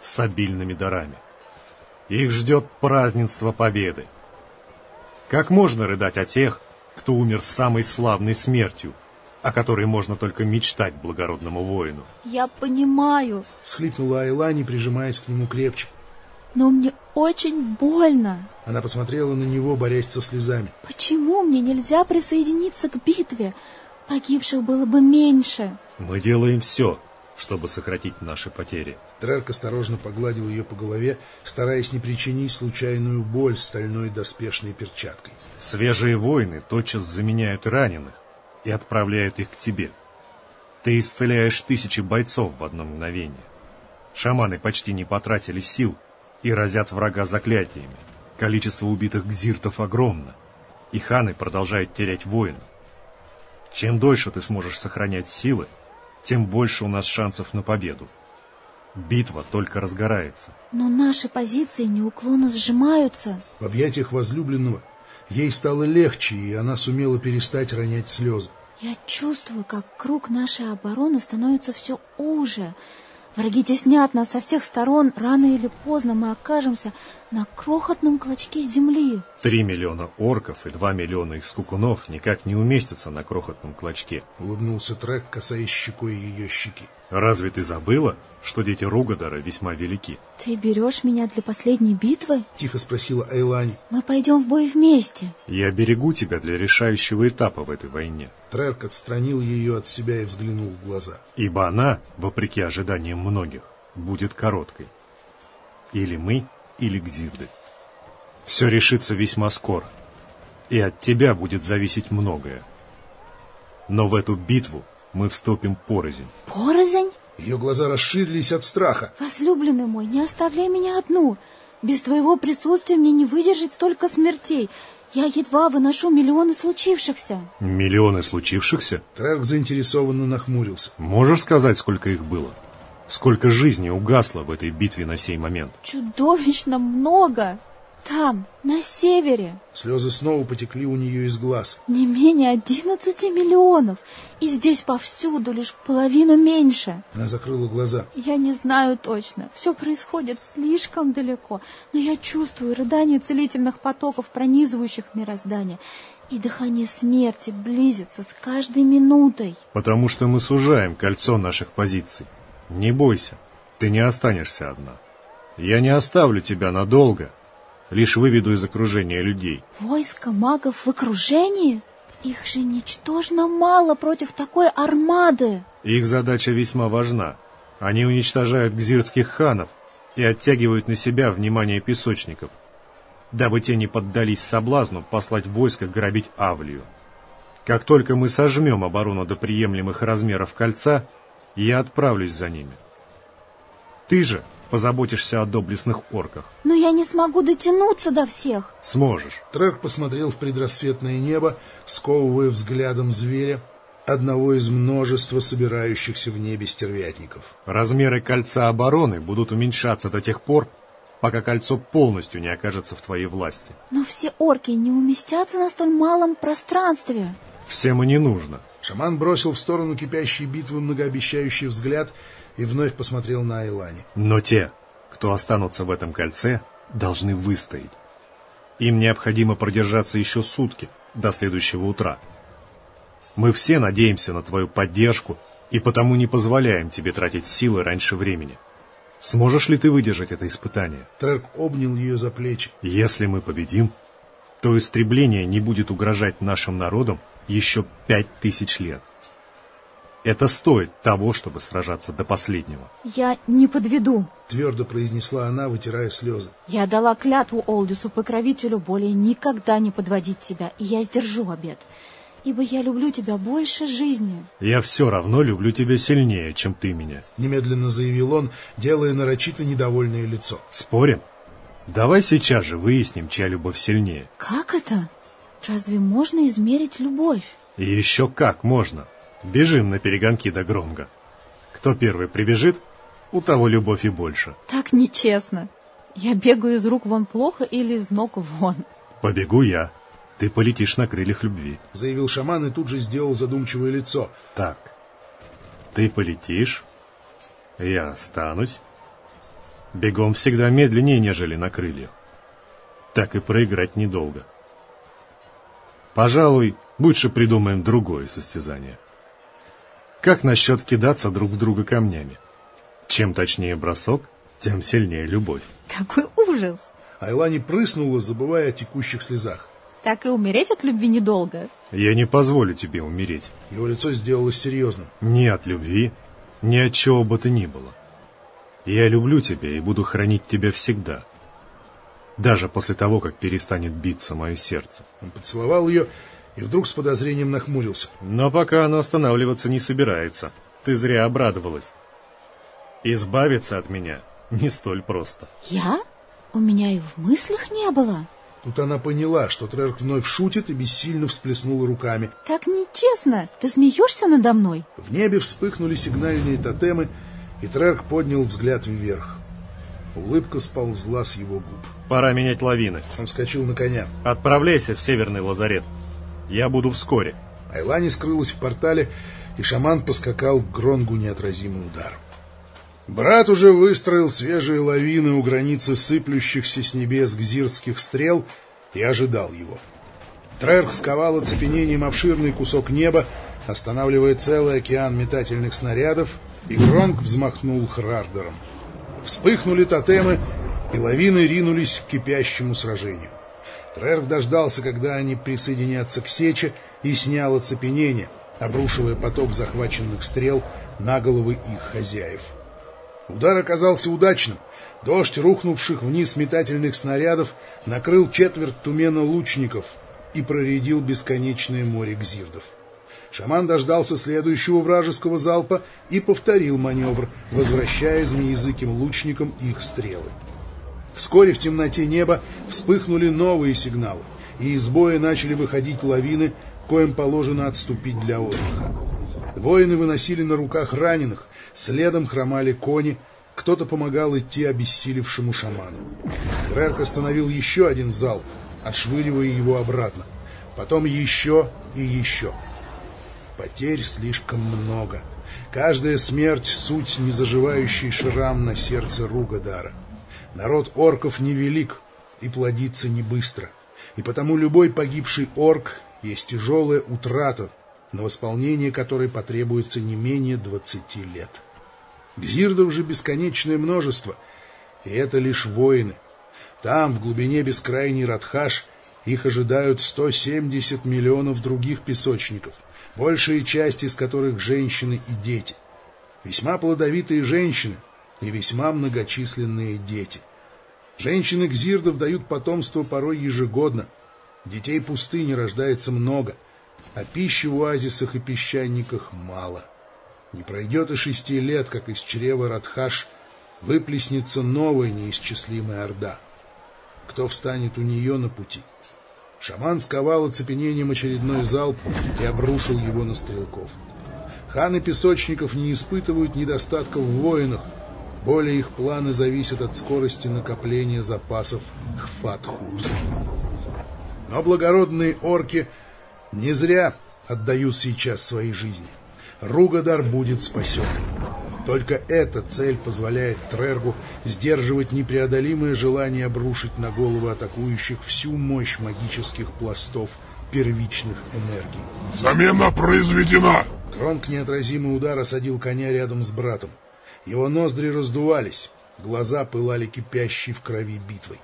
C: с обильными дарами. Их ждет празднество победы. Как можно рыдать о тех, кто умер самой славной смертью, о которой можно только мечтать благородному воину?
D: Я понимаю, —
A: всхлипнула Айлани, прижимаясь к нему крепче.
D: но мне очень больно.
A: Она посмотрела на него, борясь со слезами.
D: Почему мне нельзя присоединиться к битве? Погибших было бы меньше.
C: Мы делаем все, чтобы сократить наши потери.
A: Трерк осторожно погладил ее по голове, стараясь не причинить случайную боль стальной доспешной перчаткой.
C: Свежие воины тотчас заменяют раненых и отправляют их к тебе. Ты исцеляешь тысячи бойцов в одно мгновение. Шаманы почти не потратили сил и разят врага заклятиями. Количество убитых гзиртов огромно, и ханы продолжают терять воинов. Чем дольше ты сможешь сохранять силы, тем больше у нас шансов на победу. Битва только разгорается.
D: Но наши позиции неуклонно сжимаются.
A: В объятиях возлюбленного ей стало легче, и она сумела перестать ронять слезы.
D: Я чувствую, как круг нашей обороны становится все уже. Враги теснят нас со всех сторон. Рано или поздно мы окажемся на крохотном клочке земли.
C: Три миллиона орков и два миллиона их скукунов никак не уместятся на крохотном клочке.
A: Улыбнулся Трек, касаясь щекой ее щеки.
C: Разве ты забыла, что дети Ругадара весьма велики?
D: Ты берешь меня для последней битвы?
A: Тихо спросила Эйлани.
D: Мы пойдем в бой вместе.
C: Я берегу тебя для решающего этапа в этой войне.
A: Трерк отстранил ее от себя и взглянул в глаза.
C: Ибо она, вопреки ожиданиям многих, будет короткой. Или мы, или Гзирды. Все решится весьма скоро. И от тебя будет зависеть многое. Но в эту битву мы вступим порознь.
D: Порознь?
A: Ее глаза расширились от страха.
D: Возлюбленный мой, не оставляй меня одну. Без твоего присутствия мне не выдержать столько смертей. Я едва выношу миллионы случившихся.
C: Миллионы случившихся?
A: Трерк заинтересованно нахмурился.
C: Можешь сказать, сколько их было? Сколько жизней угасло в этой битве на сей момент?
D: Чудовищно много. Там, на севере.
A: Слезы снова потекли у нее из глаз.
D: Не менее одиннадцати миллионов. И здесь повсюду лишь половину меньше.
A: Она закрыла глаза.
D: Я не знаю точно. Все происходит слишком далеко. Но я чувствую рыдание целительных потоков, пронизывающих мироздание. И дыхание смерти близится с каждой минутой.
C: Потому что мы сужаем кольцо наших позиций. Не бойся, ты не останешься одна. Я не оставлю тебя надолго, лишь выведу из окружения людей.
D: Войско магов в окружении? Их же ничтожно мало против такой армады.
C: Их задача весьма важна. Они уничтожают гзирских ханов и оттягивают на себя внимание песочников, дабы те не поддались соблазну послать войско грабить Авлию. Как только мы сожмем оборону до приемлемых размеров кольца, я отправлюсь за ними. Ты же позаботишься о доблестных орках.
D: Но я не смогу дотянуться до всех.
C: Сможешь.
A: Трек посмотрел в предрассветное небо, сковывая взглядом зверя, одного из множества собирающихся в небе стервятников.
C: Размеры кольца обороны будут уменьшаться до тех пор, пока кольцо полностью не окажется в твоей власти.
D: Но все орки не уместятся на столь малом пространстве.
C: Всем и не нужно.
A: Шаман бросил в сторону кипящей битвы многообещающий взгляд и вновь посмотрел на Айлани.
C: Но те, кто останутся в этом кольце, должны выстоять. Им необходимо продержаться еще сутки, до следующего утра. Мы все надеемся на твою поддержку и потому не позволяем тебе тратить силы раньше времени. Сможешь ли ты выдержать это испытание?
A: Трек обнял ее за плечи.
C: Если мы победим, то истребление не будет угрожать нашим народам еще пять тысяч лет. Это стоит того, чтобы сражаться до последнего.
D: Я не подведу.
A: Твердо произнесла она, вытирая слезы.
D: Я дала клятву Олдису, покровителю, более никогда не подводить тебя, и я сдержу обет. Ибо я люблю тебя больше жизни.
C: Я все равно люблю тебя сильнее, чем ты меня.
A: Немедленно заявил он, делая нарочито недовольное лицо.
C: Спорим? Давай сейчас же выясним, чья любовь сильнее.
D: Как это? Разве можно измерить любовь?
C: И еще как можно. Бежим на перегонки до Гронга. Кто первый прибежит, у того любовь и больше.
D: Так нечестно. Я бегаю из рук вон плохо или из ног вон?
C: Побегу я. Ты полетишь на крыльях любви.
A: Заявил шаман и тут же сделал задумчивое лицо.
C: Так. Ты полетишь, я останусь. Бегом всегда медленнее, нежели на крыльях. Так и проиграть недолго. Пожалуй, лучше придумаем другое состязание. Как насчет кидаться друг в друга камнями? Чем точнее бросок, тем сильнее любовь.
D: Какой ужас!
A: Айлани прыснула, забывая о текущих слезах.
D: Так и умереть от любви недолго.
C: Я не позволю тебе умереть.
A: Его лицо сделалось серьезным.
C: Ни от любви, ни от чего бы то ни было. Я люблю тебя и буду хранить тебя всегда. Даже после того, как перестанет биться мое сердце.
A: Он поцеловал ее и вдруг с подозрением нахмурился.
C: Но пока она останавливаться не собирается. Ты зря обрадовалась. Избавиться от меня не столь просто.
D: Я? У меня и в мыслях не было.
A: Тут она поняла, что Трерк вновь шутит и бессильно всплеснула руками.
D: Так нечестно. Ты смеешься надо мной?
A: В небе вспыхнули сигнальные тотемы, и Трерк поднял взгляд вверх. Улыбка сползла с его губ.
C: Пора менять лавины.
A: Он вскочил на коня.
C: Отправляйся в северный лазарет. Я буду вскоре.
A: Айлани скрылась в портале, и шаман поскакал к Гронгу неотразимый удар. Брат уже выстроил свежие лавины у границы сыплющихся с небес гзирских стрел и ожидал его. Трерк сковал оцепенением обширный кусок неба, останавливая целый океан метательных снарядов, и Гронг взмахнул Хрардером. Вспыхнули тотемы, и лавины ринулись к кипящему сражению. Трерк дождался, когда они присоединятся к сече, и снял оцепенение, обрушивая поток захваченных стрел на головы их хозяев. Удар оказался удачным. Дождь рухнувших вниз метательных снарядов накрыл четверть тумена лучников и проредил бесконечное море гзирдов. Шаман дождался следующего вражеского залпа и повторил маневр, возвращая змеязыким лучникам их стрелы. Вскоре в темноте неба вспыхнули новые сигналы, и из боя начали выходить лавины, коим положено отступить для отдыха. Воины выносили на руках раненых, следом хромали кони, кто-то помогал идти обессилевшему шаману. Грерк остановил еще один залп, отшвыривая его обратно. Потом еще и еще. Потерь слишком много. Каждая смерть — суть незаживающий шрам на сердце Ругадара. Народ орков невелик и плодится не быстро, и потому любой погибший орк есть тяжелая утрата, на восполнение которой потребуется не менее двадцати лет. Гзирдов же бесконечное множество, и это лишь воины. Там, в глубине бескрайней Радхаш, их ожидают 170 миллионов других песочников, большая часть из которых женщины и дети. Весьма плодовитые женщины и весьма многочисленные дети. Женщины гзирдов дают потомство порой ежегодно. Детей пустыни рождается много, а пищи в оазисах и песчаниках мало. Не пройдет и шести лет, как из чрева Радхаш выплеснется новая неисчислимая орда. Кто встанет у нее на пути? Шаман сковал оцепенением очередной залп и обрушил его на стрелков. Ханы песочников не испытывают недостатков в воинах, более их планы зависят от скорости накопления запасов хфатхут. Но благородные орки не зря отдают сейчас свои жизни. Ругадар будет спасен. Только эта цель позволяет Трергу сдерживать непреодолимое желание обрушить на головы атакующих всю мощь магических пластов первичных энергий.
P: Замена произведена!
A: Кронк неотразимый удар осадил коня рядом с братом. Его ноздри раздувались, глаза пылали кипящей в крови битвой.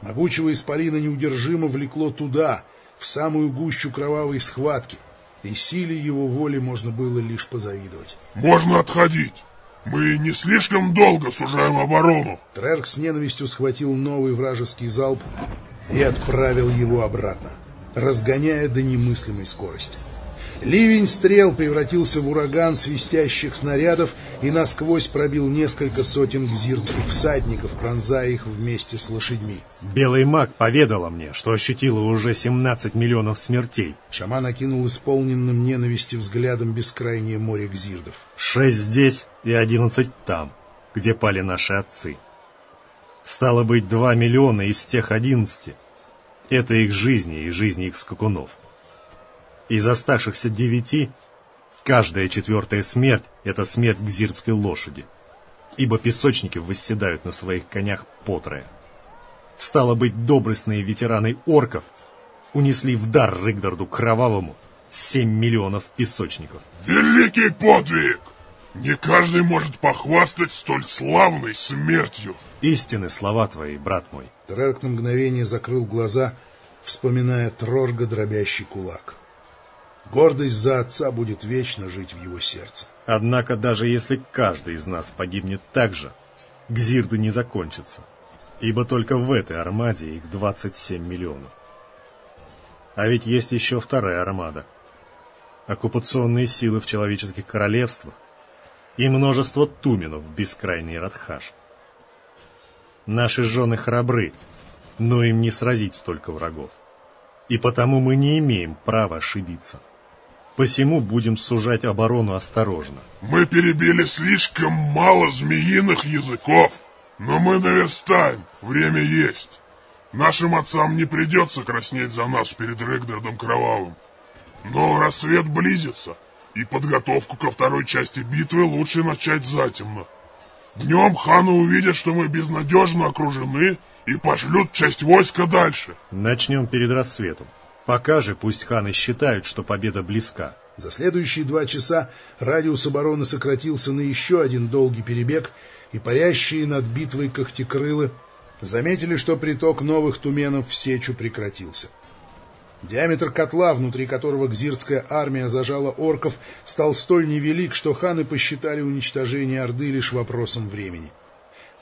A: Могучего исполина неудержимо влекло туда, в самую гущу кровавой схватки, и силе его воли можно было лишь позавидовать.
P: «Можно отходить! Мы не слишком долго сужаем оборону!»
A: Трерк с ненавистью схватил новый вражеский залп и отправил его обратно, разгоняя до немыслимой скорости. Ливень стрел превратился в ураган свистящих снарядов и насквозь пробил несколько сотен гзирских всадников, пронзая их вместе с лошадьми.
C: Белый маг поведала мне, что ощутила уже 17 миллионов смертей.
A: Шаман окинул исполненным ненависти взглядом бескрайнее море гзирдов.
C: Шесть здесь и одиннадцать там, где пали наши отцы. Стало быть, два миллиона из тех одиннадцати. Это их жизни и жизни их скакунов. Из оставшихся девяти каждая четвертая смерть — это смерть гзирской лошади, ибо песочники восседают на своих конях потрое. Стало быть, доблестные ветераны орков унесли в дар Рыгдарду Кровавому семь миллионов песочников.
P: Великий подвиг! Не каждый может похвастать столь славной смертью.
C: Истины слова твои, брат мой.
A: Трерк на мгновение закрыл глаза, вспоминая Трорга дробящий кулак. Гордость за отца будет вечно жить в его сердце.
C: Однако даже если каждый из нас погибнет так же, гзирды не закончатся, ибо только в этой армаде их 27 миллионов. А ведь есть еще вторая армада. Оккупационные силы в человеческих королевствах и множество туменов в бескрайний Радхаш. Наши жены храбры, но им не сразить столько врагов. И потому мы не имеем права ошибиться. Посему будем сужать оборону осторожно.
P: Мы перебили слишком мало змеиных языков, но мы наверстаем, время есть. Нашим отцам не придется краснеть за нас перед Регдардом Кровавым. Но рассвет близится, и подготовку ко второй части битвы лучше начать затемно. Днем ханы увидят, что мы безнадежно окружены, и пошлют часть войска дальше.
C: Начнем перед рассветом. Пока же пусть ханы считают, что победа близка.
A: За следующие два часа радиус обороны сократился на еще один долгий перебег, и парящие над битвой когтекрылы заметили, что приток новых туменов в сечу прекратился. Диаметр котла, внутри которого гзирская армия зажала орков, стал столь невелик, что ханы посчитали уничтожение Орды лишь вопросом времени.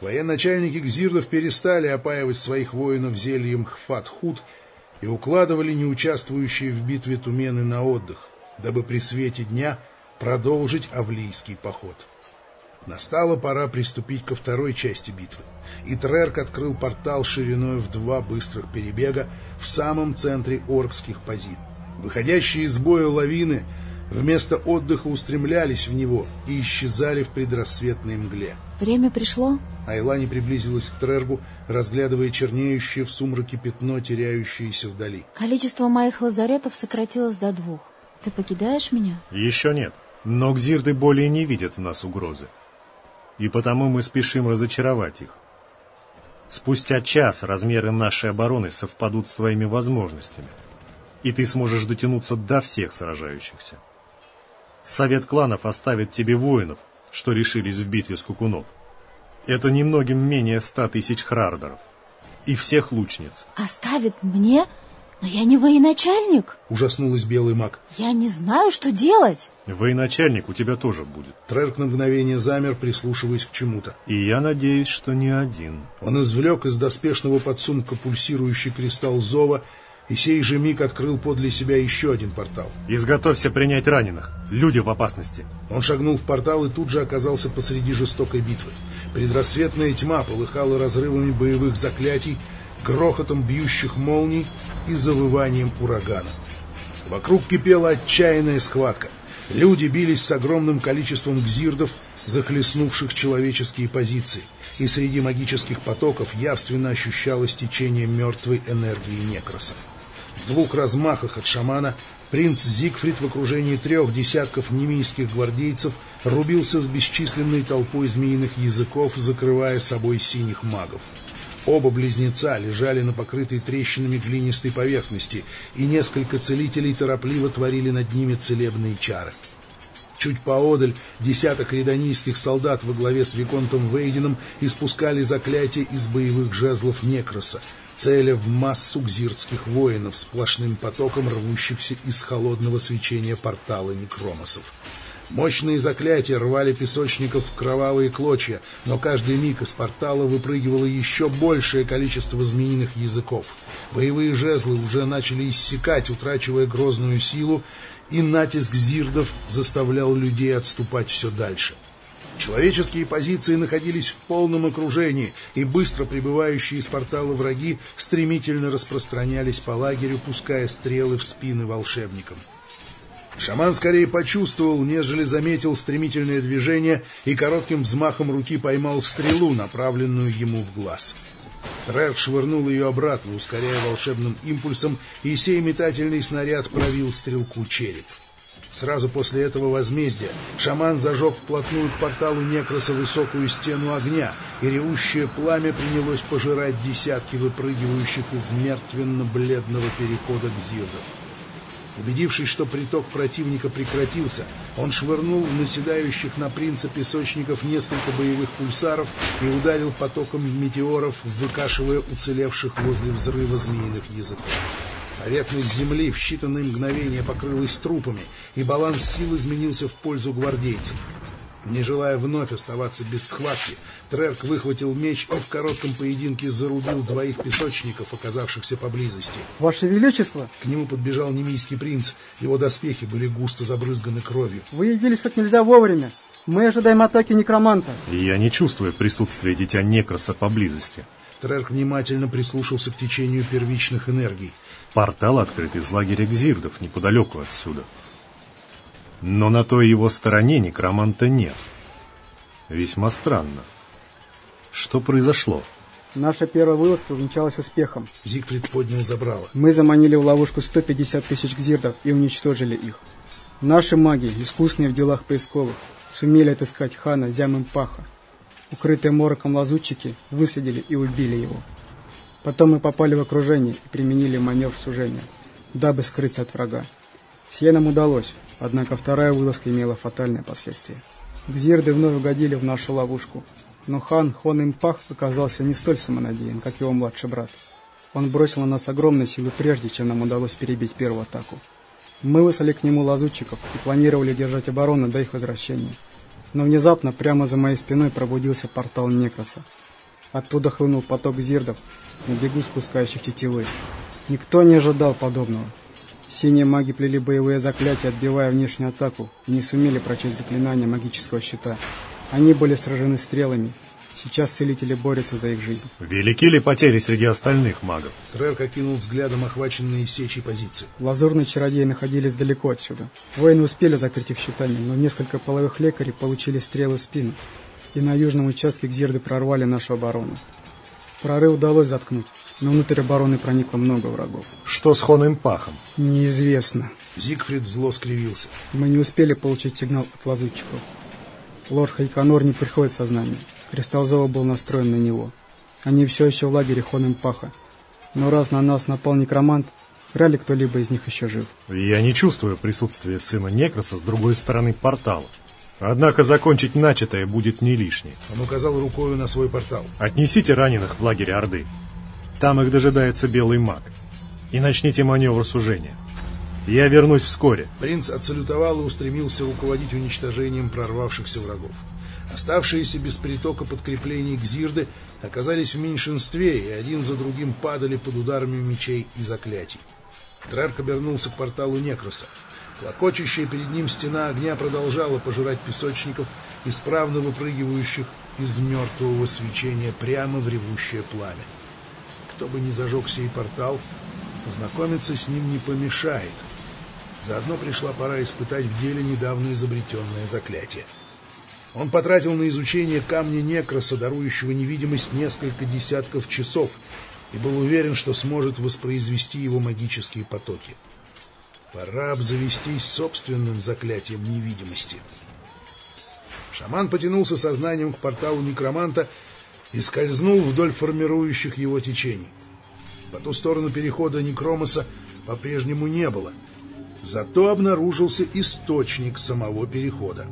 A: Военачальники гзирдов перестали опаивать своих воинов зельем хфат-худ и укладывали неучаствующие в битве тумены на отдых, дабы при свете дня продолжить Авлийский поход. Настала пора приступить ко второй части битвы, и Трерк открыл портал шириной в два быстрых перебега в самом центре оркских позиций. Выходящие из боя лавины вместо отдыха устремлялись в него и исчезали в предрассветной мгле.
D: Время пришло?
A: Айлани приблизилась к Трергу, разглядывая чернеющее в сумраке пятно, теряющееся вдали.
D: Количество моих лазаретов сократилось до двух. Ты покидаешь меня?
C: Еще нет. Но гзирды более не видят в нас угрозы. И потому мы спешим разочаровать их. Спустя час размеры нашей обороны совпадут с твоими возможностями, и ты сможешь дотянуться до всех сражающихся. Совет кланов оставит тебе воинов, что решились в битве с Кукунов. Это немногим менее ста тысяч хрардеров. И всех лучниц.
D: Оставит мне? Но я не военачальник.
A: Ужаснулась белый маг.
D: Я не знаю, что делать.
C: Военачальник у тебя тоже будет.
A: Трерк на мгновение замер, прислушиваясь к чему-то.
C: И я надеюсь, что не один.
A: Он извлек из доспешного подсумка пульсирующий кристалл зова и сей же миг открыл подле себя еще один портал.
C: «Изготовься принять раненых. Люди в опасности».
A: Он шагнул в портал и тут же оказался посреди жестокой битвы. Предрассветная тьма полыхала разрывами боевых заклятий, грохотом бьющих молний и завыванием урагана. Вокруг кипела отчаянная схватка. Люди бились с огромным количеством гзирдов, захлестнувших человеческие позиции, и среди магических потоков явственно ощущалось течение мертвой энергии некроса. В двух размахах от шамана принц Зигфрид в окружении трех десятков немийских гвардейцев рубился с бесчисленной толпой змеиных языков, закрывая собой синих магов. Оба близнеца лежали на покрытой трещинами глинистой поверхности, и несколько целителей торопливо творили над ними целебные чары. Чуть поодаль десяток редонийских солдат во главе с Виконтом Вейденом испускали заклятие из боевых жезлов Некроса, целя в массу гзиртских воинов, сплошным потоком рвущихся из холодного свечения портала некромосов. Мощные заклятия рвали песочников в кровавые клочья, но каждый миг из портала выпрыгивало еще большее количество змеиных языков. Боевые жезлы уже начали иссякать, утрачивая грозную силу, и натиск зирдов заставлял людей отступать все дальше. Человеческие позиции находились в полном окружении, и быстро прибывающие из портала враги стремительно распространялись по лагерю, пуская стрелы в спины волшебникам. Шаман скорее почувствовал, нежели заметил стремительное движение и коротким взмахом руки поймал стрелу, направленную ему в глаз. Трэр швырнул ее обратно, ускоряя волшебным импульсом, и сей метательный снаряд пробил стрелку череп. Сразу после этого возмездия шаман зажег вплотную к порталу Некроса высокую стену огня, и ревущее пламя принялось пожирать десятки выпрыгивающих из мертвенно-бледного перехода к зирдам. Убедившись, что приток противника прекратился, он швырнул в наседающих на принца песочников несколько боевых пульсаров и ударил потоком метеоров, выкашивая уцелевших возле взрыва змеиных языков. Поверхность земли в считанные мгновения покрылась трупами, и баланс сил изменился в пользу гвардейцев. Не желая вновь оставаться без схватки, Трерк выхватил меч и в коротком поединке зарубил двоих песочников, оказавшихся поблизости.
H: Ваше Величество!
A: К нему подбежал немийский принц. Его доспехи были густо забрызганы кровью.
H: Вы явились как нельзя вовремя. Мы ожидаем атаки некроманта.
C: Я не чувствую присутствия дитя Некроса поблизости.
A: Трерк внимательно прислушался к течению первичных энергий.
C: Портал открыт из лагеря Гзирдов неподалеку отсюда. Но на той его стороне некроманта нет. Весьма странно. Что произошло?
H: Наша первая вылазка увенчалась успехом.
A: Зигфрид поднял забрало.
H: Мы заманили в ловушку 150 тысяч гзирдов и уничтожили их. Наши маги, искусные в делах поисковых, сумели отыскать хана Зямым-Паха. Укрытые мороком лазутчики выследили и убили его. Потом мы попали в окружение и применили маневр сужения, дабы скрыться от врага. Сие нам удалось, однако вторая вылазка имела фатальные последствия. Гзирды вновь угодили в нашу ловушку, но хан Хон Импах оказался не столь самонадеян, как его младший брат. Он бросил на нас огромные силы прежде, чем нам удалось перебить первую атаку. Мы выслали к нему лазутчиков и планировали держать оборону до их возвращения. Но внезапно прямо за моей спиной пробудился портал Некроса. Оттуда хлынул поток зирдов, на бегу спускающих тетивы. Никто не ожидал подобного. Синие маги плели боевые заклятия, отбивая внешнюю атаку, и не сумели прочесть заклинания магического щита. Они были сражены стрелами. Сейчас целители борются за их жизнь.
C: Велики ли потери среди остальных магов?
A: Трерк окинул взглядом охваченные сечей позиции.
H: Лазурные чародеи находились далеко отсюда. Воины успели закрыть их щитами, но несколько половых лекарей получили стрелы в спину. И на южном участке Гзирды прорвали нашу оборону. Прорыв удалось заткнуть, но внутрь обороны проникло много врагов.
C: Что с Хоном Пахом?
H: Неизвестно.
A: Зигфрид зло скривился.
H: Мы не успели получить сигнал от лазутчиков. Лорд Хайканор не приходит в сознание. Кристалл Зова был настроен на него. Они все еще в лагере Хоном Паха. Но раз на нас напал некромант, вряд ли кто-либо из них еще жив.
C: Я не чувствую присутствия сына Некроса с другой стороны портала. Однако закончить начатое будет не лишней.
A: Он указал рукою на свой портал.
C: Отнесите раненых в лагерь Орды. Там их дожидается белый маг. И начните маневр сужения. Я вернусь вскоре.
A: Принц отсалютовал и устремился руководить уничтожением прорвавшихся врагов. Оставшиеся без притока подкреплений Гзирды оказались в меньшинстве и один за другим падали под ударами мечей и заклятий. Трерк обернулся к порталу Некроса. Клокочущая перед ним стена огня продолжала пожирать песочников, исправно выпрыгивающих из мертвого свечения прямо в ревущее пламя. Кто бы ни зажег сей портал, познакомиться с ним не помешает. Заодно пришла пора испытать в деле недавно изобретенное заклятие. Он потратил на изучение камня Некроса, дарующего невидимость, несколько десятков часов, и был уверен, что сможет воспроизвести его магические потоки. Пора обзавестись собственным заклятием невидимости. Шаман потянулся сознанием к порталу некроманта и скользнул вдоль формирующих его течений. По ту сторону перехода Некромоса по-прежнему не было. Зато обнаружился источник самого перехода.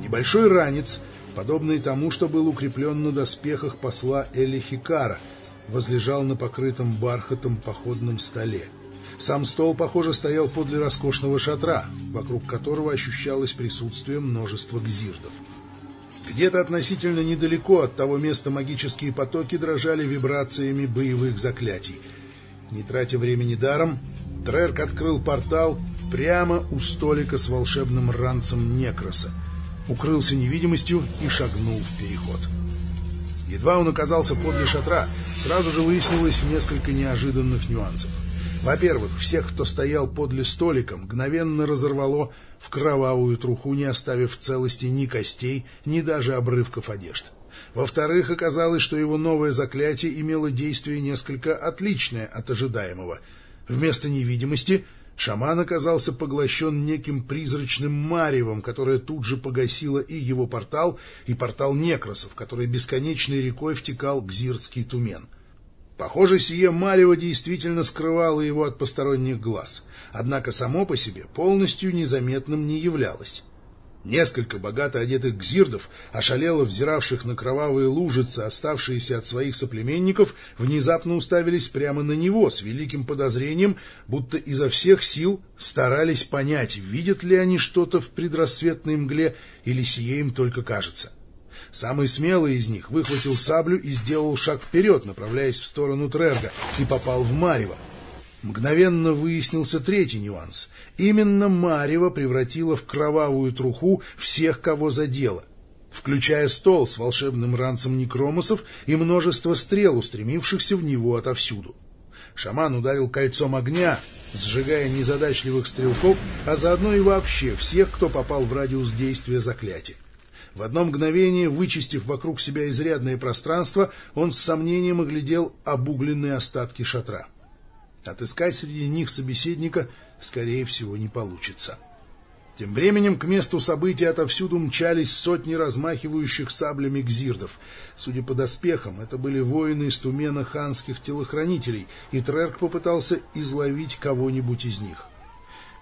A: Небольшой ранец, подобный тому, что был укреплен на доспехах посла Эли Хикара, возлежал на покрытом бархатом походном столе. Сам стол, похоже, стоял подле роскошного шатра, вокруг которого ощущалось присутствие множества гзирдов. Где-то относительно недалеко от того места магические потоки дрожали вибрациями боевых заклятий. Не тратя времени даром, Трерк открыл портал прямо у столика с волшебным ранцем Некроса, укрылся невидимостью и шагнул в переход. Едва он оказался подле шатра, сразу же выяснилось несколько неожиданных нюансов. Во-первых, всех, кто стоял подле столика, мгновенно разорвало в кровавую труху, не оставив в целости ни костей, ни даже обрывков одежд. Во-вторых, оказалось, что его новое заклятие имело действие несколько отличное от ожидаемого. Вместо невидимости шаман оказался поглощен неким призрачным маревом, которое тут же погасило и его портал, и портал некросов, который бесконечной рекой втекал к Зиртский тумен. Похоже, сие марево действительно скрывало его от посторонних глаз, однако само по себе полностью незаметным не являлось. Несколько богато одетых гзирдов, ошалело взиравших на кровавые лужицы, оставшиеся от своих соплеменников, внезапно уставились прямо на него с великим подозрением, будто изо всех сил старались понять, видят ли они что-то в предрассветной мгле или сие им только кажется. Самый смелый из них выхватил саблю и сделал шаг вперед, направляясь в сторону Трерга, и попал в Марево. Мгновенно выяснился третий нюанс. Именно Марево превратило в кровавую труху всех, кого задело, включая стол с волшебным ранцем некромосов и множество стрел, устремившихся в него отовсюду. Шаман ударил кольцом огня, сжигая незадачливых стрелков, а заодно и вообще всех, кто попал в радиус действия заклятия. В одно мгновение, вычистив вокруг себя изрядное пространство, он с сомнением оглядел обугленные остатки шатра. Отыскать среди них собеседника, скорее всего, не получится. Тем временем к месту события отовсюду мчались сотни размахивающих саблями гзирдов. Судя по доспехам, это были воины из тумена ханских телохранителей, и Трерк попытался изловить кого-нибудь из них.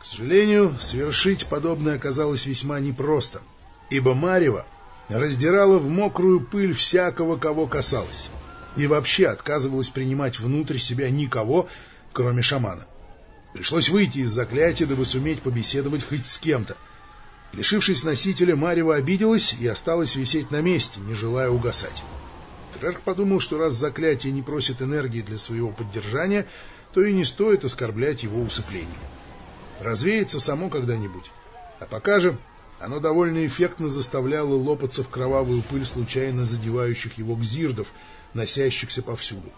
A: К сожалению, совершить подобное оказалось весьма непросто — ибо Марева раздирала в мокрую пыль всякого, кого касалось, и вообще отказывалась принимать внутрь себя никого, кроме шамана. Пришлось выйти из заклятия, дабы суметь побеседовать хоть с кем-то. Лишившись носителя, Марева обиделась и осталась висеть на месте, не желая угасать. Трерк подумал, что раз заклятие не просит энергии для своего поддержания, то и не стоит оскорблять его усыпление. Развеется само когда-нибудь. А пока же оно довольно эффектно заставляло лопаться в кровавую пыль случайно задевающих его гзирдов, носящихся повсюду.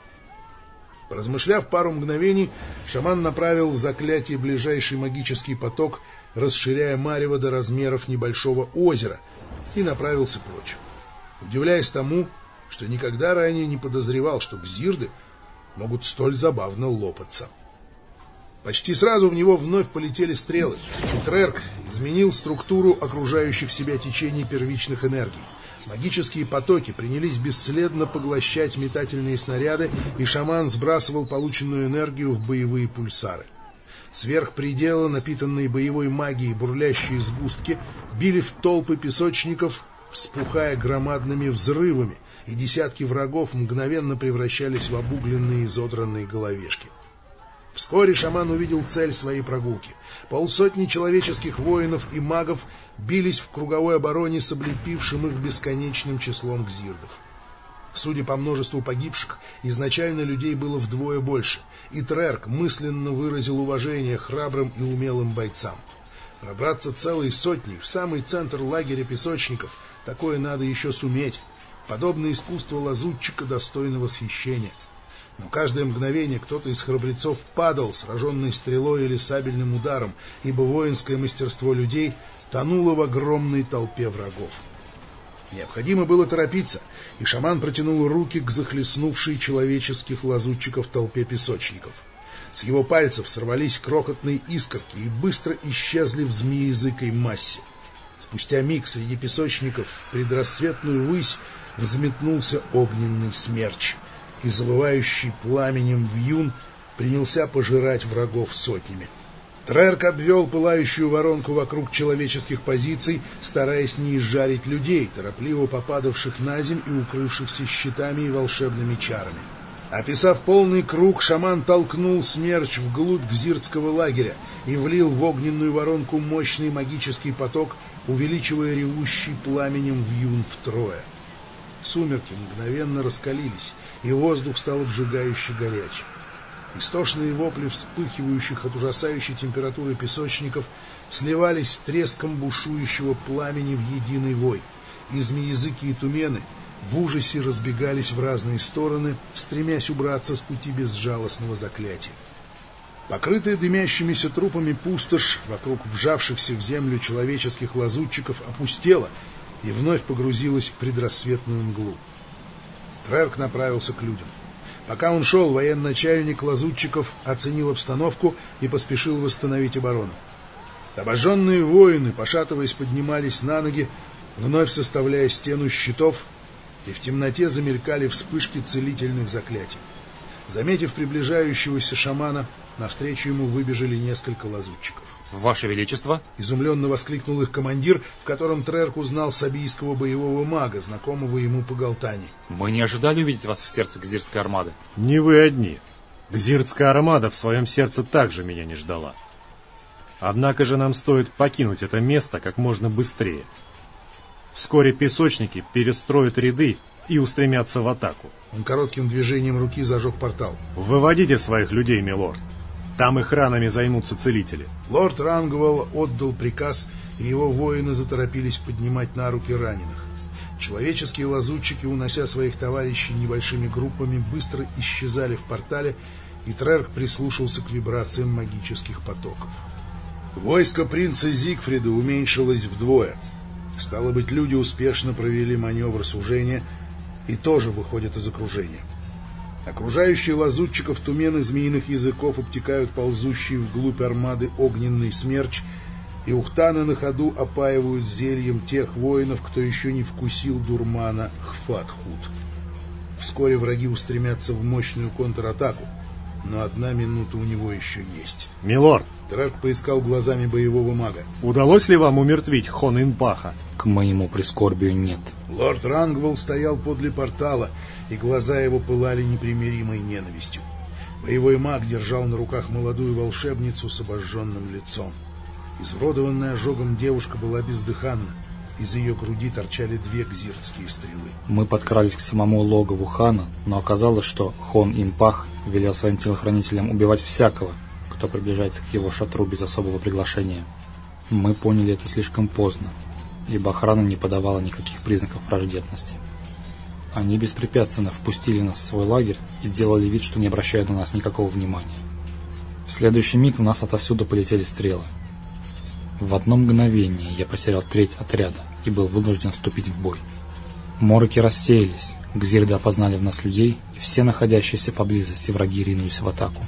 A: Поразмышляв пару мгновений, шаман направил в заклятие ближайший магический поток, расширяя марево до размеров небольшого озера, и направился прочь, удивляясь тому, что никогда ранее не подозревал, что гзирды могут столь забавно лопаться. Почти сразу в него вновь полетели стрелы, Трерк изменил структуру окружающих себя течений первичных энергий. Магические потоки принялись бесследно поглощать метательные снаряды, и шаман сбрасывал полученную энергию в боевые пульсары. Сверх предела, напитанные боевой магией бурлящие сгустки, били в толпы песочников, вспухая громадными взрывами, и десятки врагов мгновенно превращались в обугленные изодранные головешки. Вскоре шаман увидел цель своей прогулки. Полсотни человеческих воинов и магов бились в круговой обороне с облепившим их бесконечным числом гзирдов. Судя по множеству погибших, изначально людей было вдвое больше, и Трерк мысленно выразил уважение храбрым и умелым бойцам. Пробраться целой сотней в самый центр лагеря песочников, такое надо еще суметь. Подобное искусство лазутчика достойно восхищения. Но каждое мгновение кто-то из храбрецов падал, сраженный стрелой или сабельным ударом, ибо воинское мастерство людей тонуло в огромной толпе врагов. Необходимо было торопиться, и шаман протянул руки к захлестнувшей человеческих лазутчиков толпе песочников. С его пальцев сорвались крохотные искорки и быстро исчезли в змеязыкой массе. Спустя миг среди песочников в предрассветную высь взметнулся огненный смерч, и завывающий пламенем вьюн принялся пожирать врагов сотнями. Трерк обвел пылающую воронку вокруг человеческих позиций, стараясь не изжарить людей, торопливо попадавших на земь и укрывшихся щитами и волшебными чарами. Описав полный круг, шаман толкнул смерч вглубь гзиртского лагеря и влил в огненную воронку мощный магический поток, увеличивая ревущий пламенем вьюн втрое. Сумерки мгновенно раскалились, и воздух стал обжигающе горячим. Истошные вопли вспыхивающих от ужасающей температуры песочников сливались с треском бушующего пламени в единый вой, и змеязыки и тумены в ужасе разбегались в разные стороны, стремясь убраться с пути безжалостного заклятия. Покрытая дымящимися трупами пустошь вокруг вжавшихся в землю человеческих лазутчиков опустела и вновь погрузилась в предрассветную мглу. Трерк направился к людям. Пока он шел, военачальник лазутчиков оценил обстановку и поспешил восстановить оборону. Обожженные воины, пошатываясь, поднимались на ноги, вновь составляя стену щитов, и в темноте замелькали вспышки целительных заклятий. Заметив приближающегося шамана, навстречу ему выбежали несколько лазутчиков.
K: Ваше Величество!
A: Изумленно воскликнул их командир, в котором Трерк узнал сабийского боевого мага, знакомого ему по Галтане.
K: Мы не ожидали увидеть вас в сердце Гзирской армады.
C: Не вы одни. Гзиртская армада в своем сердце также меня не ждала. Однако же нам стоит покинуть это место как можно быстрее. Вскоре песочники перестроят ряды и устремятся в атаку.
A: Он коротким движением руки зажег портал.
C: Выводите своих людей, милорд. Там их ранами займутся целители.
A: Лорд Рангвал отдал приказ, и его воины заторопились поднимать на руки раненых. Человеческие лазутчики, унося своих товарищей небольшими группами, быстро исчезали в портале, и Трерк прислушался к вибрациям магических потоков. Войско принца Зигфрида уменьшилось вдвое. Стало быть, люди успешно провели маневр сужения и тоже выходят из окружения. Окружающие лазутчиков тумены змеиных языков обтекают ползущие вглубь армады огненный смерч, и ухтаны на ходу опаивают зельем тех воинов, кто еще не вкусил дурмана Хфатхут. Вскоре враги устремятся в мощную контратаку, но одна минута у него еще есть.
C: Милорд!
A: Драк поискал глазами боевого мага.
C: Удалось ли вам умертвить Хон Инпаха?
K: К моему прискорбию нет.
A: Лорд Рангвелл стоял подле портала, и глаза его пылали непримиримой ненавистью. Боевой маг держал на руках молодую волшебницу с обожженным лицом. Изуродованная ожогом девушка была бездыханна. Из ее груди торчали две гзиртские стрелы.
K: Мы подкрались к самому логову хана, но оказалось, что Хон Импах велел своим телохранителям убивать всякого, кто приближается к его шатру без особого приглашения. Мы поняли это слишком поздно, ибо охрана не подавала никаких признаков враждебности. Они беспрепятственно впустили нас в свой лагерь и делали вид, что не обращают на нас никакого внимания. В следующий миг у нас отовсюду полетели стрелы. В одно мгновение я потерял треть отряда и был вынужден вступить в бой. Мороки рассеялись, гзирды опознали в нас людей, и все находящиеся поблизости враги ринулись в атаку.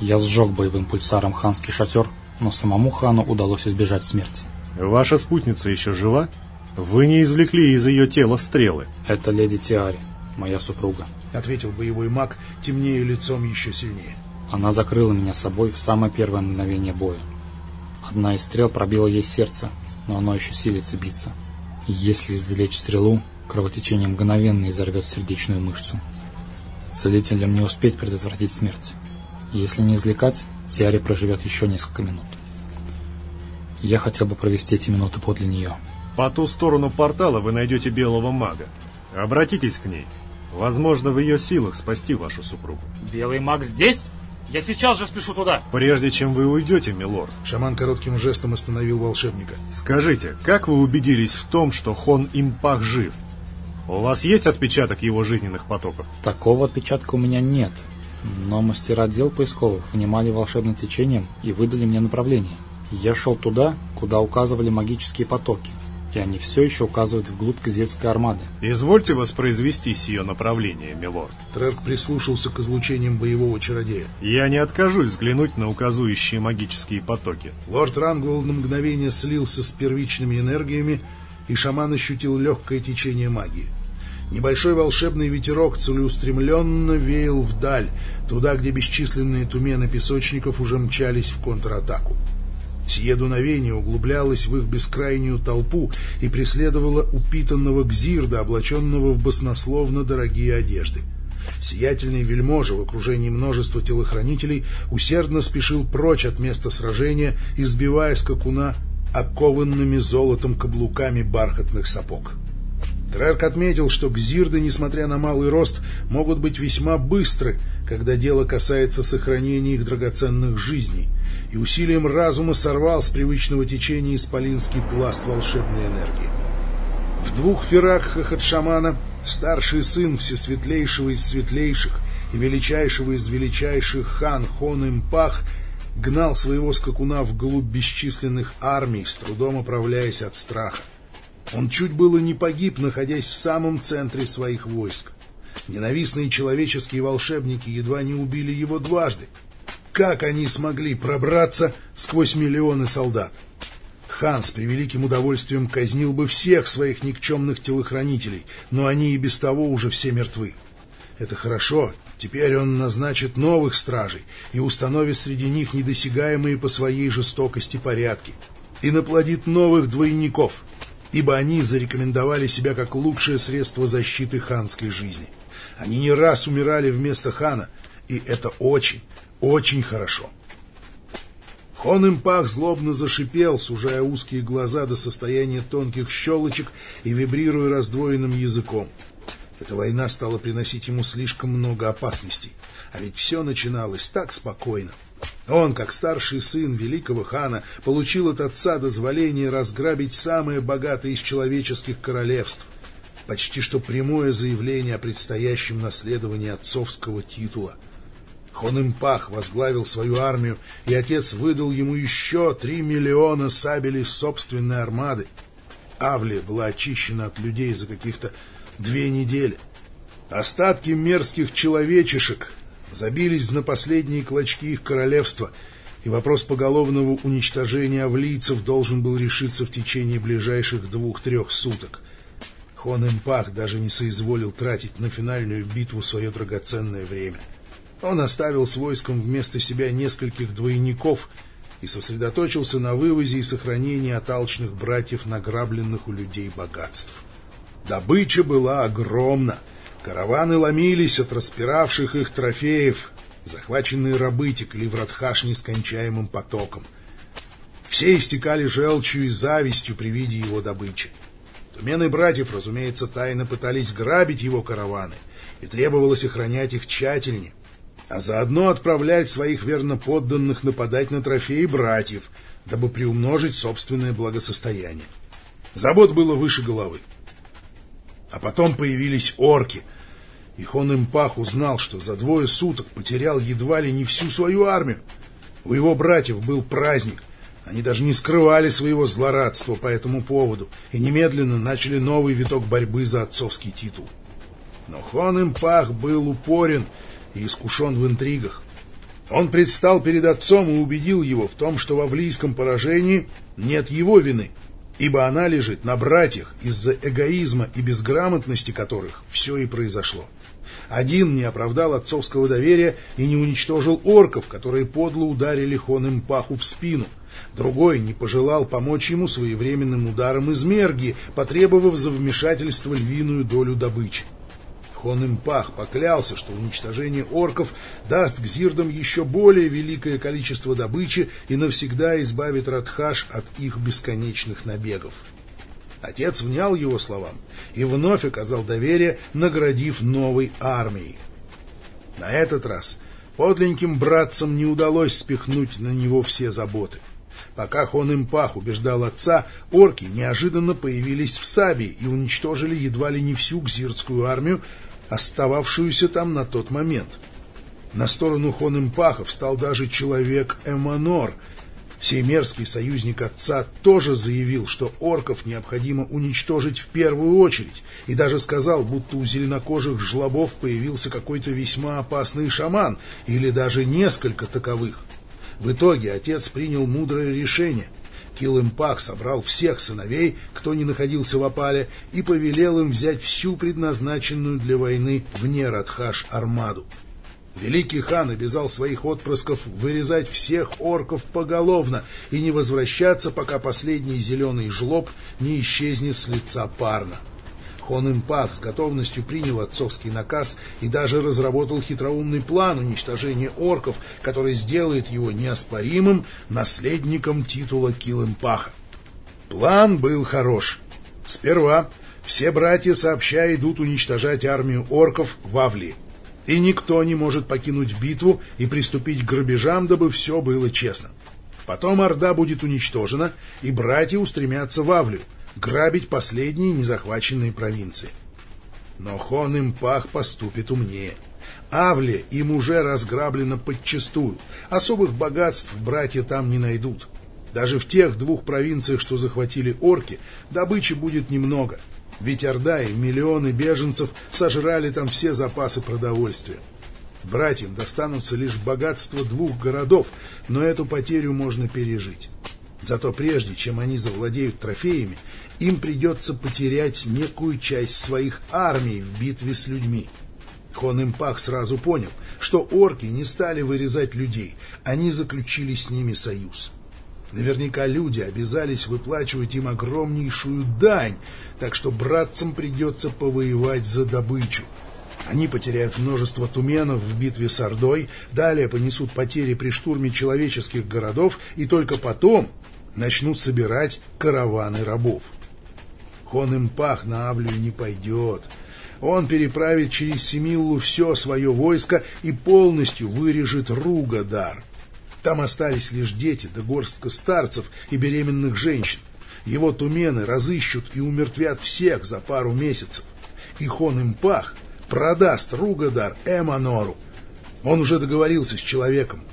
K: Я сжег боевым пульсаром ханский шатер, но самому хану удалось избежать смерти.
C: Ваша спутница еще жива? Вы не извлекли из ее тела стрелы.
K: Это леди Тиари, моя супруга.
A: Ответил боевой маг, темнее лицом еще сильнее.
K: Она закрыла меня собой в самое первое мгновение боя. Одна из стрел пробила ей сердце, но оно еще силится биться. Если извлечь стрелу, кровотечение мгновенно изорвет сердечную мышцу. Целителям не успеть предотвратить смерть. Если не извлекать, Тиари проживет еще несколько минут. Я хотел бы провести эти минуты подле нее.
C: По ту сторону портала вы найдете белого мага. Обратитесь к ней. Возможно, в ее силах спасти вашу супругу.
K: Белый маг здесь? Я сейчас же спешу туда.
C: Прежде чем вы уйдете, милорд.
A: Шаман коротким жестом остановил волшебника.
C: Скажите, как вы убедились в том, что Хон Импах жив? У вас есть отпечаток его жизненных потоков?
K: Такого отпечатка у меня нет. Но мастера дел поисковых внимали волшебным течением и выдали мне направление. Я шел туда, куда указывали магические потоки. И они все еще указывают вглубь Козельской армады.
C: Извольте воспроизвести сие направление, милорд.
A: Трерк прислушался к излучениям боевого чародея.
C: Я не откажусь взглянуть на указующие магические потоки.
A: Лорд Рангвелл на мгновение слился с первичными энергиями, и шаман ощутил легкое течение магии. Небольшой волшебный ветерок целеустремленно веял вдаль, туда, где бесчисленные тумены песочников уже мчались в контратаку. Сие дуновение углублялось в их бескрайнюю толпу и преследовало упитанного Гзирда, облаченного в баснословно дорогие одежды. Сиятельный вельможа в окружении множества телохранителей усердно спешил прочь от места сражения, избивая скакуна окованными золотом каблуками бархатных сапог. Трерк отметил, что гзирды, несмотря на малый рост, могут быть весьма быстры, когда дело касается сохранения их драгоценных жизней, и усилием разума сорвал с привычного течения исполинский пласт волшебной энергии. В двух феракхах от шамана старший сын всесветлейшего из светлейших и величайшего из величайших хан Хон Импах гнал своего скакуна вглубь бесчисленных армий, с трудом оправляясь от страха. Он чуть было не погиб, находясь в самом центре своих войск. Ненавистные человеческие волшебники едва не убили его дважды. Как они смогли пробраться сквозь миллионы солдат? Хан с превеликим удовольствием казнил бы всех своих никчемных телохранителей, но они и без того уже все мертвы. Это хорошо, теперь он назначит новых стражей и установит среди них недосягаемые по своей жестокости порядки. И наплодит новых двойников — ибо они зарекомендовали себя как лучшее средство защиты ханской жизни. Они не раз умирали вместо хана, и это очень, очень хорошо. Хон Импах злобно зашипел, сужая узкие глаза до состояния тонких щелочек и вибрируя раздвоенным языком. Эта война стала приносить ему слишком много опасностей, а ведь все начиналось так спокойно. Он, как старший сын великого хана, получил от отца дозволение разграбить самое богатое из человеческих королевств. Почти что прямое заявление о предстоящем наследовании отцовского титула. Хонымпах возглавил свою армию, и отец выдал ему еще три миллиона сабелей собственной армады. Авли была очищена от людей за каких-то две недели. Остатки мерзких человечишек, забились на последние клочки их королевства, и вопрос поголовного уничтожения авлийцев должен был решиться в течение ближайших двух-трех суток. Хон Импах даже не соизволил тратить на финальную битву свое драгоценное время. Он оставил с войском вместо себя нескольких двойников и сосредоточился на вывозе и сохранении от алчных братьев награбленных у людей богатств. Добыча была огромна — Караваны ломились от распиравших их трофеев, захваченные рабы текли в Радхаш нескончаемым потоком. Все истекали желчью и завистью при виде его добычи. Тумены братьев, разумеется, тайно пытались грабить его караваны, и требовалось охранять их тщательнее, а заодно отправлять своих верноподданных нападать на трофеи братьев, дабы приумножить собственное благосостояние. Забот было выше головы. А потом появились орки. И Хон Импах узнал, что за двое суток потерял едва ли не всю свою армию. У его братьев был праздник. Они даже не скрывали своего злорадства по этому поводу и немедленно начали новый виток борьбы за отцовский титул. Но Хон Импах был упорен и искушен в интригах. Он предстал перед отцом и убедил его в том, что во влийском поражении нет его вины — ибо она лежит на братьях, из-за эгоизма и безграмотности которых все и произошло. Один не оправдал отцовского доверия и не уничтожил орков, которые подло ударили Хон Паху в спину. Другой не пожелал помочь ему своевременным ударом из Мерги, потребовав за вмешательство львиную долю добычи. Хонымпах поклялся, что уничтожение орков даст гзирдам еще более великое количество добычи и навсегда избавит Радхаш от их бесконечных набегов. Отец внял его словам и вновь оказал доверие, наградив новой армией. На этот раз подленьким братцам не удалось спихнуть на него все заботы. Пока Хон Импах убеждал отца, орки неожиданно появились в Сабии и уничтожили едва ли не всю гзирдскую армию, остававшуюся там на тот момент. На сторону Хон Импаха встал даже человек Эманор, Сей мерзкий союзник отца тоже заявил, что орков необходимо уничтожить в первую очередь, и даже сказал, будто у зеленокожих жлобов появился какой-то весьма опасный шаман, или даже несколько таковых. В итоге отец принял мудрое решение. Килымпах собрал всех сыновей, кто не находился в опале, и повелел им взять всю предназначенную для войны вне Радхаш армаду. Великий хан обязал своих отпрысков вырезать всех орков поголовно и не возвращаться, пока последний зеленый жлоб не исчезнет с лица парна. Хон Импах с готовностью принял отцовский наказ и даже разработал хитроумный план уничтожения орков, который сделает его неоспоримым наследником титула Килимпаха. План был хорош. Сперва все братья сообща идут уничтожать армию орков в Авлии и никто не может покинуть битву и приступить к грабежам, дабы все было честно. Потом Орда будет уничтожена, и братья устремятся в Авлию, грабить последние незахваченные провинции. Но Хон Импах поступит умнее. Авлия им уже разграблена подчистую, особых богатств братья там не найдут. Даже в тех двух провинциях, что захватили орки, добычи будет немного — ведь Орда и миллионы беженцев сожрали там все запасы продовольствия. Братьям достанутся лишь богатства двух городов, но эту потерю можно пережить. Зато прежде, чем они завладеют трофеями, им придется потерять некую часть своих армий в битве с людьми. Хон Импах сразу понял, что орки не стали вырезать людей, они заключили с ними союз. Наверняка люди обязались выплачивать им огромнейшую дань, так что братцам придется повоевать за добычу. Они потеряют множество туменов в битве с Ордой, далее понесут потери при штурме человеческих городов и только потом начнут собирать караваны рабов. Хон Импах на Авлию не пойдет. Он переправит через Семиллу все свое войско и полностью вырежет Ругадар. Там остались лишь дети да горстка старцев и беременных женщин. Его тумены разыщут и умертвят всех за пару месяцев. И Хон Импах продаст Ругадар Эманору. Он уже договорился с человеком.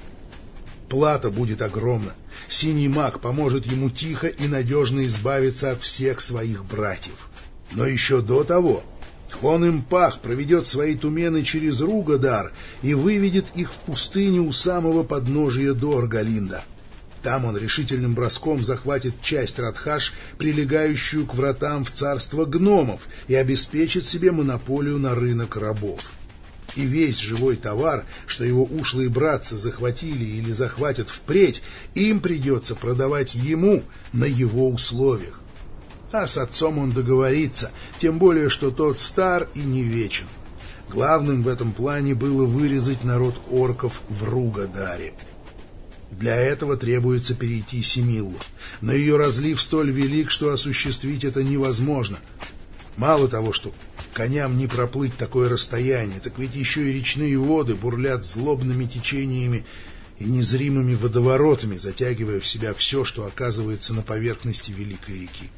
A: Плата будет огромна. Синий маг поможет ему тихо и надежно избавиться от всех своих братьев. Но еще до того Хон Импах проведет свои тумены через Ругадар и выведет их в пустыню у самого подножия Доргалинда. Там он решительным броском захватит часть Радхаш, прилегающую к вратам в царство гномов, и обеспечит себе монополию на рынок рабов. И весь живой товар, что его ушлые братцы захватили или захватят впредь, им придется продавать ему на его условиях. А с отцом он договорится, тем более, что тот стар и не вечен. Главным в этом плане было вырезать народ орков в Ругадаре. Для этого требуется перейти Семиллу, но ее разлив столь велик, что осуществить это невозможно. Мало того, что коням не проплыть такое расстояние, так ведь еще и речные воды бурлят злобными течениями и незримыми водоворотами, затягивая в себя все, что оказывается на поверхности великой реки.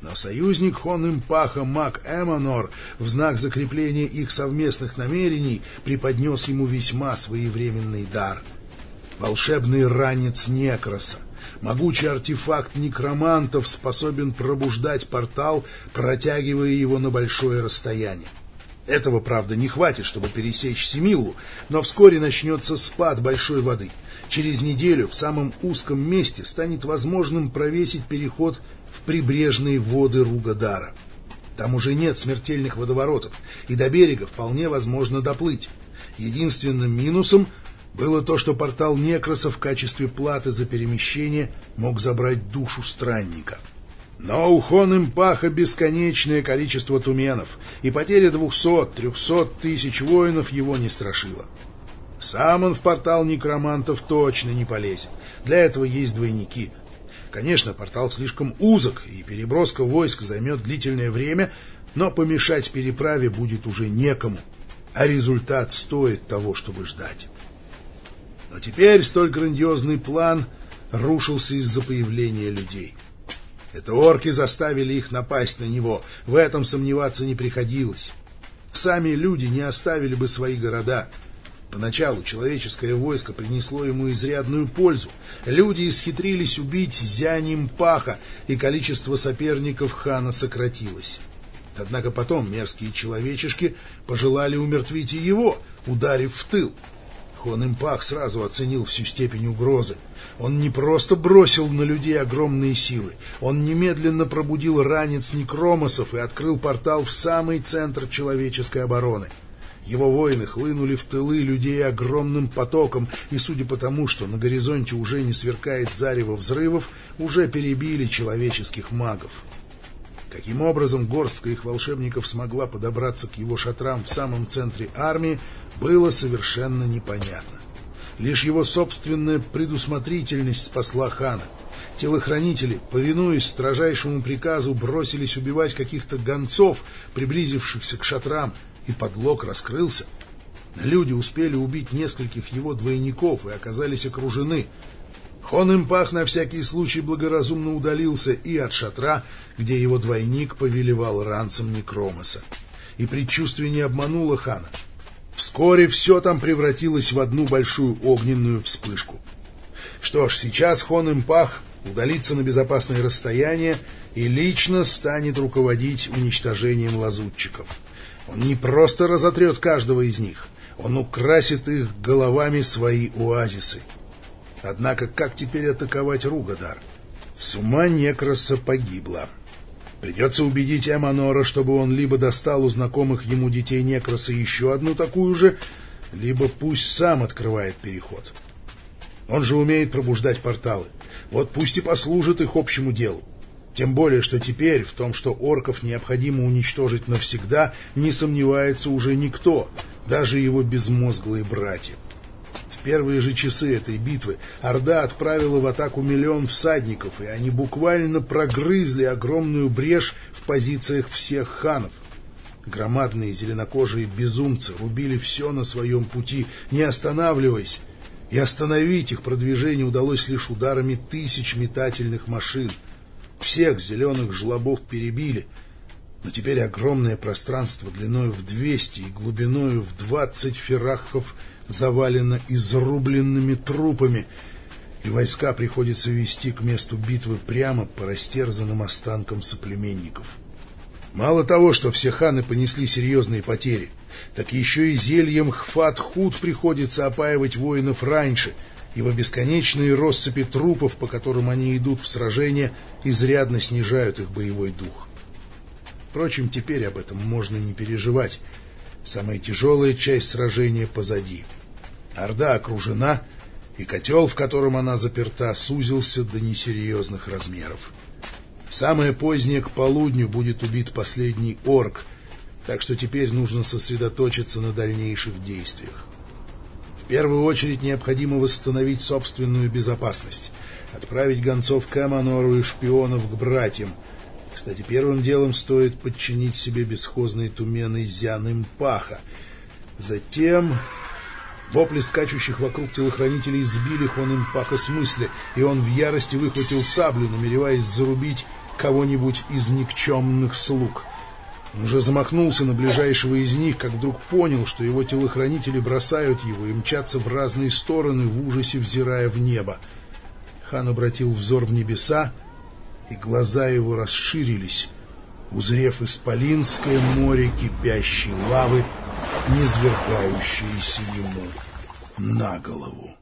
A: Но союзник Хон Импаха Мак Эмонор в знак закрепления их совместных намерений преподнес ему весьма своевременный дар. Волшебный ранец Некроса. Могучий артефакт некромантов способен пробуждать портал, протягивая его на большое расстояние. Этого, правда, не хватит, чтобы пересечь Семилу, но вскоре начнется спад большой воды. Через неделю в самом узком месте станет возможным провесить переход прибрежные воды Ругадара. Там уже нет смертельных водоворотов, и до берега вполне возможно доплыть. Единственным минусом было то, что портал Некроса в качестве платы за перемещение мог забрать душу странника. Но у Хон-Импаха бесконечное количество туменов, и потеря двухсот-трехсот тысяч воинов его не страшила. Сам он в портал некромантов точно не полезет. Для этого есть двойники. Конечно, портал слишком узок, и переброска войск займет длительное время, но помешать переправе будет уже некому, а результат стоит того, чтобы ждать. Но теперь столь грандиозный план рушился из-за появления людей. Это орки заставили их напасть на него, в этом сомневаться не приходилось. Сами люди не оставили бы свои города. Поначалу человеческое войско принесло ему изрядную пользу. Люди исхитрились убить Зяним Паха, и количество соперников хана сократилось. Однако потом мерзкие человечешки пожелали умертвить и его, ударив в тыл. Хон Импах сразу оценил всю степень угрозы. Он не просто бросил на людей огромные силы, он немедленно пробудил ранец некромосов и открыл портал в самый центр человеческой обороны. Его воины хлынули в тылы людей огромным потоком, и судя по тому, что на горизонте уже не сверкает зарево взрывов, уже перебили человеческих магов. Каким образом горстка их волшебников смогла подобраться к его шатрам в самом центре армии, было совершенно непонятно. Лишь его собственная предусмотрительность спасла хана. Телохранители, повинуясь строжайшему приказу, бросились убивать каких-то гонцов, приблизившихся к шатрам, и подлог раскрылся. Люди успели убить нескольких его двойников и оказались окружены. Хон Импах на всякий случай благоразумно удалился и от шатра, где его двойник повелевал ранцем Некромоса. И предчувствие не обмануло хана. Вскоре все там превратилось в одну большую огненную вспышку. Что ж, сейчас Хон Импах удалится на безопасное расстояние и лично станет руководить уничтожением лазутчиков. Он не просто разотрет каждого из них, он украсит их головами свои оазисы. Однако как теперь атаковать Ругадар? Сума Некроса погибла. Придется убедить Эманора, чтобы он либо достал у знакомых ему детей Некроса еще одну такую же, либо пусть сам открывает переход. Он же умеет пробуждать порталы. Вот пусть и послужит их общему делу. Тем более, что теперь в том, что орков необходимо уничтожить навсегда, не сомневается уже никто, даже его безмозглые братья первые же часы этой битвы Орда отправила в атаку миллион всадников, и они буквально прогрызли огромную брешь в позициях всех ханов. Громадные зеленокожие безумцы рубили все на своем пути, не останавливаясь, и остановить их продвижение удалось лишь ударами тысяч метательных машин. Всех зеленых жлобов перебили, но теперь огромное пространство длиной в 200 и глубиной в 20 феррахов завалена изрубленными трупами, и войска приходится вести к месту битвы прямо по растерзанным останкам соплеменников. Мало того, что все ханы понесли серьезные потери, так еще и зельем Хфат-Худ приходится опаивать воинов раньше, ибо бесконечные россыпи трупов, по которым они идут в сражение, изрядно снижают их боевой дух. Впрочем, теперь об этом можно не переживать. Самая тяжелая часть сражения позади — Орда окружена, и котел, в котором она заперта, сузился до несерьезных размеров. Самое позднее к полудню будет убит последний орк, так что теперь нужно сосредоточиться на дальнейших действиях. В первую очередь необходимо восстановить собственную безопасность, отправить гонцов к Эманору и шпионов к братьям. Кстати, первым делом стоит подчинить себе бесхозные тумены Зян Паха. Затем Вопли скачущих вокруг телохранителей сбили Хонэмпаха с мысли, и он в ярости выхватил саблю, намереваясь зарубить кого-нибудь из никчемных слуг. Он уже замахнулся на ближайшего из них, как вдруг понял, что его телохранители бросают его и мчатся в разные стороны, в ужасе взирая в небо. Хан обратил взор в небеса, и глаза его расширились, узрев исполинское море кипящей лавы, низвергающиеся ему на голову.